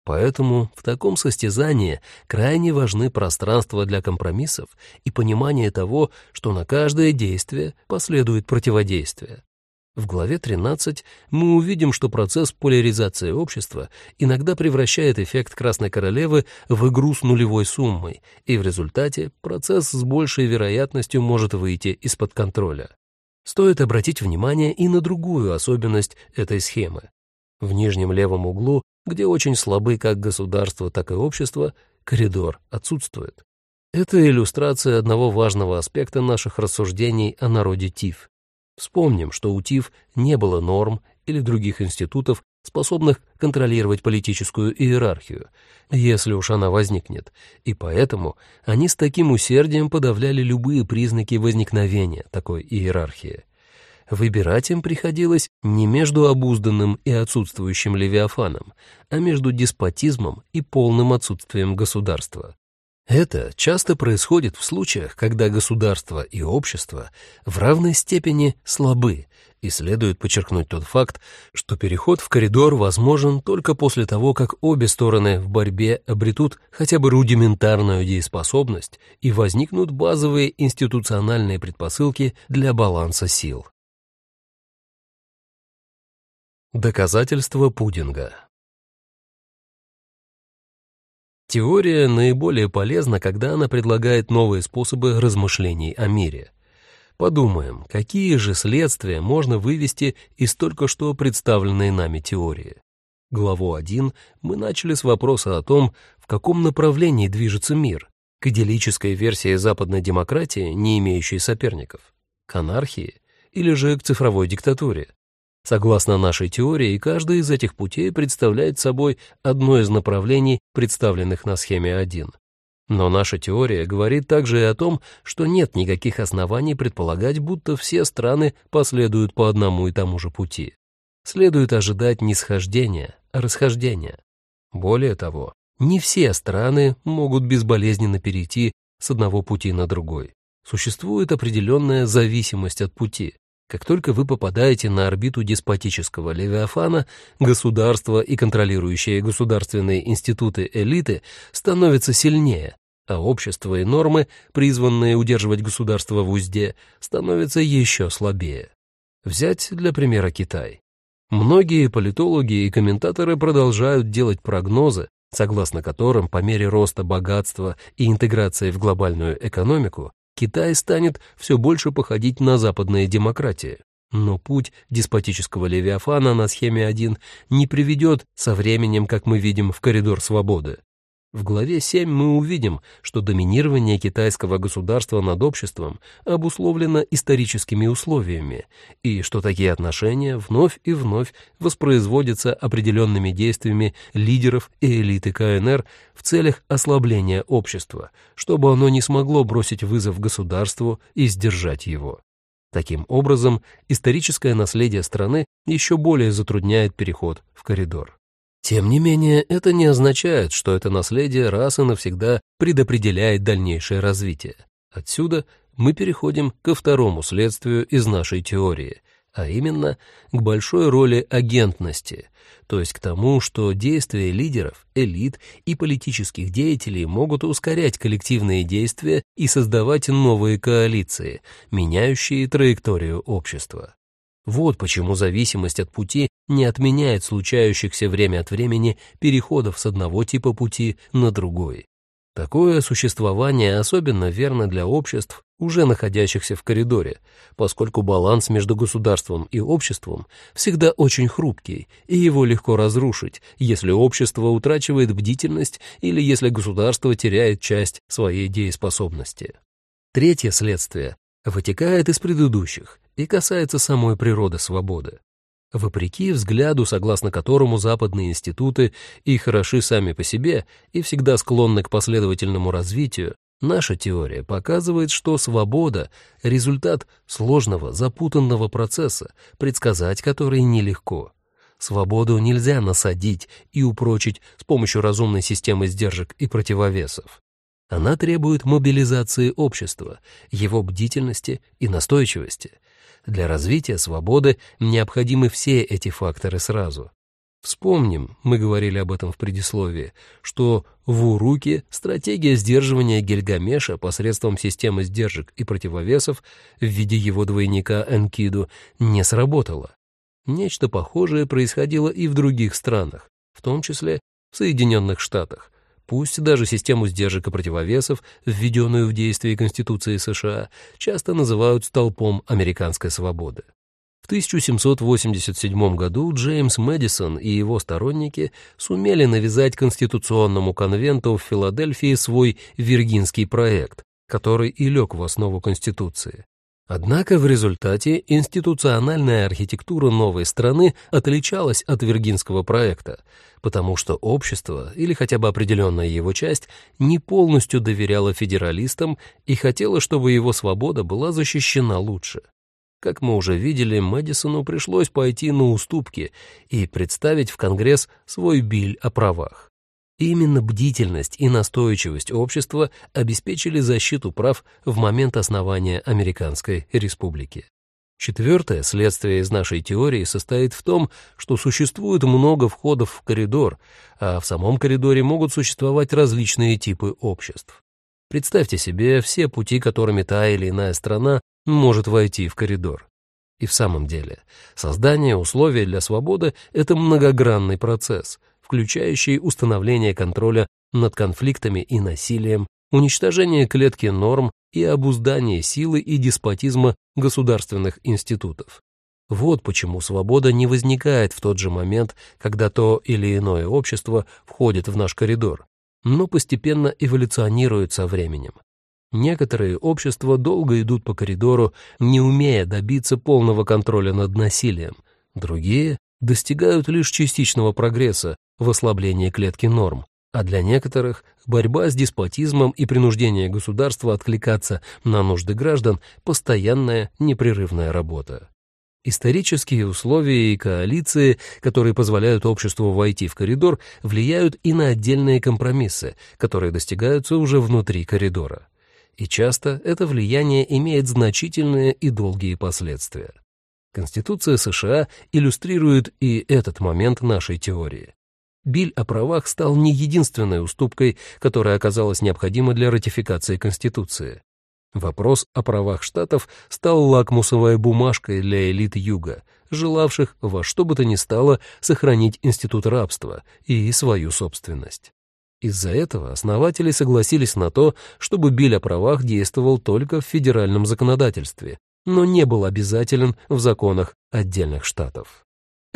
Поэтому в таком состязании крайне важны пространство для компромиссов и понимание того, что на каждое действие последует противодействие. В главе 13 мы увидим, что процесс поляризации общества иногда превращает эффект Красной Королевы в игру с нулевой суммой, и в результате процесс с большей вероятностью может выйти из-под контроля. Стоит обратить внимание и на другую особенность этой схемы. В нижнем левом углу, где очень слабы как государство, так и общество, коридор отсутствует. Это иллюстрация одного важного аспекта наших рассуждений о народе Тиф. Вспомним, что у ТИФ не было норм или других институтов, способных контролировать политическую иерархию, если уж она возникнет, и поэтому они с таким усердием подавляли любые признаки возникновения такой иерархии. Выбирать им приходилось не между обузданным и отсутствующим левиафаном, а между деспотизмом и полным отсутствием государства. Это часто происходит в случаях, когда государство и общество в равной степени слабы, и следует подчеркнуть тот факт, что переход в коридор возможен только после того, как обе стороны в борьбе обретут хотя бы рудиментарную дееспособность и возникнут базовые институциональные предпосылки для баланса сил. Доказательство пудинга Теория наиболее полезна, когда она предлагает новые способы размышлений о мире. Подумаем, какие же следствия можно вывести из только что представленной нами теории. Главу 1 мы начали с вопроса о том, в каком направлении движется мир, к идиллической версии западной демократии, не имеющей соперников, к анархии или же к цифровой диктатуре. Согласно нашей теории, каждый из этих путей представляет собой одно из направлений, представленных на схеме 1. Но наша теория говорит также и о том, что нет никаких оснований предполагать, будто все страны последуют по одному и тому же пути. Следует ожидать не схождения, а расхождения. Более того, не все страны могут безболезненно перейти с одного пути на другой. Существует определенная зависимость от пути. Как только вы попадаете на орбиту деспотического Левиафана, государства и контролирующие государственные институты элиты становятся сильнее, а общество и нормы, призванные удерживать государство в узде, становятся еще слабее. Взять для примера Китай. Многие политологи и комментаторы продолжают делать прогнозы, согласно которым по мере роста богатства и интеграции в глобальную экономику Китай станет все больше походить на западные демократии. Но путь деспотического Левиафана на схеме 1 не приведет со временем, как мы видим, в коридор свободы. В главе 7 мы увидим, что доминирование китайского государства над обществом обусловлено историческими условиями, и что такие отношения вновь и вновь воспроизводятся определенными действиями лидеров и элиты КНР в целях ослабления общества, чтобы оно не смогло бросить вызов государству и сдержать его. Таким образом, историческое наследие страны еще более затрудняет переход в коридор. Тем не менее, это не означает, что это наследие раз и навсегда предопределяет дальнейшее развитие. Отсюда мы переходим ко второму следствию из нашей теории, а именно к большой роли агентности, то есть к тому, что действия лидеров, элит и политических деятелей могут ускорять коллективные действия и создавать новые коалиции, меняющие траекторию общества. Вот почему зависимость от пути не отменяет случающихся время от времени переходов с одного типа пути на другой. Такое существование особенно верно для обществ, уже находящихся в коридоре, поскольку баланс между государством и обществом всегда очень хрупкий, и его легко разрушить, если общество утрачивает бдительность или если государство теряет часть своей дееспособности. Третье следствие вытекает из предыдущих и касается самой природы свободы. Вопреки взгляду, согласно которому западные институты и хороши сами по себе и всегда склонны к последовательному развитию, наша теория показывает, что свобода — результат сложного, запутанного процесса, предсказать который нелегко. Свободу нельзя насадить и упрочить с помощью разумной системы сдержек и противовесов. Она требует мобилизации общества, его бдительности и настойчивости. Для развития свободы необходимы все эти факторы сразу. Вспомним, мы говорили об этом в предисловии, что в Уруке стратегия сдерживания Гильгамеша посредством системы сдержек и противовесов в виде его двойника Энкиду не сработала. Нечто похожее происходило и в других странах, в том числе в Соединенных Штатах, Пусть даже систему сдержек и противовесов, введенную в действие Конституции США, часто называют столпом американской свободы. В 1787 году Джеймс Мэдисон и его сторонники сумели навязать Конституционному конвенту в Филадельфии свой Виргинский проект, который и лег в основу Конституции. Однако в результате институциональная архитектура новой страны отличалась от Виргинского проекта, потому что общество, или хотя бы определенная его часть, не полностью доверяло федералистам и хотело, чтобы его свобода была защищена лучше. Как мы уже видели, Мэдисону пришлось пойти на уступки и представить в Конгресс свой биль о правах. Именно бдительность и настойчивость общества обеспечили защиту прав в момент основания Американской Республики. Четвертое следствие из нашей теории состоит в том, что существует много входов в коридор, а в самом коридоре могут существовать различные типы обществ. Представьте себе все пути, которыми та или иная страна может войти в коридор. И в самом деле, создание условий для свободы — это многогранный процесс, включающий установление контроля над конфликтами и насилием, уничтожение клетки норм и обуздание силы и деспотизма государственных институтов. Вот почему свобода не возникает в тот же момент, когда то или иное общество входит в наш коридор. но постепенно эволюционирует со временем. Некоторые общества долго идут по коридору, не умея добиться полного контроля над насилием. Другие достигают лишь частичного прогресса в ослаблении клетки норм, а для некоторых борьба с деспотизмом и принуждение государства откликаться на нужды граждан – постоянная непрерывная работа. Исторические условия и коалиции, которые позволяют обществу войти в коридор, влияют и на отдельные компромиссы, которые достигаются уже внутри коридора. И часто это влияние имеет значительные и долгие последствия. Конституция США иллюстрирует и этот момент нашей теории. Биль о правах стал не единственной уступкой, которая оказалась необходима для ратификации Конституции. Вопрос о правах штатов стал лакмусовой бумажкой для элит Юга, желавших во что бы то ни стало сохранить институт рабства и свою собственность. Из-за этого основатели согласились на то, чтобы Биль о правах действовал только в федеральном законодательстве, но не был обязателен в законах отдельных штатов.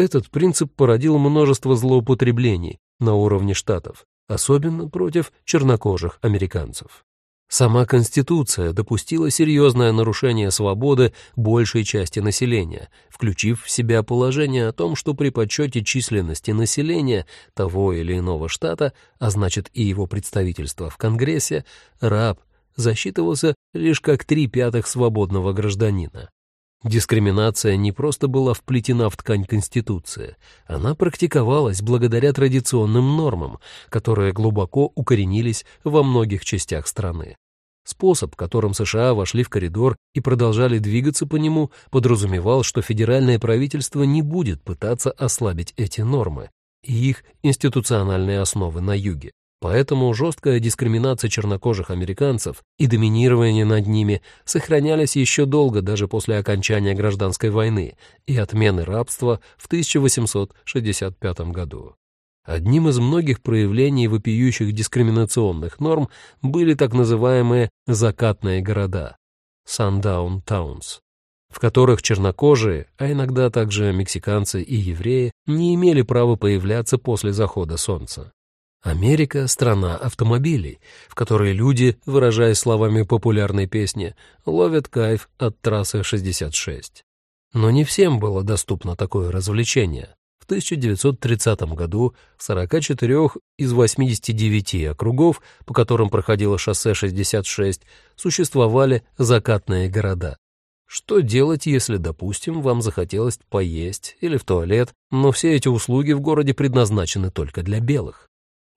Этот принцип породил множество злоупотреблений на уровне штатов, особенно против чернокожих американцев. Сама Конституция допустила серьезное нарушение свободы большей части населения, включив в себя положение о том, что при подсчете численности населения того или иного штата, а значит и его представительства в Конгрессе, раб засчитывался лишь как три пятых свободного гражданина. Дискриминация не просто была вплетена в ткань Конституции, она практиковалась благодаря традиционным нормам, которые глубоко укоренились во многих частях страны. Способ, которым США вошли в коридор и продолжали двигаться по нему, подразумевал, что федеральное правительство не будет пытаться ослабить эти нормы и их институциональные основы на юге. Поэтому жесткая дискриминация чернокожих американцев и доминирование над ними сохранялись еще долго даже после окончания гражданской войны и отмены рабства в 1865 году. Одним из многих проявлений вопиющих дискриминационных норм были так называемые «закатные города» — «sundown towns», в которых чернокожие, а иногда также мексиканцы и евреи, не имели права появляться после захода солнца. Америка — страна автомобилей, в которой люди, выражаясь словами популярной песни, ловят кайф от трассы 66. Но не всем было доступно такое развлечение. В 1930 году в 44 из 89 округов, по которым проходило шоссе 66, существовали закатные города. Что делать, если, допустим, вам захотелось поесть или в туалет, но все эти услуги в городе предназначены только для белых?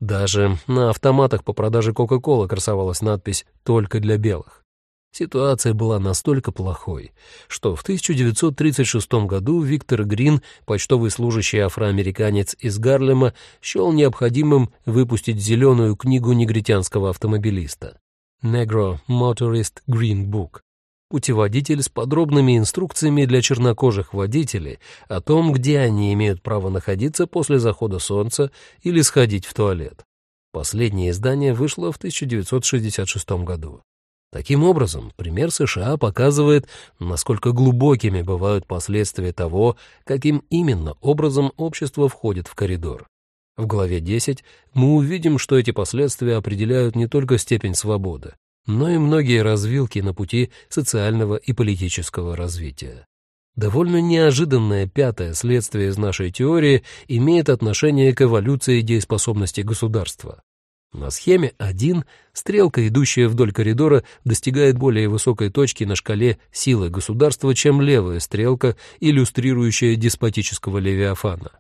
Даже на автоматах по продаже Кока-Колы красовалась надпись «Только для белых». Ситуация была настолько плохой, что в 1936 году Виктор Грин, почтовый служащий афроамериканец из Гарлема, счел необходимым выпустить зеленую книгу негритянского автомобилиста «Negro Motorist Green Book», путеводитель с подробными инструкциями для чернокожих водителей о том, где они имеют право находиться после захода солнца или сходить в туалет. Последнее издание вышло в 1966 году. Таким образом, пример США показывает, насколько глубокими бывают последствия того, каким именно образом общество входит в коридор. В главе 10 мы увидим, что эти последствия определяют не только степень свободы, но и многие развилки на пути социального и политического развития. Довольно неожиданное пятое следствие из нашей теории имеет отношение к эволюции дееспособности государства. На схеме 1 стрелка, идущая вдоль коридора, достигает более высокой точки на шкале силы государства, чем левая стрелка, иллюстрирующая деспотического левиафана.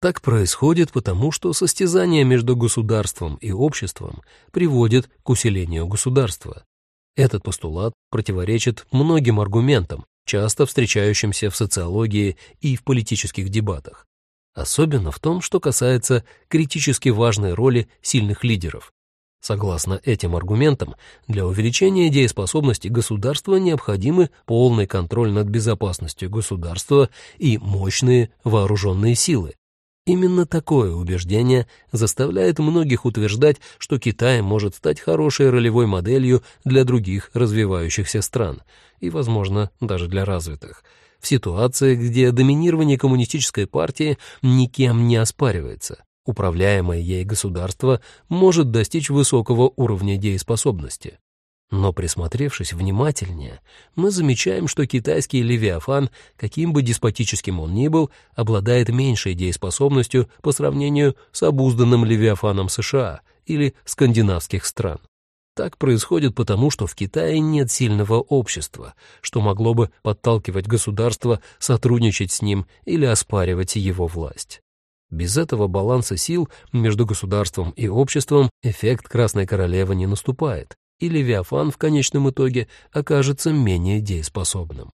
Так происходит потому, что состязание между государством и обществом приводит к усилению государства. Этот постулат противоречит многим аргументам, часто встречающимся в социологии и в политических дебатах, особенно в том, что касается критически важной роли сильных лидеров. Согласно этим аргументам, для увеличения дееспособности государства необходимы полный контроль над безопасностью государства и мощные вооруженные силы, Именно такое убеждение заставляет многих утверждать, что Китай может стать хорошей ролевой моделью для других развивающихся стран и, возможно, даже для развитых, в ситуации, где доминирование коммунистической партии никем не оспаривается, Управляемое ей государство может достичь высокого уровня дееспособности. Но присмотревшись внимательнее, мы замечаем, что китайский левиафан, каким бы деспотическим он ни был, обладает меньшей дееспособностью по сравнению с обузданным левиафаном США или скандинавских стран. Так происходит потому, что в Китае нет сильного общества, что могло бы подталкивать государство сотрудничать с ним или оспаривать его власть. Без этого баланса сил между государством и обществом эффект Красной Королевы не наступает, и Левиафан в конечном итоге окажется менее дееспособным.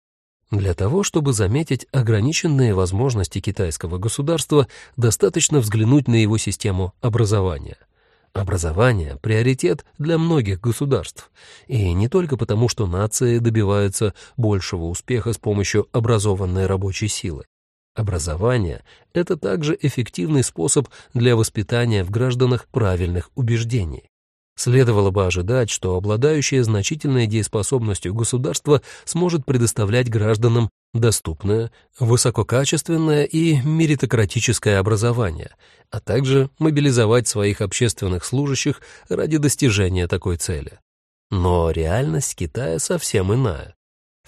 Для того, чтобы заметить ограниченные возможности китайского государства, достаточно взглянуть на его систему образования. Образование – приоритет для многих государств, и не только потому, что нации добиваются большего успеха с помощью образованной рабочей силы. Образование – это также эффективный способ для воспитания в гражданах правильных убеждений. Следовало бы ожидать, что обладающее значительной дееспособностью государство сможет предоставлять гражданам доступное, высококачественное и меритократическое образование, а также мобилизовать своих общественных служащих ради достижения такой цели. Но реальность Китая совсем иная.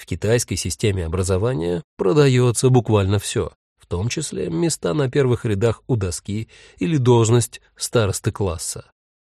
В китайской системе образования продается буквально все, в том числе места на первых рядах у доски или должность старосты класса.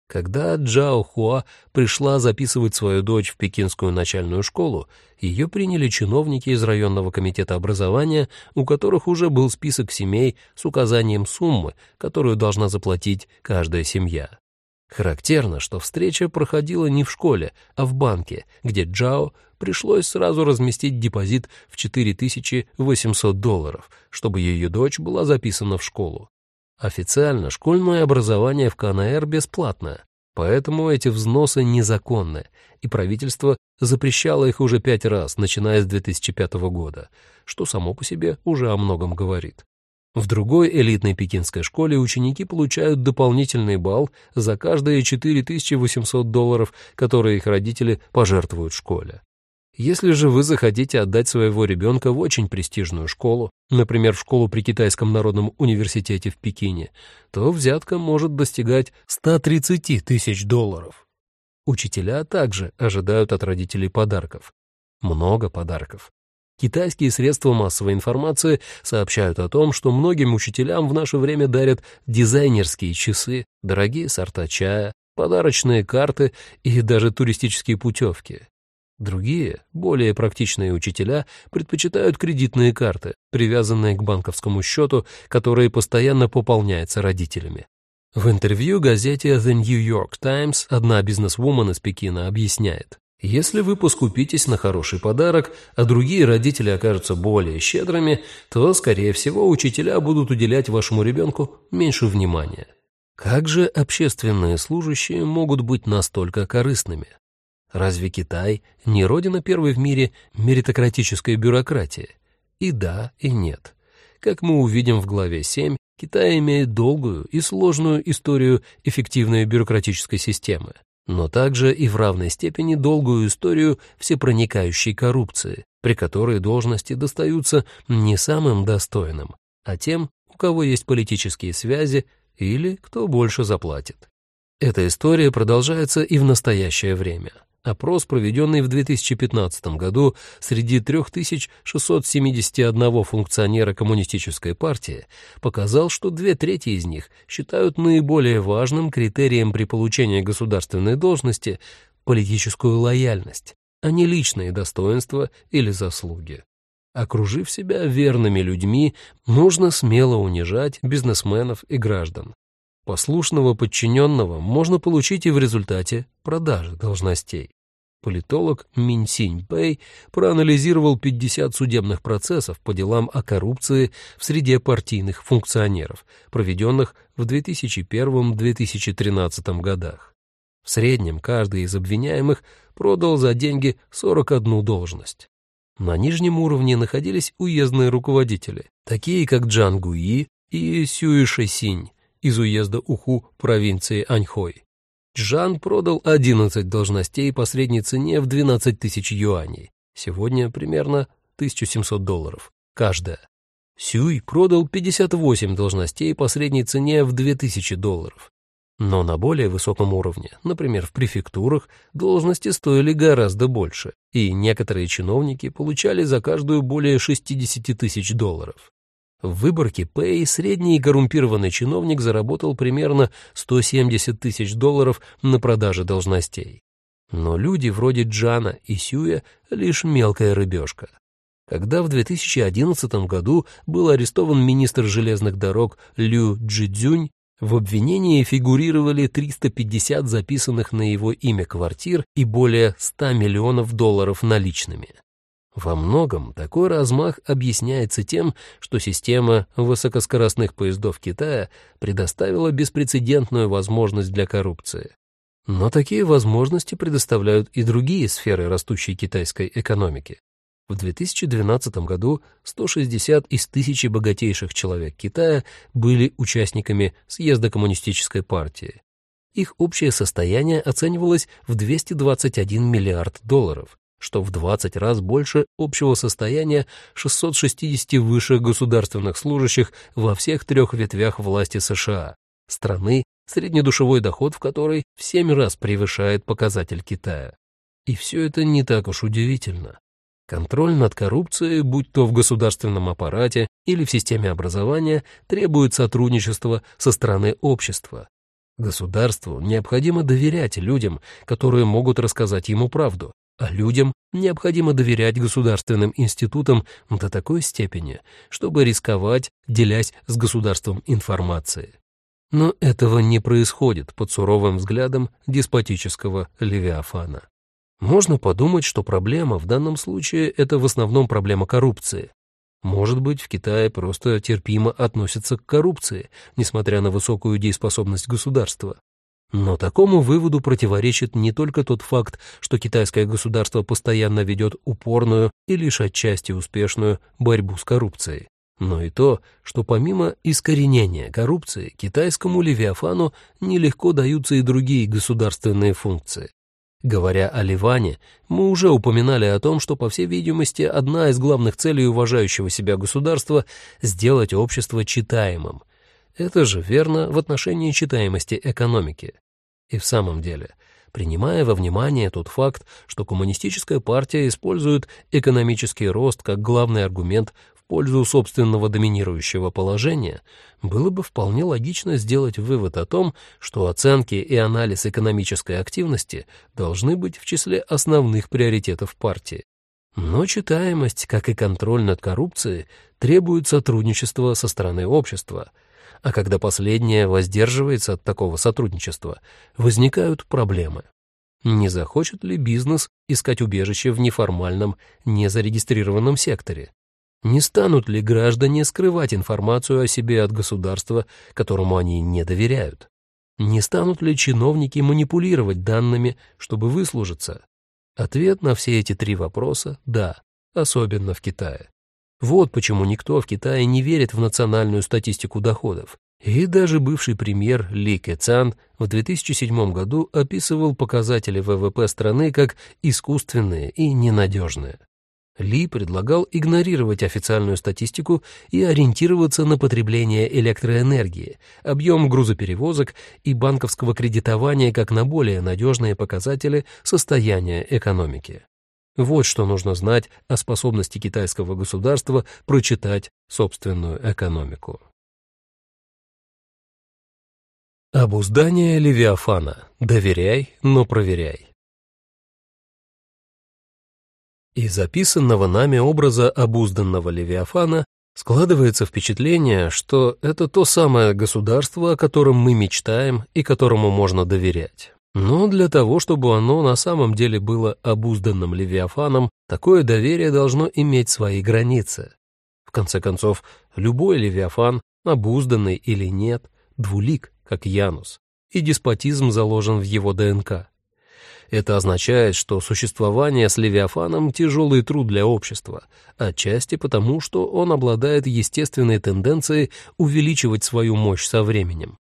Когда Джао Хуа пришла записывать свою дочь в пекинскую начальную школу, ее приняли чиновники из районного комитета образования, у которых уже был список семей с указанием суммы, которую должна заплатить каждая семья. Характерно, что встреча проходила не в школе, а в банке, где Джао пришлось сразу разместить депозит в 4800 долларов, чтобы ее дочь была записана в школу. Официально школьное образование в КНР бесплатное, поэтому эти взносы незаконны, и правительство запрещало их уже пять раз, начиная с 2005 года, что само по себе уже о многом говорит. В другой элитной пекинской школе ученики получают дополнительный балл за каждые 4800 долларов, которые их родители пожертвуют школе. Если же вы захотите отдать своего ребенка в очень престижную школу, например, в школу при Китайском народном университете в Пекине, то взятка может достигать 130 тысяч долларов. Учителя также ожидают от родителей подарков. Много подарков. Китайские средства массовой информации сообщают о том, что многим учителям в наше время дарят дизайнерские часы, дорогие сорта чая, подарочные карты и даже туристические путевки. Другие, более практичные учителя предпочитают кредитные карты, привязанные к банковскому счету, который постоянно пополняется родителями. В интервью газете The New York Times одна бизнесвумен из Пекина объясняет, если вы поскупитесь на хороший подарок, а другие родители окажутся более щедрыми, то, скорее всего, учителя будут уделять вашему ребенку меньше внимания. Как же общественные служащие могут быть настолько корыстными? Разве Китай не родина первой в мире меритократической бюрократии? И да, и нет. Как мы увидим в главе 7, Китай имеет долгую и сложную историю эффективной бюрократической системы, но также и в равной степени долгую историю всепроникающей коррупции, при которой должности достаются не самым достойным, а тем, у кого есть политические связи или кто больше заплатит. Эта история продолжается и в настоящее время. Опрос, проведенный в 2015 году среди 3671 функционера Коммунистической партии, показал, что две трети из них считают наиболее важным критерием при получении государственной должности политическую лояльность, а не личные достоинства или заслуги. Окружив себя верными людьми, нужно смело унижать бизнесменов и граждан. Послушного подчиненного можно получить и в результате продажи должностей. Политолог Минь Синь проанализировал 50 судебных процессов по делам о коррупции в среде партийных функционеров, проведенных в 2001-2013 годах. В среднем каждый из обвиняемых продал за деньги 41 должность. На нижнем уровне находились уездные руководители, такие как Джан Гуи и Сюи Шэсинь, из уезда Уху провинции Аньхой. Джан продал 11 должностей по средней цене в 12 тысяч юаней, сегодня примерно 1700 долларов, каждая. Сюй продал 58 должностей по средней цене в 2000 долларов. Но на более высоком уровне, например, в префектурах, должности стоили гораздо больше, и некоторые чиновники получали за каждую более 60 тысяч долларов. В выборке Пэй средний коррумпированный чиновник заработал примерно 170 тысяч долларов на продаже должностей. Но люди вроде Джана и Сюя — лишь мелкая рыбешка. Когда в 2011 году был арестован министр железных дорог Лю Джидзюнь, в обвинении фигурировали 350 записанных на его имя квартир и более 100 миллионов долларов наличными. Во многом такой размах объясняется тем, что система высокоскоростных поездов Китая предоставила беспрецедентную возможность для коррупции. Но такие возможности предоставляют и другие сферы растущей китайской экономики. В 2012 году 160 из тысячи богатейших человек Китая были участниками съезда Коммунистической партии. Их общее состояние оценивалось в 221 миллиард долларов, что в 20 раз больше общего состояния 660 высших государственных служащих во всех трех ветвях власти США, страны, среднедушевой доход в которой в 7 раз превышает показатель Китая. И все это не так уж удивительно. Контроль над коррупцией, будь то в государственном аппарате или в системе образования, требует сотрудничества со стороны общества. Государству необходимо доверять людям, которые могут рассказать ему правду, а людям необходимо доверять государственным институтам до такой степени, чтобы рисковать, делясь с государством информацией. Но этого не происходит под суровым взглядом деспотического Левиафана. Можно подумать, что проблема в данном случае — это в основном проблема коррупции. Может быть, в Китае просто терпимо относятся к коррупции, несмотря на высокую дееспособность государства. Но такому выводу противоречит не только тот факт, что китайское государство постоянно ведет упорную и лишь отчасти успешную борьбу с коррупцией, но и то, что помимо искоренения коррупции китайскому левиафану нелегко даются и другие государственные функции. Говоря о Ливане, мы уже упоминали о том, что, по всей видимости, одна из главных целей уважающего себя государства — сделать общество читаемым. Это же верно в отношении читаемости экономики. И в самом деле, принимая во внимание тот факт, что коммунистическая партия использует экономический рост как главный аргумент пользу собственного доминирующего положения, было бы вполне логично сделать вывод о том, что оценки и анализ экономической активности должны быть в числе основных приоритетов партии. Но читаемость, как и контроль над коррупцией, требует сотрудничества со стороны общества, а когда последнее воздерживается от такого сотрудничества, возникают проблемы. Не захочет ли бизнес искать убежище в неформальном, незарегистрированном секторе? Не станут ли граждане скрывать информацию о себе от государства, которому они не доверяют? Не станут ли чиновники манипулировать данными, чтобы выслужиться? Ответ на все эти три вопроса – да, особенно в Китае. Вот почему никто в Китае не верит в национальную статистику доходов. И даже бывший премьер Ли Кэцан в 2007 году описывал показатели ВВП страны как искусственные и ненадежные. ли предлагал игнорировать официальную статистику и ориентироваться на потребление электроэнергии, объем грузоперевозок и банковского кредитования как на более надежные показатели состояния экономики. Вот что нужно знать о способности китайского государства прочитать собственную экономику. Обуздание Левиафана. Доверяй, но проверяй. Из записанного нами образа обузданного Левиафана складывается впечатление, что это то самое государство, о котором мы мечтаем и которому можно доверять. Но для того, чтобы оно на самом деле было обузданным Левиафаном, такое доверие должно иметь свои границы. В конце концов, любой Левиафан, обузданный или нет, двулик, как Янус, и деспотизм заложен в его ДНК. Это означает, что существование с Левиафаном – тяжелый труд для общества, отчасти потому, что он обладает естественной тенденцией увеличивать свою мощь со временем.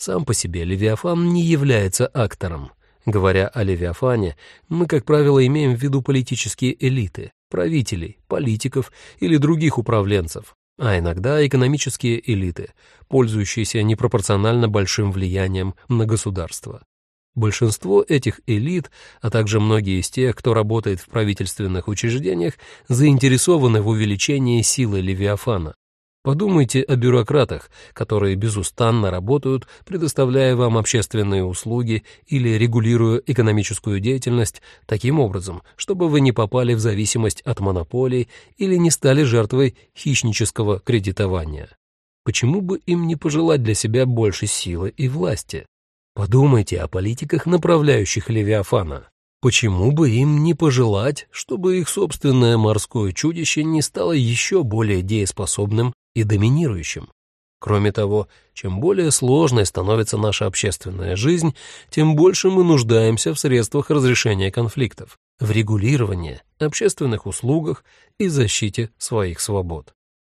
Сам по себе Левиафан не является актором. Говоря о Левиафане, мы, как правило, имеем в виду политические элиты, правителей, политиков или других управленцев, а иногда экономические элиты, пользующиеся непропорционально большим влиянием на государство. Большинство этих элит, а также многие из тех, кто работает в правительственных учреждениях, заинтересованы в увеличении силы Левиафана. Подумайте о бюрократах, которые безустанно работают, предоставляя вам общественные услуги или регулируя экономическую деятельность таким образом, чтобы вы не попали в зависимость от монополий или не стали жертвой хищнического кредитования. Почему бы им не пожелать для себя больше силы и власти? Подумайте о политиках, направляющих Левиафана. Почему бы им не пожелать, чтобы их собственное морское чудище не стало еще более дееспособным и доминирующим? Кроме того, чем более сложной становится наша общественная жизнь, тем больше мы нуждаемся в средствах разрешения конфликтов, в регулировании, общественных услугах и защите своих свобод.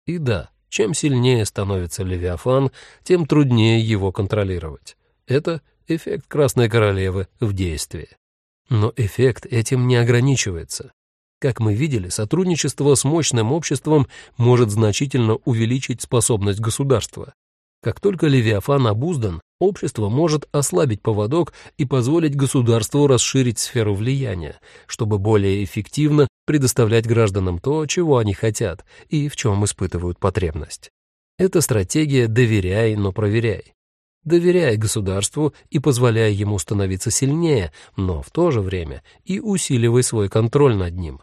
И да, чем сильнее становится Левиафан, тем труднее его контролировать. Это эффект Красной Королевы в действии. Но эффект этим не ограничивается. Как мы видели, сотрудничество с мощным обществом может значительно увеличить способность государства. Как только Левиафан обуздан, общество может ослабить поводок и позволить государству расширить сферу влияния, чтобы более эффективно предоставлять гражданам то, чего они хотят и в чем испытывают потребность. Это стратегия «доверяй, но проверяй» доверяя государству и позволяя ему становиться сильнее, но в то же время и усиливая свой контроль над ним.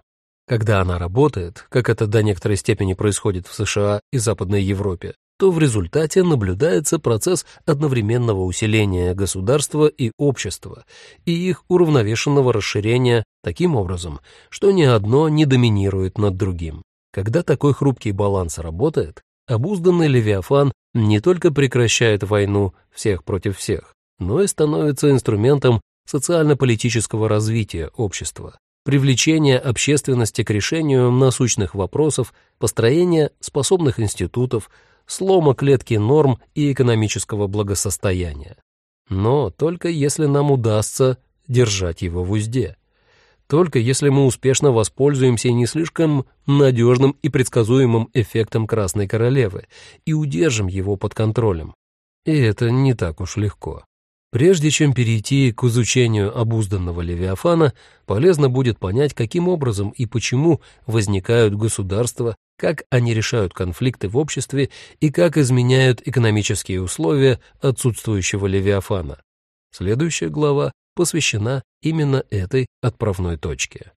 Когда она работает, как это до некоторой степени происходит в США и Западной Европе, то в результате наблюдается процесс одновременного усиления государства и общества и их уравновешенного расширения таким образом, что ни одно не доминирует над другим. Когда такой хрупкий баланс работает, обузданный Левиафан не только прекращает войну всех против всех, но и становится инструментом социально-политического развития общества, привлечения общественности к решению насущных вопросов, построения способных институтов, слома клетки норм и экономического благосостояния. Но только если нам удастся держать его в узде только если мы успешно воспользуемся не слишком надежным и предсказуемым эффектом Красной Королевы и удержим его под контролем. И это не так уж легко. Прежде чем перейти к изучению обузданного Левиафана, полезно будет понять, каким образом и почему возникают государства, как они решают конфликты в обществе и как изменяют экономические условия отсутствующего Левиафана. Следующая глава посвящена именно этой отправной точке.